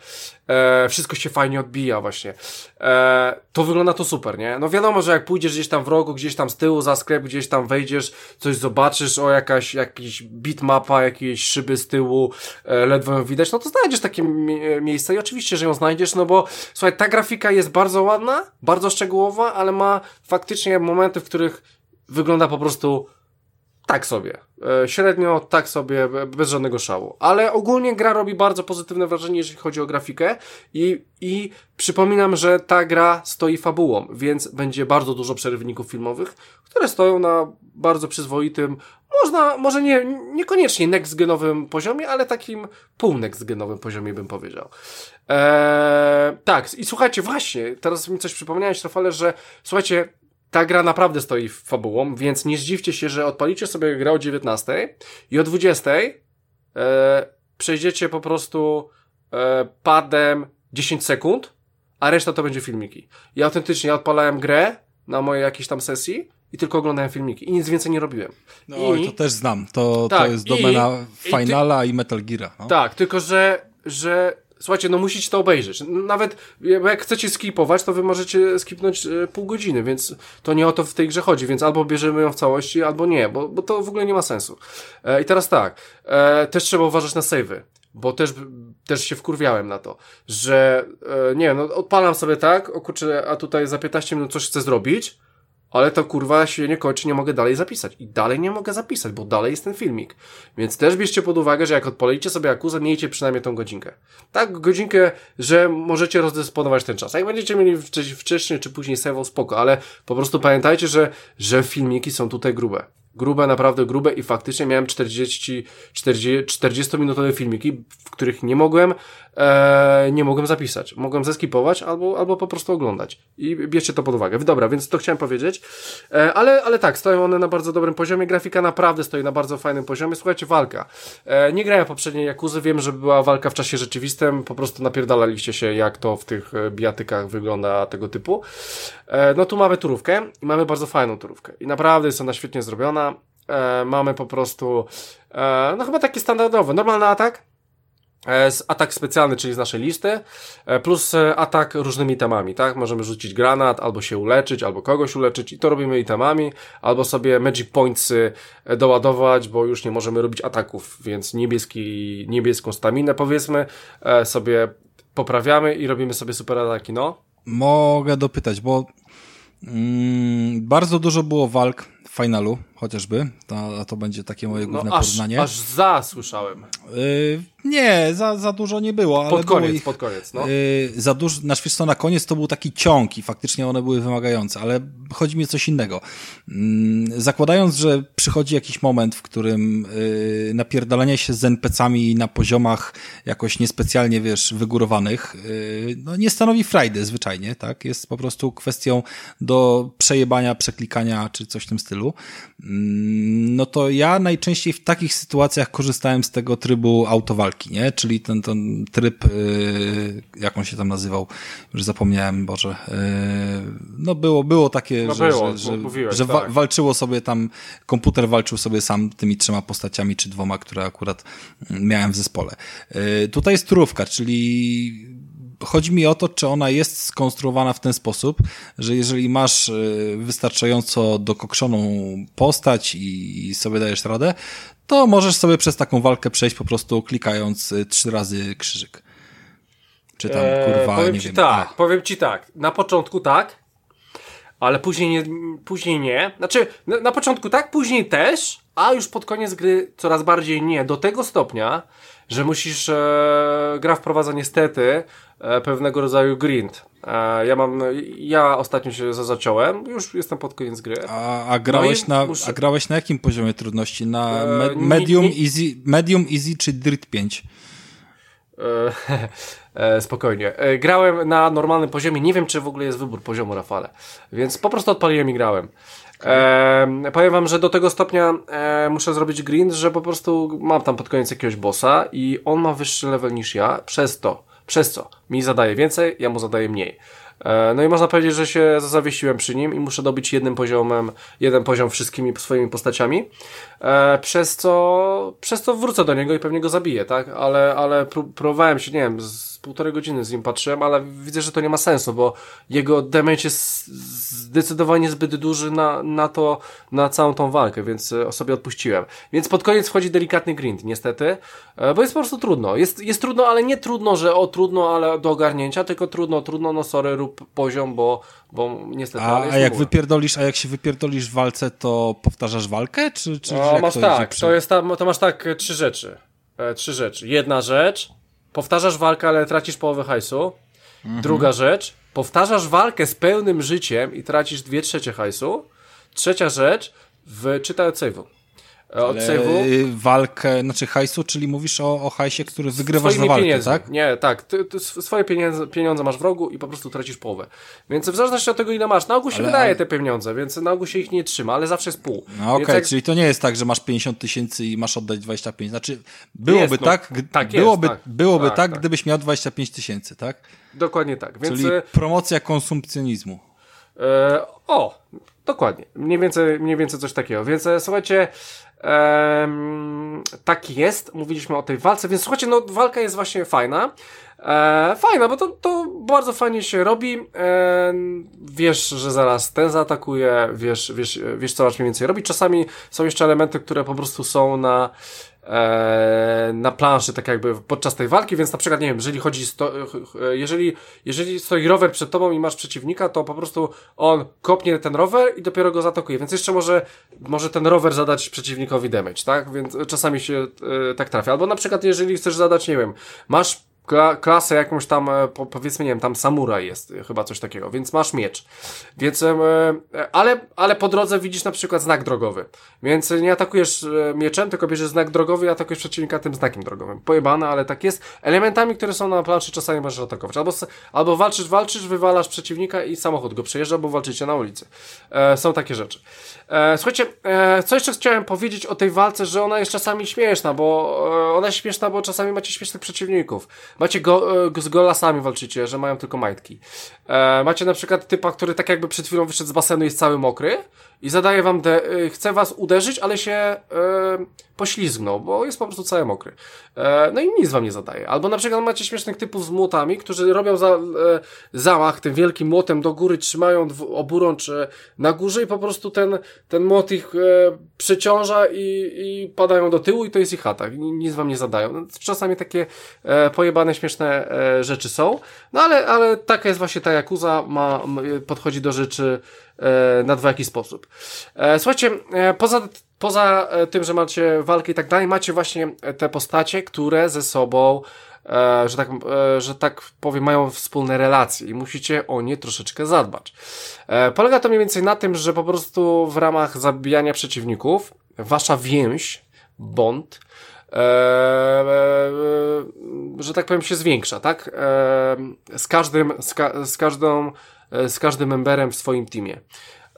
E, wszystko się fajnie odbija właśnie. E, to wygląda to super, nie? No wiadomo, że jak pójdziesz gdzieś tam w rogu, gdzieś tam z tyłu za sklep, gdzieś tam wejdziesz, coś zobaczysz, o jakaś, jakiś bitmapa, jakieś szyby z tyłu, e, ledwo ją widać, no to znajdziesz takie miejsce i oczywiście, że ją znajdziesz, no bo słuchaj, ta grafika jest bardzo ładna, bardzo szczegółowa, ale ma faktycznie momenty, w których wygląda po prostu tak sobie. E, średnio tak sobie, bez żadnego szału. Ale ogólnie gra robi bardzo pozytywne wrażenie, jeżeli chodzi o grafikę i, i przypominam, że ta gra stoi fabułą, więc będzie bardzo dużo przerywników filmowych, które stoją na bardzo przyzwoitym, można, może nie, niekoniecznie next-genowym poziomie, ale takim pół next-genowym poziomie bym powiedział. Eee, tak, i słuchajcie, właśnie, teraz mi coś przypomniałeś, Rafale, że słuchajcie, ta gra naprawdę stoi fabułą, więc nie zdziwcie się, że odpalicie sobie grę o 19 i o 20 e, przejdziecie po prostu e, padem 10 sekund, a reszta to będzie filmiki. Ja autentycznie odpalałem grę na mojej jakiejś tam sesji i tylko oglądałem filmiki i nic więcej nie robiłem. No I, to też znam. To, tak, to jest domena i, Finala i, i Metal Gear. No. Tak, tylko że, że Słuchajcie, no musicie to obejrzeć. Nawet jak chcecie skipować, to wy możecie skipnąć e, pół godziny, więc to nie o to w tej grze chodzi, więc albo bierzemy ją w całości, albo nie, bo, bo to w ogóle nie ma sensu. E, I teraz tak, e, też trzeba uważać na savey, bo też, też się wkurwiałem na to, że e, nie wiem, no odpalam sobie tak, o kurczę, a tutaj za 15 minut coś chcę zrobić, ale to kurwa się nie kończy, nie mogę dalej zapisać. I dalej nie mogę zapisać, bo dalej jest ten filmik. Więc też bierzcie pod uwagę, że jak odpalicie sobie akuzę, miejcie przynajmniej tą godzinkę. Tak, godzinkę, że możecie rozdysponować ten czas. Jak będziecie mieli wcześniej czy później save, spoko, ale po prostu pamiętajcie, że, że filmiki są tutaj grube grube, naprawdę grube i faktycznie miałem 40, 40, 40 minutowe filmiki, w których nie mogłem, e, nie mogłem zapisać. Mogłem zeskipować albo, albo po prostu oglądać. I bierzcie to pod uwagę. Dobra, więc to chciałem powiedzieć. E, ale, ale tak, stoją one na bardzo dobrym poziomie. Grafika naprawdę stoi na bardzo fajnym poziomie. Słuchajcie, walka. E, nie grałem poprzedniej Jakuzy, wiem, że była walka w czasie rzeczywistym, po prostu napierdalaliście się, jak to w tych e, bijatykach wygląda tego typu. E, no tu mamy turówkę i mamy bardzo fajną turówkę. I naprawdę jest ona świetnie zrobiona. E, mamy po prostu, e, no chyba taki standardowy, normalny atak, atak specjalny, czyli z naszej listy, e, plus e, atak różnymi temami, tak? Możemy rzucić granat, albo się uleczyć, albo kogoś uleczyć i to robimy itemami, albo sobie magic pointsy doładować, bo już nie możemy robić ataków, więc niebieski, niebieską staminę powiedzmy sobie poprawiamy i robimy sobie super ataki, no. Mogę dopytać, bo mm, bardzo dużo było walk w finalu, chociażby. To, to będzie takie moje główne no, aż, porównanie. Aż za słyszałem. Yy, nie, za, za dużo nie było. Ale pod koniec, ich, pod koniec, no. Yy, za dużo, na co, na koniec to był taki ciąg i faktycznie one były wymagające, ale chodzi mi o coś innego. Yy, zakładając, że przychodzi jakiś moment, w którym yy, napierdalanie się z NPC-ami na poziomach jakoś niespecjalnie, wiesz, wygórowanych, yy, no nie stanowi frajdy zwyczajnie, tak? Jest po prostu kwestią do przejebania, przeklikania czy coś w tym stylu. Mm, no to ja najczęściej w takich sytuacjach korzystałem z tego trybu autowalki, nie? Czyli ten, ten tryb, yy, jak on się tam nazywał, już zapomniałem, Boże. Yy, no było, było takie, no że, było, że, mówiłeś, że tak. walczyło sobie tam, komputer walczył sobie sam tymi trzema postaciami, czy dwoma, które akurat miałem w zespole. Yy, tutaj jest turówka, czyli chodzi mi o to, czy ona jest skonstruowana w ten sposób, że jeżeli masz y, wystarczająco dokokszoną postać i sobie dajesz radę, to możesz sobie przez taką walkę przejść po prostu klikając y, trzy razy krzyżyk. Czy tam, eee, kurwa, powiem nie ci wiem. Tak, powiem ci tak. Na początku tak, ale później nie, później nie. Znaczy, na, na początku tak, później też, a już pod koniec gry coraz bardziej nie. Do tego stopnia, że musisz, e, gra wprowadza niestety e, pewnego rodzaju grind. E, ja mam, ja ostatnio się za- zaciąłem, już jestem pod koniec gry. A, a, grałeś No na, muszę- a grałeś na jakim poziomie trudności? Na E, me, nie- medium, nie- easy, medium, easy czy Dirt 5? E, e, spokojnie. Grałem na normalnym poziomie. Nie wiem, czy w ogóle jest wybór poziomu, Rafale. Więc po prostu odpaliłem i grałem. E, powiem wam, że do tego stopnia e, muszę zrobić grind, że po prostu mam tam pod koniec jakiegoś bossa i on ma wyższy level niż ja, przez to, przez co mi zadaje więcej, ja mu zadaję mniej. E, No i można powiedzieć, że się zawiesiłem przy nim i muszę dobić jednym poziomem, jeden poziom wszystkimi swoimi postaciami, e, przez co, przez co wrócę do niego i pewnie go zabiję, tak? Ale, ale pró- próbowałem się, nie wiem, z półtorej godziny z nim patrzyłem, ale widzę, że to nie ma sensu, bo jego damage jest zdecydowanie zbyt duży na, na to, na całą tą walkę, więc e, sobie odpuściłem. Więc pod koniec wchodzi delikatny grind, niestety, e, bo jest po prostu trudno. Jest, jest trudno, ale nie trudno, że o trudno, ale do ogarnięcia, tylko trudno, trudno, no sorry, rób poziom, bo, bo niestety, A, jest a jak wypierdolisz, a jak się wypierdolisz w walce, to powtarzasz walkę? Czy, czy No, masz to tak, przy- to jest tam, to masz tak e, trzy rzeczy. E, trzy rzeczy. Jedna rzecz, powtarzasz walkę, ale tracisz połowę hajsu. Mhm. Druga rzecz, powtarzasz walkę z pełnym życiem i tracisz dwie trzecie hajsu. Trzecia rzecz, wczytaj od save'u. E, Od Ale, save'u. y, walkę, znaczy hajsu, czyli mówisz o, o hajsie, który wygrywasz za swoimi walkę, pieniędzmi. tak? Nie, tak. Ty, ty sw- swoje pieniądze, pieniądze masz w rogu i po prostu tracisz połowę. Więc w zależności od tego, ile masz, na ogół się Ale- wydaje ale- te pieniądze, więc na ogół się ich nie trzyma, ale zawsze jest pół. No okej, jak- czyli to nie jest tak, że masz 50 tysięcy i masz oddać 25. Znaczy, byłoby Jest, no, tak, g- tak jest, byłoby, tak. byłoby Tak, tak, tak. gdybyś miał 25 tysięcy, tak? Dokładnie tak. Więc Czyli e, promocja konsumpcjonizmu. E, o, dokładnie. Mniej więcej, mniej więcej coś takiego. Więc e, słuchajcie, em, tak jest. Mówiliśmy o tej walce, więc słuchajcie, no walka jest właśnie fajna. E, fajna, bo to, to bardzo fajnie się robi. E, wiesz, że zaraz ten zaatakuje, wiesz, wiesz, wiesz co masz mniej więcej robić. Czasami są jeszcze elementy, które po prostu są na na planszy, tak jakby podczas tej walki, więc na przykład, nie wiem, jeżeli chodzi, sto, e, jeżeli, jeżeli stoi rower przed tobą i masz przeciwnika, to po prostu on kopnie ten rower i dopiero go zaatakuje, więc jeszcze może, może ten rower zadać przeciwnikowi damage, tak? Więc czasami się e, tak trafia. Albo na przykład, jeżeli chcesz zadać, nie wiem, masz kla klasę jakąś tam, e, po, powiedzmy, nie wiem, tam samuraj jest, e, chyba coś takiego, więc masz miecz. Więc, e, ale, ale po drodze widzisz na przykład znak drogowy. Więc nie atakujesz mieczem, tylko bierzesz znak drogowy i atakujesz przeciwnika tym znakiem drogowym. Pojebane, ale tak jest. Elementami, które są na planszy czasami możesz atakować. Albo, albo walczysz, walczysz, wywalasz przeciwnika i samochód go przejeżdża, bo walczycie na ulicy. E, są takie rzeczy. E, słuchajcie, e, co jeszcze chciałem powiedzieć o tej walce, że ona jest czasami śmieszna, bo ona jest śmieszna, bo czasami macie śmiesznych przeciwników. Macie go, e, z golasami walczycie, że mają tylko majtki. E, macie na przykład typa, który tak jakby przed chwilą wyszedł z basenu i jest cały mokry i zadaje wam, de, e, chce was uderzyć, ale się e, poślizgnął, bo jest po prostu cały mokry. E, no i nic wam nie zadaje. Albo na przykład macie śmiesznych typów z młotami, którzy robią za, e, zamach tym wielkim młotem do góry, trzymają oburącz e, na górze i po prostu ten, ten młot ich e, przeciąża i, i padają do tyłu i to jest ich atak. Ni- Nic wam nie zadają. Czasami takie e, pojebane, śmieszne e, rzeczy są. No ale, ale taka jest właśnie ta Yakuza, ma, podchodzi do rzeczy na dwojaki sposób. E, słuchajcie, e, poza, poza e, tym, że macie walkę i tak dalej, macie właśnie e, te postacie, które ze sobą e, że, tak, e, że tak powiem, mają wspólne relacje i musicie o nie troszeczkę zadbać. E, polega to mniej więcej na tym, że po prostu w ramach zabijania przeciwników wasza więź, bond, e, e, e, że tak powiem, się zwiększa, tak? E, z każdym, z, ka z każdą, e, z każdym memberem w swoim teamie.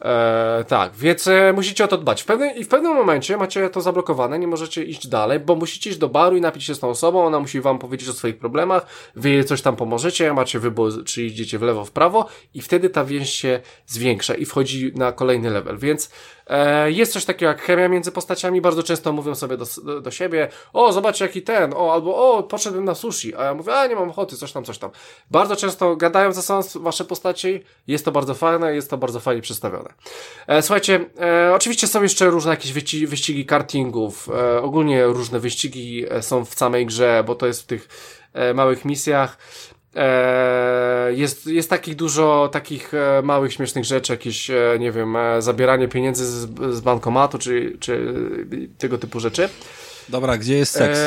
E, tak, więc e, musicie o to dbać. W pewnym, I w pewnym momencie macie to zablokowane, nie możecie iść dalej, bo musicie iść do baru i napić się z tą osobą, ona musi wam powiedzieć o swoich problemach, wy jej coś tam pomożecie, macie wybór, czy idziecie w lewo, w prawo i wtedy ta więź się zwiększa i wchodzi na kolejny level, więc e, jest coś takiego jak chemia między postaciami, bardzo często mówią sobie do, do, siebie, o zobacz jaki ten, o albo o poszedłem na sushi, a ja mówię, a nie mam ochoty, coś tam, coś tam. Bardzo często gadają ze sobą wasze postaci, jest to bardzo fajne, jest to bardzo fajnie przedstawione. E, słuchajcie, e, oczywiście są jeszcze różne jakieś wyścigi, kartingów, e, ogólnie różne wyścigi e, są w samej grze, bo to jest w tych e, małych misjach. E, jest, jest takich dużo takich e, małych, śmiesznych rzeczy, jakieś, e, nie wiem, zabieranie pieniędzy z, z bankomatu, czy, czy tego typu rzeczy. Dobra, gdzie jest seks?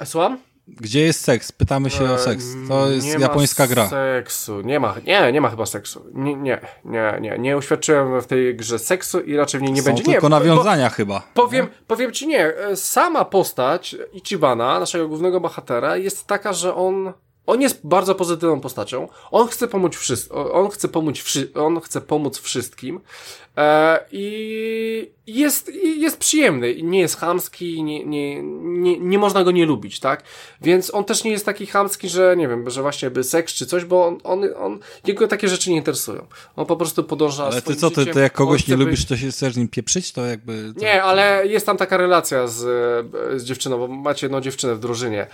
E, słucham? Gdzie jest seks? Pytamy się o seks. To jest nie japońska ma gra. seksu. Nie ma, nie, nie ma chyba seksu. Nie, nie, nie, nie. Nie uświadczyłem w tej grze seksu i raczej w niej nie Są będzie. tylko nie, bo- nawiązania chyba. Powiem, powiem ci nie, sama postać Ichibana, naszego głównego bohatera, jest taka, że on, on jest bardzo pozytywną postacią. On chce pomóc wszystkim, on chce pomóc, wszy, on chce pomóc wszystkim. E, I jest, jest przyjemny, nie jest chamski, nie, nie, nie, nie można go nie lubić, tak? Więc on też nie jest taki chamski, że nie wiem, że właśnie by seks czy coś, bo on, on, on jego takie rzeczy nie interesują. On po prostu podąża Ale ty co, ty, życiem. ty jak kogoś nie lubisz, to się chcesz z nim pieprzyć, to jakby... To... nie, ale jest tam taka relacja z, z dziewczyną, bo macie jedną dziewczynę w drużynie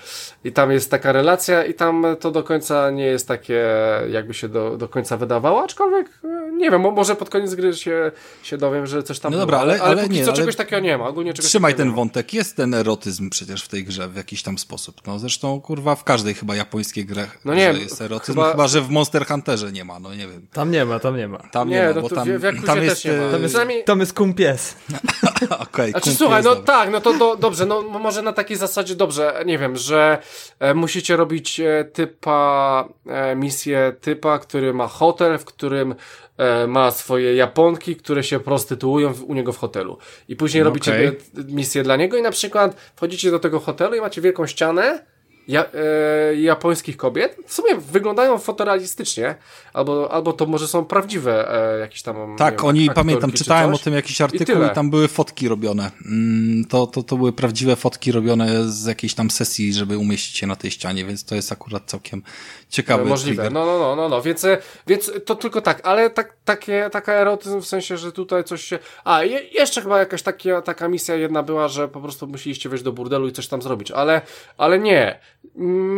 i tam jest taka relacja i tam to do końca nie jest takie, jakby się do, do końca wydawało, aczkolwiek e, nie wiem, mo- może pod koniec gry się, się dowiem, że coś tam No było, dobra, ale- ale, ale póki nie, co ale- czegoś takiego nie ma, ogólnie czegoś Trzymaj ten nie ma. wątek. Jest ten erotyzm przecież w tej grze w jakiś tam sposób. No zresztą, kurwa, w każdej chyba japońskiej grze No nie, jest erotyzm. chyba- Chyba... że w Monster Hunterze nie ma, no nie wiem. Tam nie ma, tam nie ma. Tam nie, Nie, ma, no bo tam, w- w Yakuzie tam też jest... nie ma. e, Tam jest- Przynajmniej- Tam jest kumpies. Okej, Znaczy, kumpel słuchaj, no tak, no to do, dobrze, no może na takiej zasadzie dobrze, nie wiem, że e, musicie robić e, typa, e, misję typa, który ma hotel, w którym e, ma swoje Japonki, które się prostytuują u niego w hotelu. I później No robicie misję dla niego i na przykład wchodzicie do tego hotelu i macie wielką ścianę, ja, e, japońskich kobiet. W sumie wyglądają fotorealistycznie, albo, albo to może są prawdziwe e, jakieś tam. Tak, wiem, oni, pamiętam, czy czytałem coś. o tym jakiś artykuł tyle. i, tam były fotki robione. Mm, To, to, to były prawdziwe fotki robione z jakiejś tam sesji, żeby umieścić się na tej ścianie, więc to jest akurat całkiem ciekawy Możliwe. trigger. No, no, no, no, no. Więc, e, więc to tylko tak, ale tak, takie, taka erotyzm w sensie, że tutaj coś się. A, je, jeszcze chyba jakaś takie, taka misja jedna była, że po prostu musieliście wejść do burdelu i coś tam zrobić, ale, ale nie.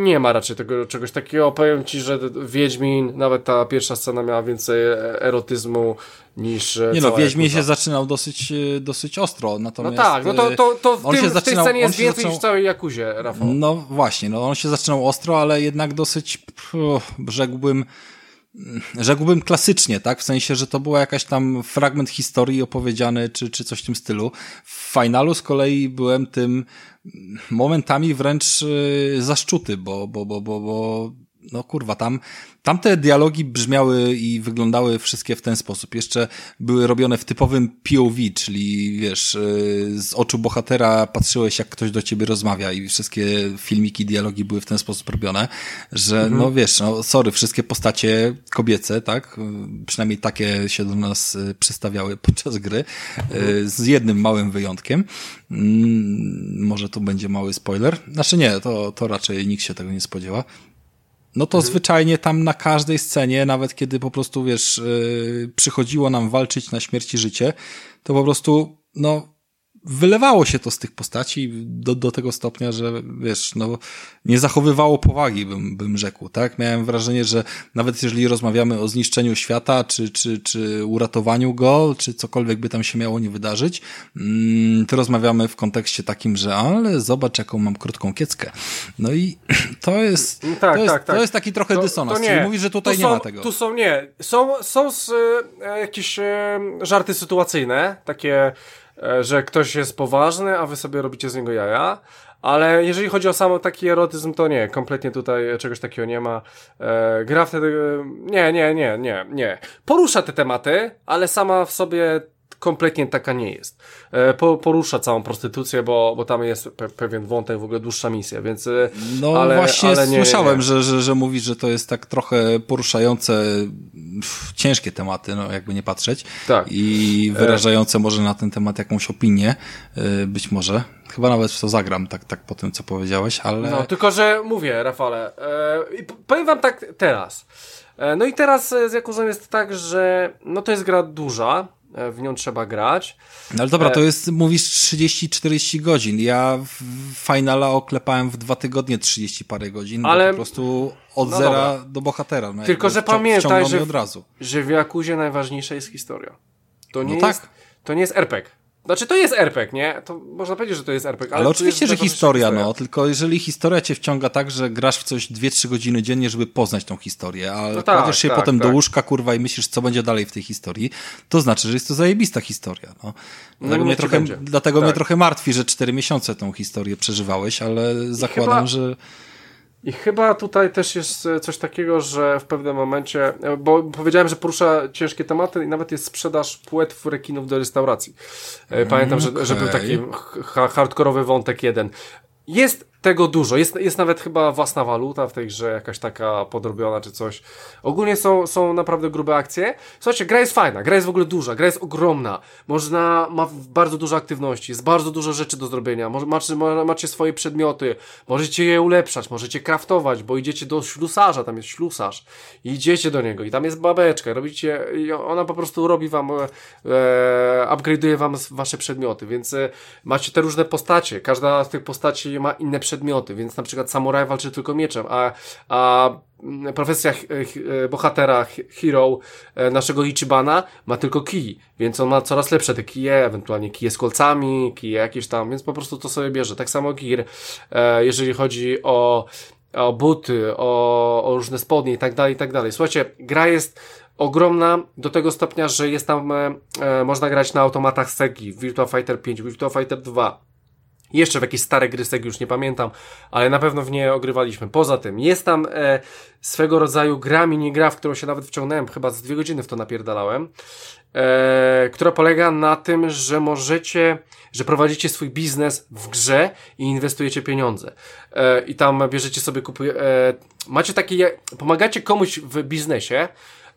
Nie ma raczej tego czegoś takiego. Powiem ci, że Wiedźmin, nawet ta pierwsza scena miała więcej e, erotyzmu niż. e, Nie no, Wiedźmin się zaczynał dosyć, e, dosyć ostro, No natomiast... tak, no to, to, to w, tym, się w tej zaczynał- scenie jest więcej zaczął- niż w całej Jakuzie, Rafał. No właśnie, no on się zaczynał ostro, ale jednak dosyć, pff, rzekłbym, rzekłbym klasycznie, tak? W sensie, że to była jakaś tam fragment historii opowiedziany, czy, czy coś w tym stylu. W finalu z kolei byłem tym momentami wręcz y, zaszczuty, bo, bo, bo, bo, bo no kurwa, tam, tamte dialogi brzmiały i wyglądały wszystkie w ten sposób. Jeszcze były robione w typowym POV, czyli wiesz, y, z oczu bohatera patrzyłeś, jak ktoś do ciebie rozmawia i wszystkie filmiki, dialogi były w ten sposób robione, że no wiesz, no sorry, wszystkie postacie kobiece, tak, y, przynajmniej takie się do nas y, przedstawiały podczas gry, y, z jednym małym wyjątkiem. Mm, Może to będzie mały spoiler. Znaczy nie, to, to raczej nikt się tego nie spodziewa. No to zwyczajnie tam na każdej scenie, nawet kiedy po prostu, wiesz, yy, przychodziło nam walczyć na śmierć i życie, to po prostu, no, wylewało się to z tych postaci do, do tego stopnia, że wiesz, no, nie zachowywało powagi, bym, bym rzekł, tak? Miałem wrażenie, że nawet jeżeli rozmawiamy o zniszczeniu świata, czy, czy, czy uratowaniu go, czy cokolwiek by tam się miało nie wydarzyć, mm, to rozmawiamy w kontekście takim, że ale zobacz, jaką mam krótką kieckę. No i to jest, Tak, to jest, tak, tak. To jest taki trochę dysonans, czyli mówisz, że tutaj Tu nie są, ma tego. Tu są, nie, są, są z, e, jakieś e, żarty sytuacyjne, takie, że ktoś jest poważny, a wy sobie robicie z niego jaja. Ale jeżeli chodzi o sam taki erotyzm, to nie, kompletnie tutaj czegoś takiego nie ma. E, gra wtedy. e, Nie, nie, nie, nie, nie. Porusza te tematy, ale sama w sobie kompletnie taka nie jest. E, po, porusza całą prostytucję, bo, bo tam jest pe, pewien wątek, w ogóle dłuższa misja, więc. e, No ale, właśnie ale nie, słyszałem, nie. Że, że, że mówisz, że to jest tak trochę poruszające pff, ciężkie tematy, no jakby nie patrzeć. Tak. I wyrażające może na ten temat jakąś opinię, być może. Chyba nawet w to zagram, tak, tak po tym, co powiedziałeś, ale... No, tylko że mówię, Rafale, e, powiem wam tak teraz. E, no i teraz e, z Jakuzą jest tak, że no to jest gra duża, e, w nią trzeba grać. No ale dobra, E- to jest, mówisz 30-40 godzin. Ja w Finala oklepałem w dwa tygodnie 30 parę godzin, Ale- po prostu od No zera dobra. do bohatera. No Tylko, że pamiętaj, że w- od razu. Że w Jakuzie najważniejsza jest historia. To nie, tak. jest, to nie jest RPG. Znaczy to jest RPG, nie? To można powiedzieć, że to jest RPG. Ale, ale oczywiście, że historia, no, tylko jeżeli historia cię wciąga tak, że grasz w coś 2-3 godziny dziennie, żeby poznać tą historię, a no tak, się tak, potem tak. do łóżka, kurwa, i myślisz, co będzie dalej w tej historii, to znaczy, że jest to zajebista historia, no. Dlatego, no, mnie, trochę, dlatego mnie tak. trochę martwi, że 4 miesiące tą historię przeżywałeś, ale zakładam, chyba... że i chyba tutaj też jest e, coś takiego, że w pewnym momencie, e, bo powiedziałem, że porusza ciężkie tematy i nawet jest sprzedaż płetw rekinów do restauracji. E, pamiętam, okay. że, że był taki hardkorowy wątek jeden. Jest tego dużo. Jest, jest nawet chyba własna waluta w tej grze, jakaś taka podrobiona czy coś. Ogólnie są, są naprawdę grube akcje. Słuchajcie, gra jest fajna, gra jest w ogóle duża, gra jest ogromna. Można, ma bardzo dużo aktywności, jest bardzo dużo rzeczy do zrobienia. Macie, macie swoje przedmioty, możecie je ulepszać, możecie craftować, bo idziecie do ślusarza, tam jest ślusarz. I idziecie do niego i tam jest babeczka, robicie, ona po prostu robi wam, e, upgrade'uje wam wasze przedmioty, więc e, macie te różne postacie. Każda z tych postaci ma inne przedmioty, więc na przykład samuraj walczy tylko mieczem, a, a profesja e, bohatera, hero e, naszego Ichibana ma tylko kij, więc on ma coraz lepsze te kije, ewentualnie kije z kolcami, kije jakieś tam, więc po prostu to sobie bierze. Tak samo Gear, e, jeżeli chodzi o, o buty, o, o różne spodnie i tak dalej, i tak dalej. Słuchajcie, gra jest ogromna do tego stopnia, że jest tam, e, można grać na automatach Segi, Virtua Fighter 5, Virtua Fighter 2, jeszcze w jakieś stare gry z już nie pamiętam, ale na pewno w nie ogrywaliśmy. Poza tym jest tam e, swego rodzaju gra, mini gra, w którą się nawet wciągnąłem, chyba z dwie godziny w to napierdalałem, e, która polega na tym, że możecie, że prowadzicie swój biznes w grze i inwestujecie pieniądze. E, I tam bierzecie sobie, kupuje, macie takie, pomagacie komuś w biznesie,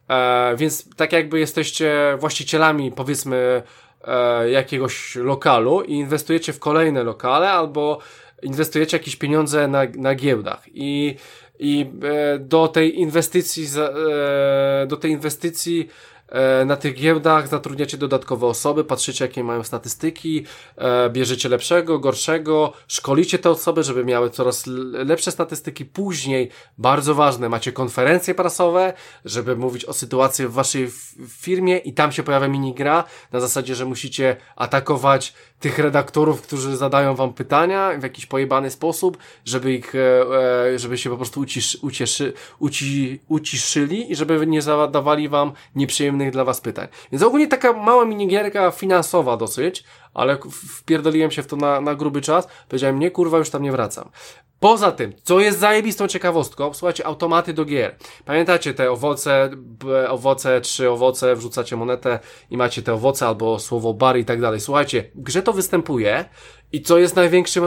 e, więc tak jakby jesteście właścicielami, powiedzmy, e, jakiegoś lokalu i inwestujecie w kolejne lokale albo inwestujecie jakieś pieniądze na, na giełdach. I, i e, do tej inwestycji, e, do tej inwestycji na tych giełdach zatrudniacie dodatkowe osoby, patrzycie jakie mają statystyki, e, bierzecie lepszego, gorszego, szkolicie te osoby, żeby miały coraz lepsze statystyki. Później, bardzo ważne, macie konferencje prasowe, żeby mówić o sytuacji w waszej firmie i tam się pojawia minigra na zasadzie, że musicie atakować tych redaktorów, którzy zadają wam pytania w jakiś pojebany sposób, żeby ich, e, żeby się po prostu ucisz, ucieszy, uci, uciszyli i żeby nie zadawali wam nieprzyjemnych dla was pytań. Więc ogólnie taka mała minigierka finansowa dosyć, ale wpierdoliłem się w to na, na gruby czas. Powiedziałem, nie kurwa, już tam nie wracam. Poza tym, co jest zajebistą ciekawostką, słuchajcie, automaty do gier. Pamiętacie te owoce, owoce, trzy owoce, wrzucacie monetę i macie te owoce albo słowo bar i tak dalej. Słuchajcie, grze to występuje i co jest największym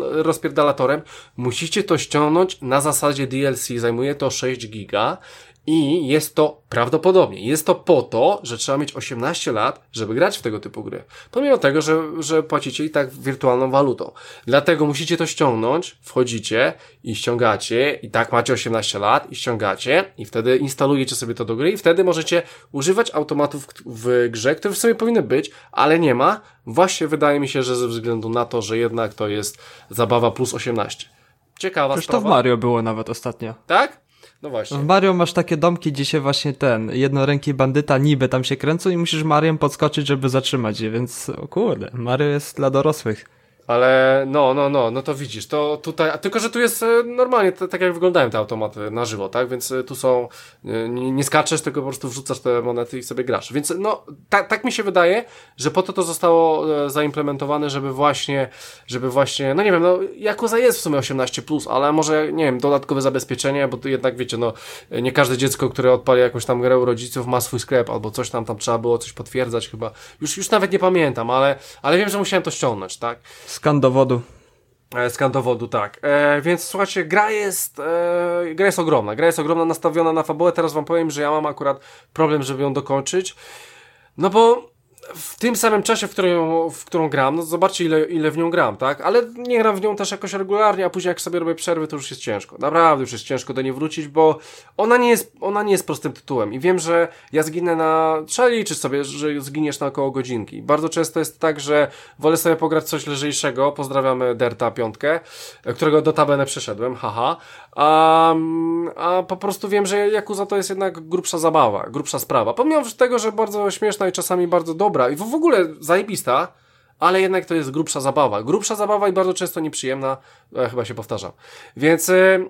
rozpierdalatorem, musicie to ściągnąć na zasadzie DLC, zajmuje to 6 giga i jest to prawdopodobnie, jest to po to, że trzeba mieć 18 lat, żeby grać w tego typu gry. Pomimo tego, że, że płacicie i tak wirtualną walutą. Dlatego musicie to ściągnąć, wchodzicie i ściągacie i tak macie 18 lat i ściągacie i wtedy instalujecie sobie to do gry i wtedy możecie używać automatów w grze, które w sobie powinny być, ale nie ma. Właśnie wydaje mi się, że ze względu na to, że jednak to jest zabawa plus 18. Ciekawa Przecież sprawa. to w Mario było nawet ostatnio. Tak? No właśnie. W Mario masz takie domki, gdzie się właśnie ten jednoręki bandyta niby tam się kręcą i musisz Mariem podskoczyć, żeby zatrzymać je, więc o kurde, Mario jest dla dorosłych. Ale no, no, no, no to widzisz, to tutaj, tylko, że tu jest e, normalnie, tak jak wyglądają te automaty na żywo, tak, więc e, tu są, e, nie, nie skaczesz, tylko po prostu wrzucasz te monety i sobie grasz, więc no, tak, tak mi się wydaje, że po to to zostało zaimplementowane, żeby właśnie, żeby właśnie, no nie wiem, no, Jakuza jest w sumie 18+, plus, ale może, nie wiem, dodatkowe zabezpieczenie, bo tu jednak, wiecie, no, nie każde dziecko, które odpali jakąś tam grę u rodziców ma swój sklep, albo coś tam, tam trzeba było coś potwierdzać chyba, już, już nawet nie pamiętam, ale, ale wiem, że musiałem to ściągnąć, tak. Skan dowodu. E, skan dowodu, tak. E, więc słuchajcie, gra jest, e, gra jest ogromna. Gra jest ogromna, nastawiona na fabułę. Teraz wam powiem, że ja mam akurat problem, żeby ją dokończyć. No bo w tym samym czasie, w, którą, w którą gram, no zobaczcie ile, ile w nią gram, tak? Ale nie gram w nią też jakoś regularnie, a później jak sobie robię przerwy, to już jest ciężko. Naprawdę już jest ciężko do niej wrócić, bo ona nie jest, ona nie jest prostym tytułem i wiem, że ja zginę na... Trzeba liczyć sobie, że zginiesz na około godzinki. Bardzo często jest tak, że wolę sobie pograć coś lżejszego, pozdrawiamy Derta piątkę, którego do tabene przeszedłem, haha, a, a po prostu wiem, że Yakuza to jest jednak grubsza zabawa, grubsza sprawa. Pomimo tego, że bardzo śmieszna i czasami bardzo dobra, i w ogóle zajebista, ale jednak to jest grubsza zabawa. Grubsza zabawa i bardzo często nieprzyjemna, e, chyba się powtarzam. Więc e,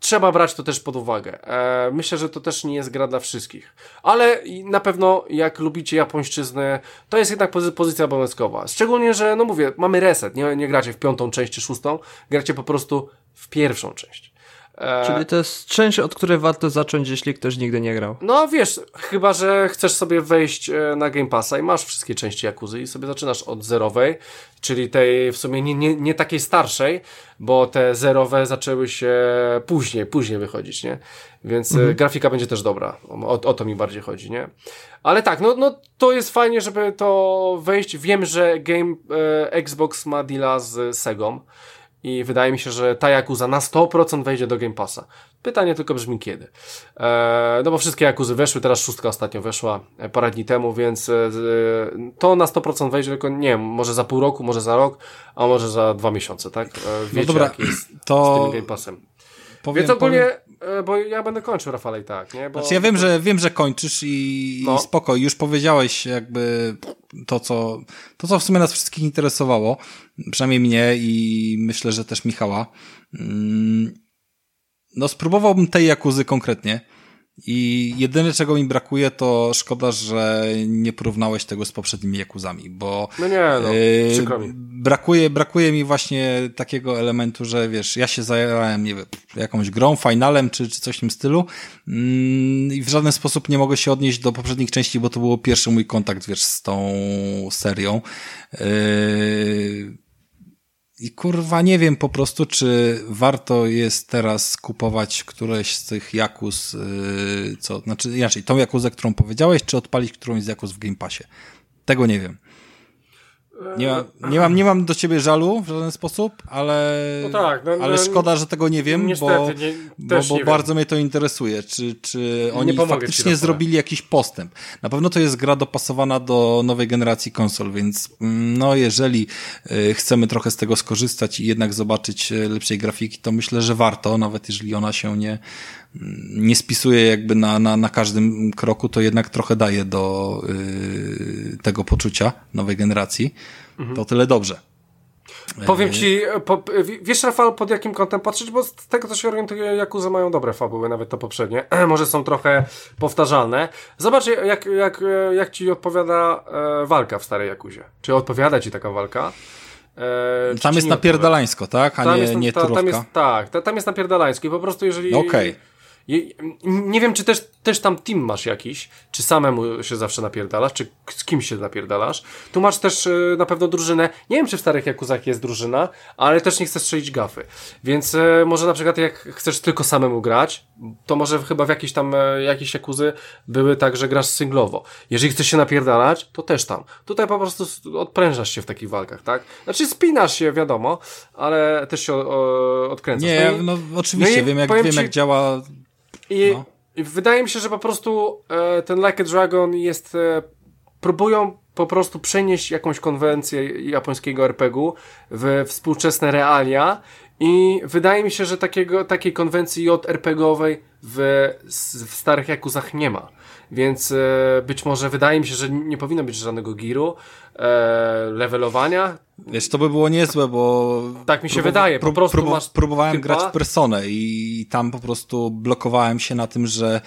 trzeba brać to też pod uwagę. E, myślę, że to też nie jest gra dla wszystkich. Ale na pewno jak lubicie japońszczyznę, to jest jednak pozy pozycja obowiązkowa. Szczególnie, że no mówię, mamy reset, nie, nie gracie w piątą część czy szóstą, gracie po prostu w pierwszą część. E, Czyli to jest część, od której warto zacząć, jeśli ktoś nigdy nie grał. No wiesz, chyba, że chcesz sobie wejść e, na Game Passa i masz wszystkie części Jakuzy i sobie zaczynasz od zerowej, czyli tej w sumie nie, nie, nie takiej starszej, bo te zerowe zaczęły się później, później wychodzić, nie? Więc e, mhm. grafika będzie też dobra. O, o, to mi bardziej chodzi, nie? Ale tak, no, no to jest fajnie, żeby to wejść. Wiem, że Game e, Xbox ma deala z Segą i wydaje mi się, że ta Yakuza na 100% wejdzie do Game Passa. Pytanie tylko brzmi kiedy. E, no bo wszystkie Jakuzy weszły, teraz szóstka ostatnio weszła e, parę dni temu, więc e, to na 100% wejdzie, tylko nie wiem, może za pół roku, może za rok, a może za dwa miesiące, tak? E, wiecie, no dobra, jak jest to... z tym Game Passem. Powiem, Więc ogólnie, powiem... E, bo ja będę kończył, Rafale, i tak, nie? Bo... Znaczy ja wiem, że, wiem, że kończysz i, no. i spoko, już powiedziałeś jakby to co, to, co w sumie nas wszystkich interesowało, przynajmniej mnie i myślę, że też Michała. Mm, no spróbowałbym tej Jakuzy konkretnie. I jedyne, czego mi brakuje, to szkoda, że nie porównałeś tego z poprzednimi Jakuzami, bo no nie, no, yy, brakuje, brakuje mi właśnie takiego elementu, że wiesz, ja się zajęłem, nie wiem, jakąś grą, finalem, czy, czy coś w tym stylu yy, i w żaden sposób nie mogę się odnieść do poprzednich części, bo to był pierwszy mój kontakt, wiesz, z tą serią. Yy, i kurwa nie wiem po prostu, czy warto jest teraz kupować któreś z tych Jakus, yy, co, znaczy inaczej, tą Jakuzę, którą powiedziałeś, czy odpalić którąś z Jakus w Game Passie. Tego nie wiem. Nie, ma, nie, mam, nie mam do ciebie żalu w żaden sposób, ale, no tak, no, ale no, szkoda, że tego nie wiem, niestety, bo, nie, bo, bo bardzo wiem. mnie to interesuje. Czy, czy oni faktycznie zrobili jakiś postęp? Na pewno to jest gra dopasowana do nowej generacji konsol, więc mm, no jeżeli y, chcemy trochę z tego skorzystać i jednak zobaczyć y, lepszej grafiki, to myślę, że warto, nawet jeżeli ona się nie, nie spisuje jakby na, na, na każdym kroku, to jednak trochę daje do yy, tego poczucia nowej generacji. Mhm. To tyle dobrze. Powiem ci, po, wiesz Rafał, pod jakim kątem patrzeć, bo z tego co się orientuję, Jakuzy mają dobre fabuły, nawet to poprzednie. Może są trochę powtarzalne. Zobacz, jak, jak, jak ci odpowiada e, walka w starej Jakuzie. Czy odpowiada ci taka walka? E, tam jest napierdalańsko, tak? A tam nie, jest, nie ta, tam jest, Tak, ta, tam jest napierdalańsko i po prostu jeżeli... Okej. Okay nie wiem, czy też, też tam team masz jakiś, czy samemu się zawsze napierdalasz, czy z kimś się napierdalasz. Tu masz też e, na pewno drużynę. Nie wiem, czy w starych Jakuzach jest drużyna, ale też nie chcę strzelić gafy. Więc e, może na przykład jak chcesz tylko samemu grać, to może chyba w jakiejś tam, e, jakieś Jakuzy były tak, że grasz singlowo. Jeżeli chcesz się napierdalać, to też tam. Tutaj po prostu odprężasz się w takich walkach, tak? Znaczy spinasz się, wiadomo, ale też się o, odkręcasz. Nie, no, no oczywiście, no wiem, jak, wiem ci... jak działa i, no. i wydaje mi się, że po prostu e, ten Like a Dragon jest. E, próbują po prostu przenieść jakąś konwencję japońskiego RPG-u w współczesne realia. I wydaje mi się, że takiego, takiej konwencji JRPG-owej w, w starych Jakuzach nie ma. Więc e, być może wydaje mi się, że nie powinno być żadnego giru, e, levelowania. Wiesz, to by było niezłe, bo... Tak mi się wydaje, po prostu prób Próbowałem typa... grać w Personę i tam po prostu blokowałem się na tym, że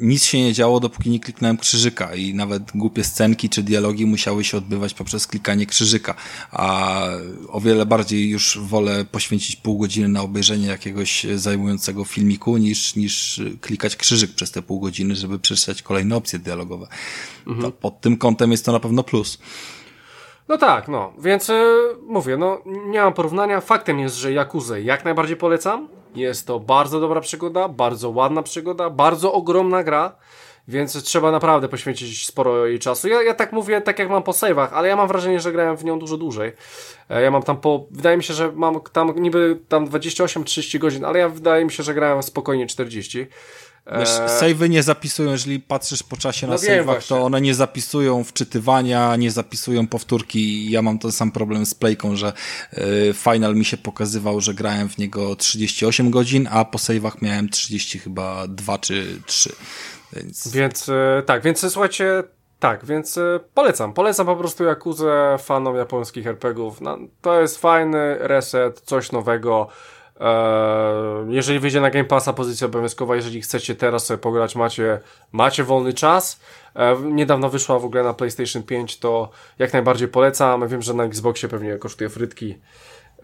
nic się nie działo, dopóki nie kliknąłem krzyżyka i nawet głupie scenki czy dialogi musiały się odbywać poprzez klikanie krzyżyka, a o wiele bardziej już wolę poświęcić pół godziny na obejrzenie jakiegoś zajmującego filmiku niż, niż klikać krzyżyk przez te pół godziny, żeby przeczytać kolejne opcje dialogowe. Mhm. pod tym kątem jest to na pewno plus. No tak, no, więc e, mówię, no nie mam porównania. Faktem jest, że Jakuzę jak najbardziej polecam. Jest to bardzo dobra przygoda, bardzo ładna przygoda, bardzo ogromna gra, więc trzeba naprawdę poświęcić sporo jej czasu. Ja, ja tak mówię, tak jak mam po save'ach, ale ja mam wrażenie, że grałem w nią dużo dłużej. E, ja mam tam po, wydaje mi się, że mam tam niby tam 28-30 godzin, ale ja wydaje mi się, że grałem spokojnie 40. E, save'y nie zapisują, jeżeli patrzysz po czasie na no save'ach, to one nie zapisują wczytywania, nie zapisują powtórki. Ja mam ten sam problem z Playką, że y, Final mi się pokazywał, że grałem w niego 38 godzin, a po save'ach miałem 30 chyba 2 czy 3. Więc, więc e, tak, więc słuchajcie, Tak, więc polecam. Polecam po prostu Jakuzę fanom japońskich RPGów. No, to jest fajny reset, coś nowego. Eee, jeżeli wyjdzie na Game Passa pozycja obowiązkowa, jeżeli chcecie teraz sobie pograć, macie, macie wolny czas. Eee, niedawno wyszła w ogóle na PlayStation 5, to jak najbardziej polecam. Wiem, że na Xboxie pewnie kosztuje frytki.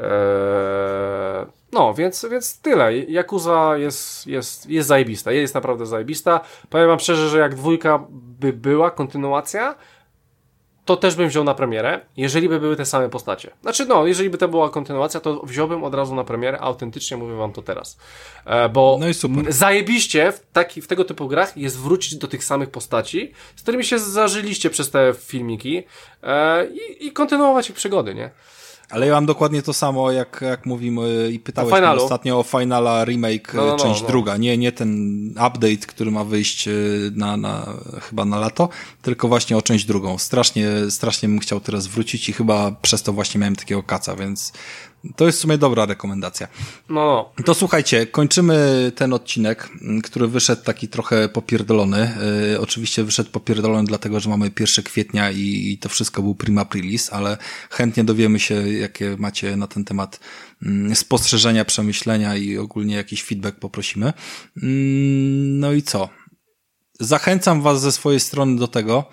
Eee, no, więc, więc tyle. Yakuza jest, jest, jest zajebista. Jest naprawdę zajebista. Powiem wam szczerze, że jak dwójka by była, kontynuacja, to też bym wziął na premierę, jeżeli by były te same postacie. Znaczy, no, jeżeli by to była kontynuacja, to wziąłbym od razu na premierę, autentycznie mówię wam to teraz. E, bo no i super. zajebiście w, taki, w tego typu grach jest wrócić do tych samych postaci, z którymi się zażyliście przez te filmiki e, i, i kontynuować ich przygody, nie? Ale ja mam dokładnie to samo, jak, jak mówimy i pytałeś mnie ostatnio o Finala Remake, no, no, no część no. druga. Nie, nie ten update, który ma wyjść y, na, na, chyba na lato, tylko właśnie o część drugą. Strasznie, strasznie bym chciał teraz wrócić i chyba przez to właśnie miałem takiego kaca, więc to jest w sumie dobra rekomendacja. No. To słuchajcie, kończymy ten odcinek, który wyszedł taki trochę popierdolony. Yy, oczywiście wyszedł popierdolony dlatego, że mamy 1 kwietnia i, i to wszystko był prima release, ale chętnie dowiemy się, jakie macie na ten temat yy, spostrzeżenia, przemyślenia i ogólnie jakiś feedback poprosimy. Yy, no i co? Zachęcam Was ze swojej strony do tego,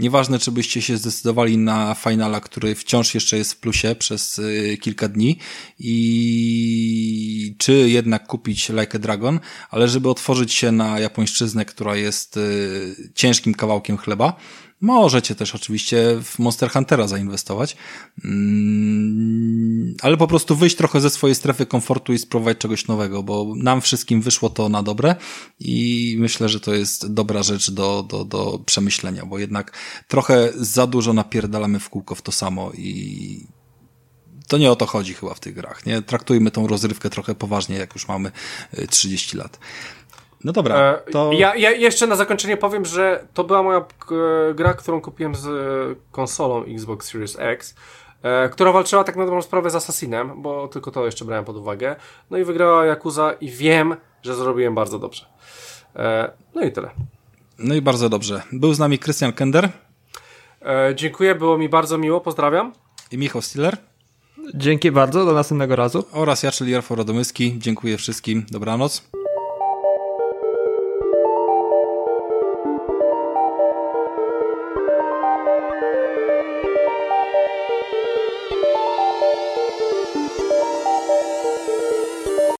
Nieważne, czy byście się zdecydowali na finala, który wciąż jeszcze jest w plusie przez y, kilka dni i czy jednak kupić Like a Dragon, ale żeby otworzyć się na japońszczyznę, która jest y, ciężkim kawałkiem chleba, Możecie też oczywiście w Monster Huntera zainwestować, mm, ale po prostu wyjść trochę ze swojej strefy komfortu i spróbować czegoś nowego, bo nam wszystkim wyszło to na dobre i myślę, że to jest dobra rzecz do, do, do przemyślenia, bo jednak trochę za dużo napierdalamy w kółko w to samo i to nie o to chodzi chyba w tych grach. Nie traktujmy tą rozrywkę trochę poważnie, jak już mamy 30 y, lat. No dobra. E, to... Ja, ja, jeszcze na zakończenie powiem, że to była moja gra, którą kupiłem z konsolą Xbox Series X, e, która walczyła tak na dobrą sprawę z Assassinem, bo tylko to jeszcze brałem pod uwagę. No i wygrała Yakuza i wiem, że zrobiłem bardzo dobrze. E, no i tyle. No i bardzo dobrze. Był z nami Krystian Kender. dziękuję, było mi bardzo miło, pozdrawiam. I Michał Stiller. Dzięki bardzo, do następnego razu. Oraz ja, czyli Rafał Radomyski. Dziękuję wszystkim, dobranoc.